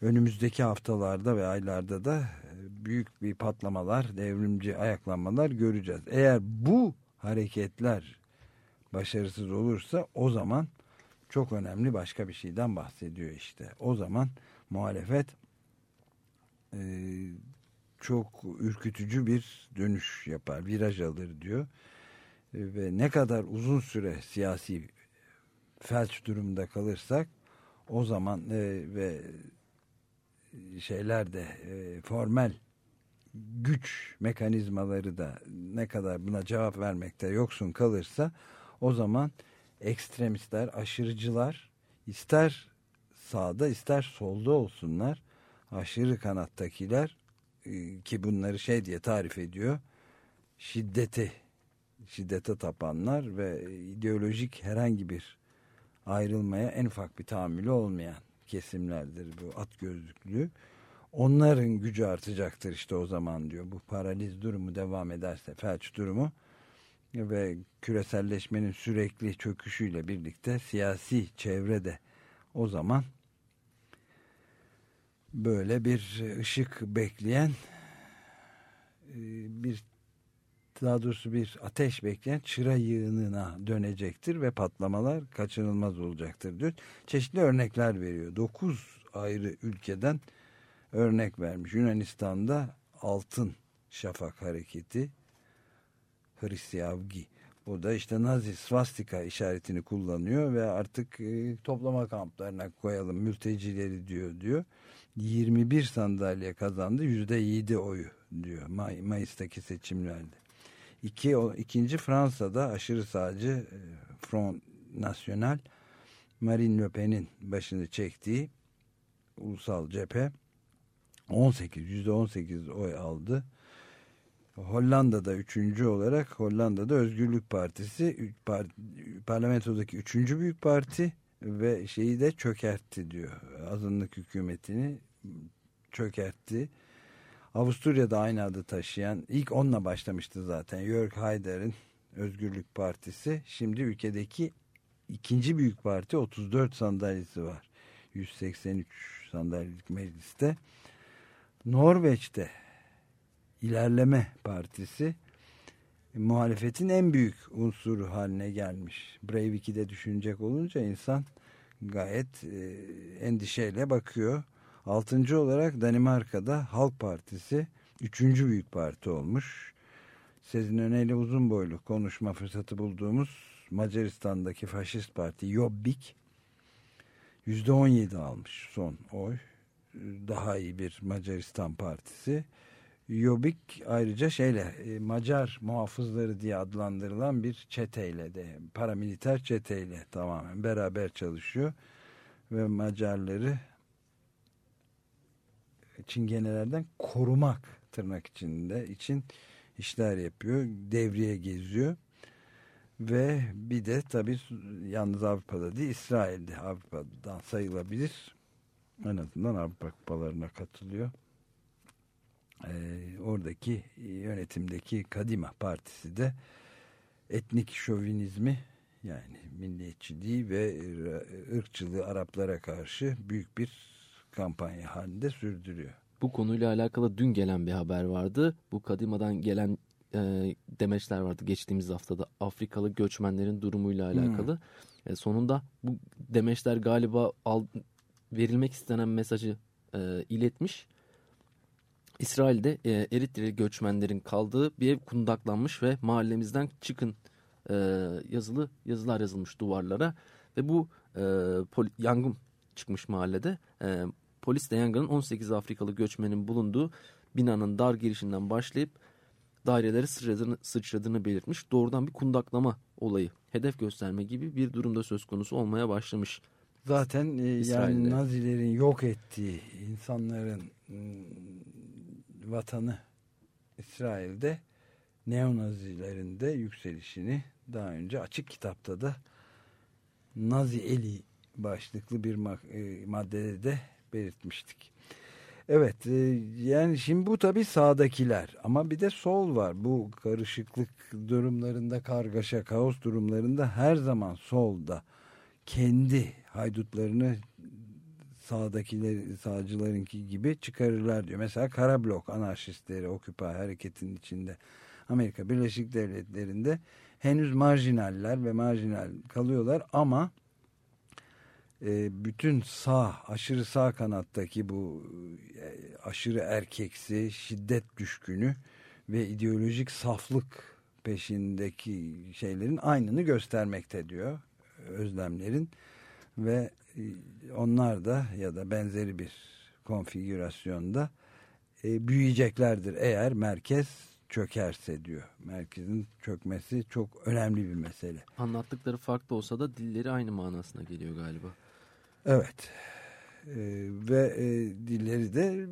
önümüzdeki haftalarda ve aylarda da e, büyük bir patlamalar, devrimci ayaklanmalar göreceğiz. Eğer bu hareketler başarısız olursa o zaman çok önemli başka bir şeyden bahsediyor işte. O zaman muhalefet e, çok ürkütücü bir dönüş yapar, viraj alır diyor. E, ve ne kadar uzun süre siyasi felç durumda kalırsak o zaman e, ve şeyler de e, formel güç mekanizmaları da ne kadar buna cevap vermekte yoksun kalırsa o zaman ekstremistler, aşırıcılar ister sağda ister solda olsunlar aşırı kanattakiler e, ki bunları şey diye tarif ediyor şiddeti şiddete tapanlar ve ideolojik herhangi bir ayrılmaya en ufak bir tahammülü olmayan kesimlerdir bu at gözlüklü. Onların gücü artacaktır işte o zaman diyor. Bu paraliz durumu devam ederse felç durumu ve küreselleşmenin sürekli çöküşüyle birlikte siyasi çevrede o zaman böyle bir ışık bekleyen e, bir daha doğrusu bir ateş bekleyen çıra yığınına dönecektir ve patlamalar kaçınılmaz olacaktır diyor. Çeşitli örnekler veriyor. 9 ayrı ülkeden örnek vermiş. Yunanistan'da Altın Şafak Hareketi Hristiavgi. O da işte Nazi swastika işaretini kullanıyor ve artık e, toplama kamplarına koyalım mültecileri diyor diyor. 21 sandalye kazandı %7 oyu diyor May, Mayıs'taki seçimlerde. İki, o, ikinci Fransa'da aşırı sağcı e, Front National Marine Le Pen'in başını çektiği ulusal cephe 18 %18 oy aldı. Hollanda'da üçüncü olarak Hollanda'da Özgürlük Partisi par parlamentodaki üçüncü büyük parti ve şeyi de çökertti diyor. Azınlık hükümetini çökertti. Avusturya'da aynı adı taşıyan ilk onunla başlamıştı zaten. Jörg Haider'in Özgürlük Partisi. Şimdi ülkedeki ikinci büyük parti 34 sandalyesi var. 183 sandalyelik mecliste. Norveç'te İlerleme Partisi muhalefetin en büyük unsuru haline gelmiş. Breivik'i de düşünecek olunca insan gayet e, endişeyle bakıyor. Altıncı olarak Danimarka'da Halk Partisi üçüncü büyük parti olmuş. Sezin Öne'yle uzun boylu konuşma fırsatı bulduğumuz Macaristan'daki faşist parti Jobbik yüzde on yedi almış son oy. Daha iyi bir Macaristan partisi. Jobbik ayrıca şeyle e, Macar muhafızları diye adlandırılan bir çeteyle de paramiliter çeteyle tamamen beraber çalışıyor ve Macarları çingenelerden korumak tırnak içinde için işler yapıyor. Devriye geziyor. Ve bir de tabii yalnız Avrupa'da değil İsrail'de Avrupa'dan sayılabilir. En azından Avrupa kupalarına katılıyor. Ee, oradaki yönetimdeki Kadima Partisi de etnik şovinizmi yani milliyetçiliği ve ırkçılığı Araplara karşı büyük bir kampanya halinde sürdürüyor. Bu konuyla alakalı dün gelen bir haber vardı. Bu Kadima'dan gelen e, demeçler vardı geçtiğimiz haftada Afrikalı göçmenlerin durumuyla alakalı. E, sonunda bu demeçler galiba al, verilmek istenen mesajı e, iletmiş. İsrail'de e, Eritre göçmenlerin kaldığı bir ev kundaklanmış ve mahallemizden çıkın e, yazılı yazılar yazılmış duvarlara ve bu e, poli- yangın çıkmış mahallede. E, polis de yangının 18 Afrikalı göçmenin bulunduğu binanın dar girişinden başlayıp dairelere sıçradığını, sıçradığını belirtmiş. Doğrudan bir kundaklama olayı, hedef gösterme gibi bir durumda söz konusu olmaya başlamış. Zaten e, yani. Nazilerin yok ettiği insanların mm, vatanı İsrail'de neonazilerin de yükselişini daha önce açık kitapta da Nazi Eli başlıklı bir e, maddede de belirtmiştik. Evet e, yani şimdi bu tabii sağdakiler ama bir de sol var. Bu karışıklık durumlarında kargaşa kaos durumlarında her zaman solda kendi haydutlarını sağdakiler sağcılarınki gibi çıkarırlar diyor. Mesela kara blok anarşistleri Occupy hareketinin içinde Amerika Birleşik Devletleri'nde henüz marjinaller ve marjinal kalıyorlar ama e, bütün sağ aşırı sağ kanattaki bu e, aşırı erkeksi şiddet düşkünü ve ideolojik saflık peşindeki şeylerin aynını göstermekte diyor özlemlerin ve onlar da ya da benzeri bir konfigürasyonda e, büyüyeceklerdir eğer merkez çökerse diyor. Merkezin çökmesi çok önemli bir mesele. Anlattıkları farklı olsa da dilleri aynı manasına geliyor galiba. Evet. E, ve e, dilleri de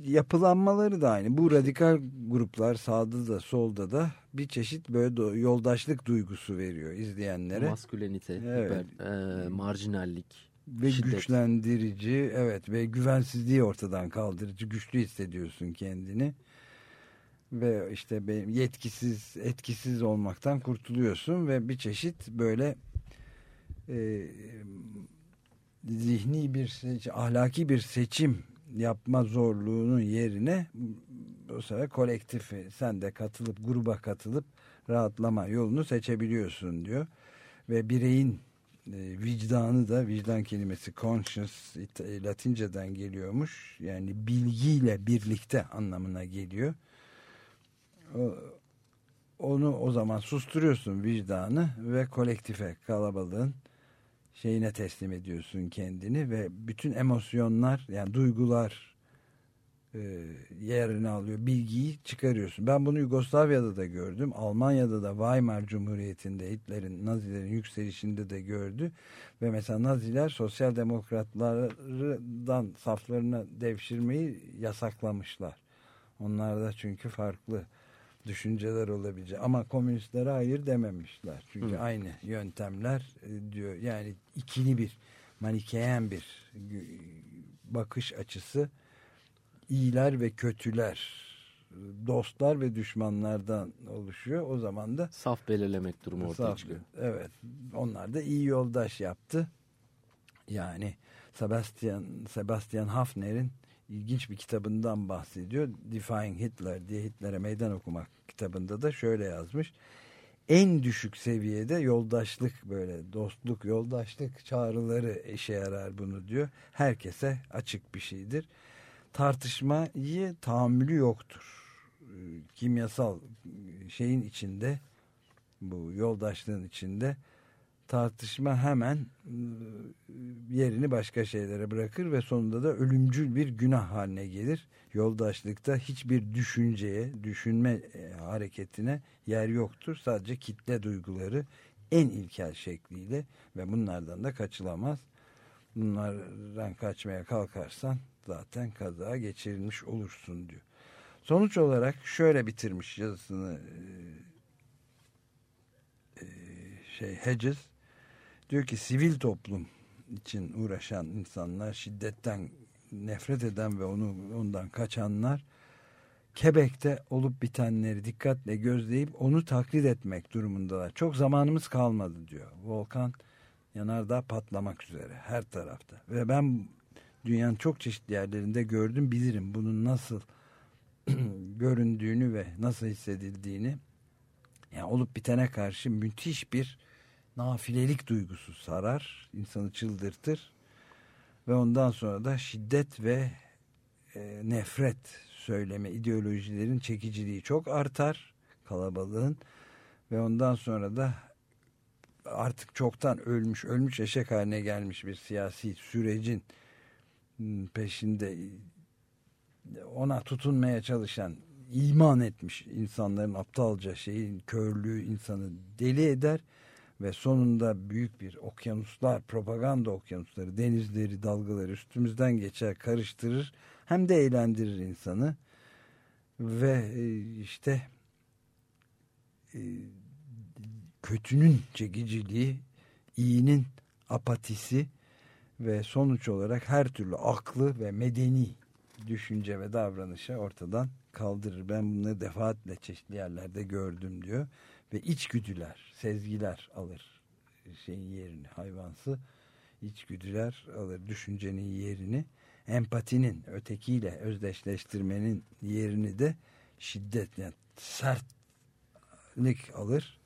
yapılanmaları da aynı. Bu radikal gruplar sağda da solda da bir çeşit böyle yoldaşlık duygusu veriyor izleyenlere. Maskülenite, Evet. hiper, e, marjinallik, ve şiddet. güçlendirici evet ve güvensizliği ortadan kaldırıcı güçlü hissediyorsun kendini ve işte benim yetkisiz etkisiz olmaktan kurtuluyorsun ve bir çeşit böyle e, zihni bir seç- ahlaki bir seçim yapma zorluğunun yerine bu sefer kolektif sen de katılıp gruba katılıp rahatlama yolunu seçebiliyorsun diyor ve bireyin vicdanı da vicdan kelimesi conscious İta- Latinceden geliyormuş. Yani bilgiyle birlikte anlamına geliyor. Onu o zaman susturuyorsun vicdanı ve kolektife kalabalığın şeyine teslim ediyorsun kendini ve bütün emosyonlar yani duygular e, yerini alıyor. Bilgiyi çıkarıyorsun. Ben bunu Yugoslavya'da da gördüm. Almanya'da da Weimar Cumhuriyeti'nde Hitler'in, Nazilerin yükselişinde de gördü. Ve mesela Naziler sosyal demokratlardan saflarına devşirmeyi yasaklamışlar. Onlarda çünkü farklı düşünceler olabilecek. Ama komünistlere hayır dememişler. Çünkü Hı. aynı yöntemler e, diyor. Yani ikili bir manikeyen bir bakış açısı iyiler ve kötüler dostlar ve düşmanlardan oluşuyor. O zaman da saf belirlemek durumu ortaya Saf- çıkıyor. Evet. Onlar da iyi yoldaş yaptı. Yani Sebastian Sebastian Hafner'in ilginç bir kitabından bahsediyor. Defying Hitler diye Hitler'e meydan okumak kitabında da şöyle yazmış. En düşük seviyede yoldaşlık böyle dostluk, yoldaşlık çağrıları işe yarar bunu diyor. Herkese açık bir şeydir. Tartışmayı tahammülü yoktur. Ee, Kimyasal şeyin içinde bu yoldaşlığın içinde tartışma hemen e, yerini başka şeylere bırakır ve sonunda da ölümcül bir günah haline gelir. Yoldaşlıkta hiçbir düşünceye, düşünme e, hareketine yer yoktur. Sadece kitle duyguları en ilkel şekliyle ve bunlardan da kaçılamaz. Bunlardan kaçmaya kalkarsan zaten kaza geçirilmiş olursun diyor. Sonuç olarak şöyle bitirmiş yazısını e, şey Hedges diyor ki sivil toplum için uğraşan insanlar şiddetten nefret eden ve onu ondan kaçanlar Quebec'te olup bitenleri dikkatle gözleyip onu taklit etmek durumundalar. Çok zamanımız kalmadı diyor. Volkan yanardağ patlamak üzere her tarafta. Ve ben dünyanın çok çeşitli yerlerinde gördüm bilirim bunun nasıl *clears throat* göründüğünü ve nasıl hissedildiğini. Yani olup bitene karşı müthiş bir nafilelik duygusu sarar, insanı çıldırtır ve ondan sonra da şiddet ve e, nefret söyleme ideolojilerin çekiciliği çok artar kalabalığın ve ondan sonra da artık çoktan ölmüş ölmüş eşek haline gelmiş bir siyasi sürecin peşinde ona tutunmaya çalışan iman etmiş insanların aptalca şeyin körlüğü insanı deli eder ve sonunda büyük bir okyanuslar propaganda okyanusları denizleri dalgaları üstümüzden geçer karıştırır hem de eğlendirir insanı. Ve e, işte e, kötünün çekiciliği iyinin apatisi ve sonuç olarak her türlü aklı ve medeni düşünce ve davranışı ortadan kaldırır. Ben bunları defaatle çeşitli yerlerde gördüm diyor. Ve içgüdüler, sezgiler alır şeyin yerini, hayvansı içgüdüler alır düşüncenin yerini. Empatinin, ötekiyle özdeşleştirmenin yerini de şiddet, yani sertlik alır.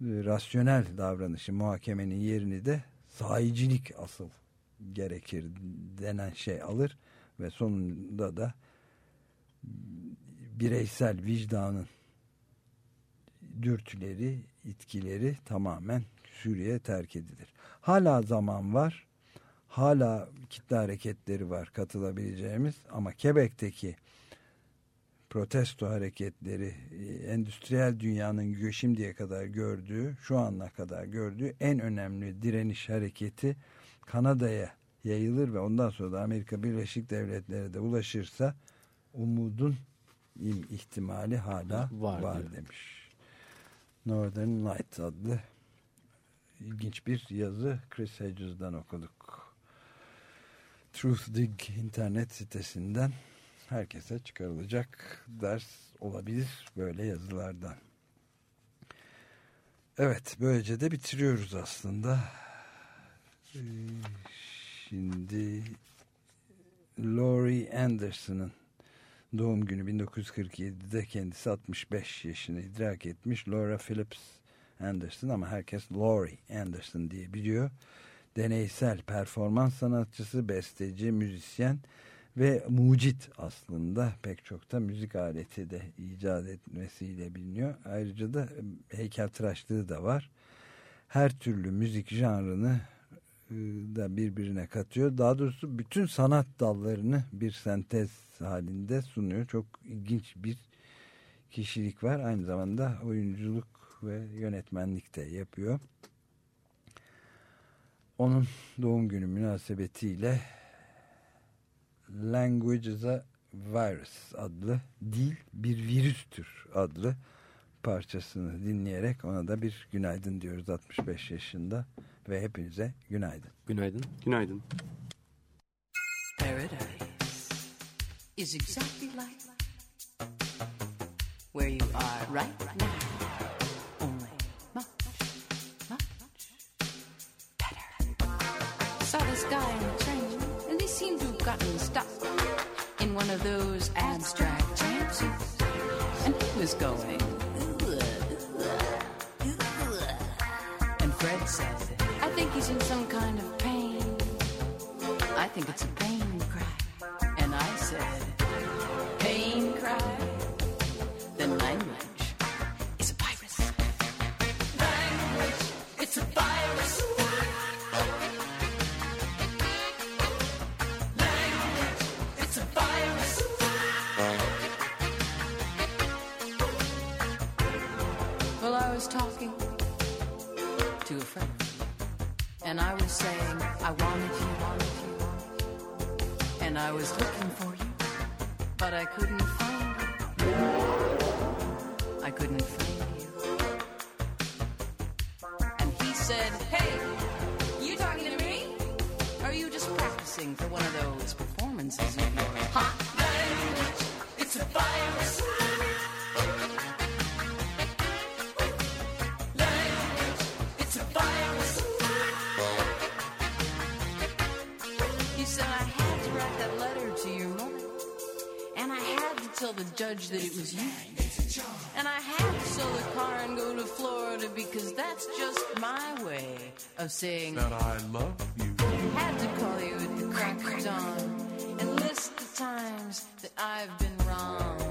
Rasyonel davranışı, muhakemenin yerini de sahicilik asıl gerekir denen şey alır ve sonunda da bireysel vicdanın dürtüleri, itkileri tamamen sürüye terk edilir. Hala zaman var. Hala kitle hareketleri var katılabileceğimiz ama Quebec'teki protesto hareketleri endüstriyel dünyanın şimdiye kadar gördüğü, şu ana kadar gördüğü en önemli direniş hareketi Kanada'ya yayılır ve ondan sonra da Amerika Birleşik Devletleri de ulaşırsa umudun ihtimali hala var, Var demiş. Northern Light adlı ilginç bir yazı Chris Hedges'dan okuduk. Truth Dig internet sitesinden herkese çıkarılacak ders olabilir böyle yazılardan. Evet böylece de bitiriyoruz aslında. Ee, Şimdi Laurie Anderson'ın doğum günü 1947'de kendisi 65 yaşını idrak etmiş. Laura Phillips Anderson ama herkes Laurie Anderson diye biliyor. Deneysel performans sanatçısı, besteci, müzisyen mucit aslında pek çok da müzik aleti de icat etmesiyle biliniyor. Ayrıca da heykeltıraşlığı da var. Her türlü müzik janrını da birbirine katıyor. Daha doğrusu bütün sanat dallarını bir sentez halinde sunuyor. Çok ilginç bir kişilik var. Aynı zamanda oyunculuk ve yönetmenlik de yapıyor. Onun doğum günü münasebetiyle Language is a Virus adlı dil bir virüstür adlı parçasını dinleyerek ona da bir günaydın diyoruz 65 yaşında ve hepinize günaydın. Günaydın. Günaydın. Paradise is exactly like where you are right now. Only much, much better. Saw this guy gotten stuck in one of those abstract jumpsuits. And he was going. And Fred said, I think he's in some kind of pain. I think it's a pain cry. And I said, but I couldn't find you. I couldn't find you. And he said, Hey, you talking to me? Or are you just practicing for one of those performances of tell the judge that it was you. And I had to sell the car and go to Florida because that's just my way of saying that I love you. Had to call you at the crack of dawn and list the times that I've been wrong.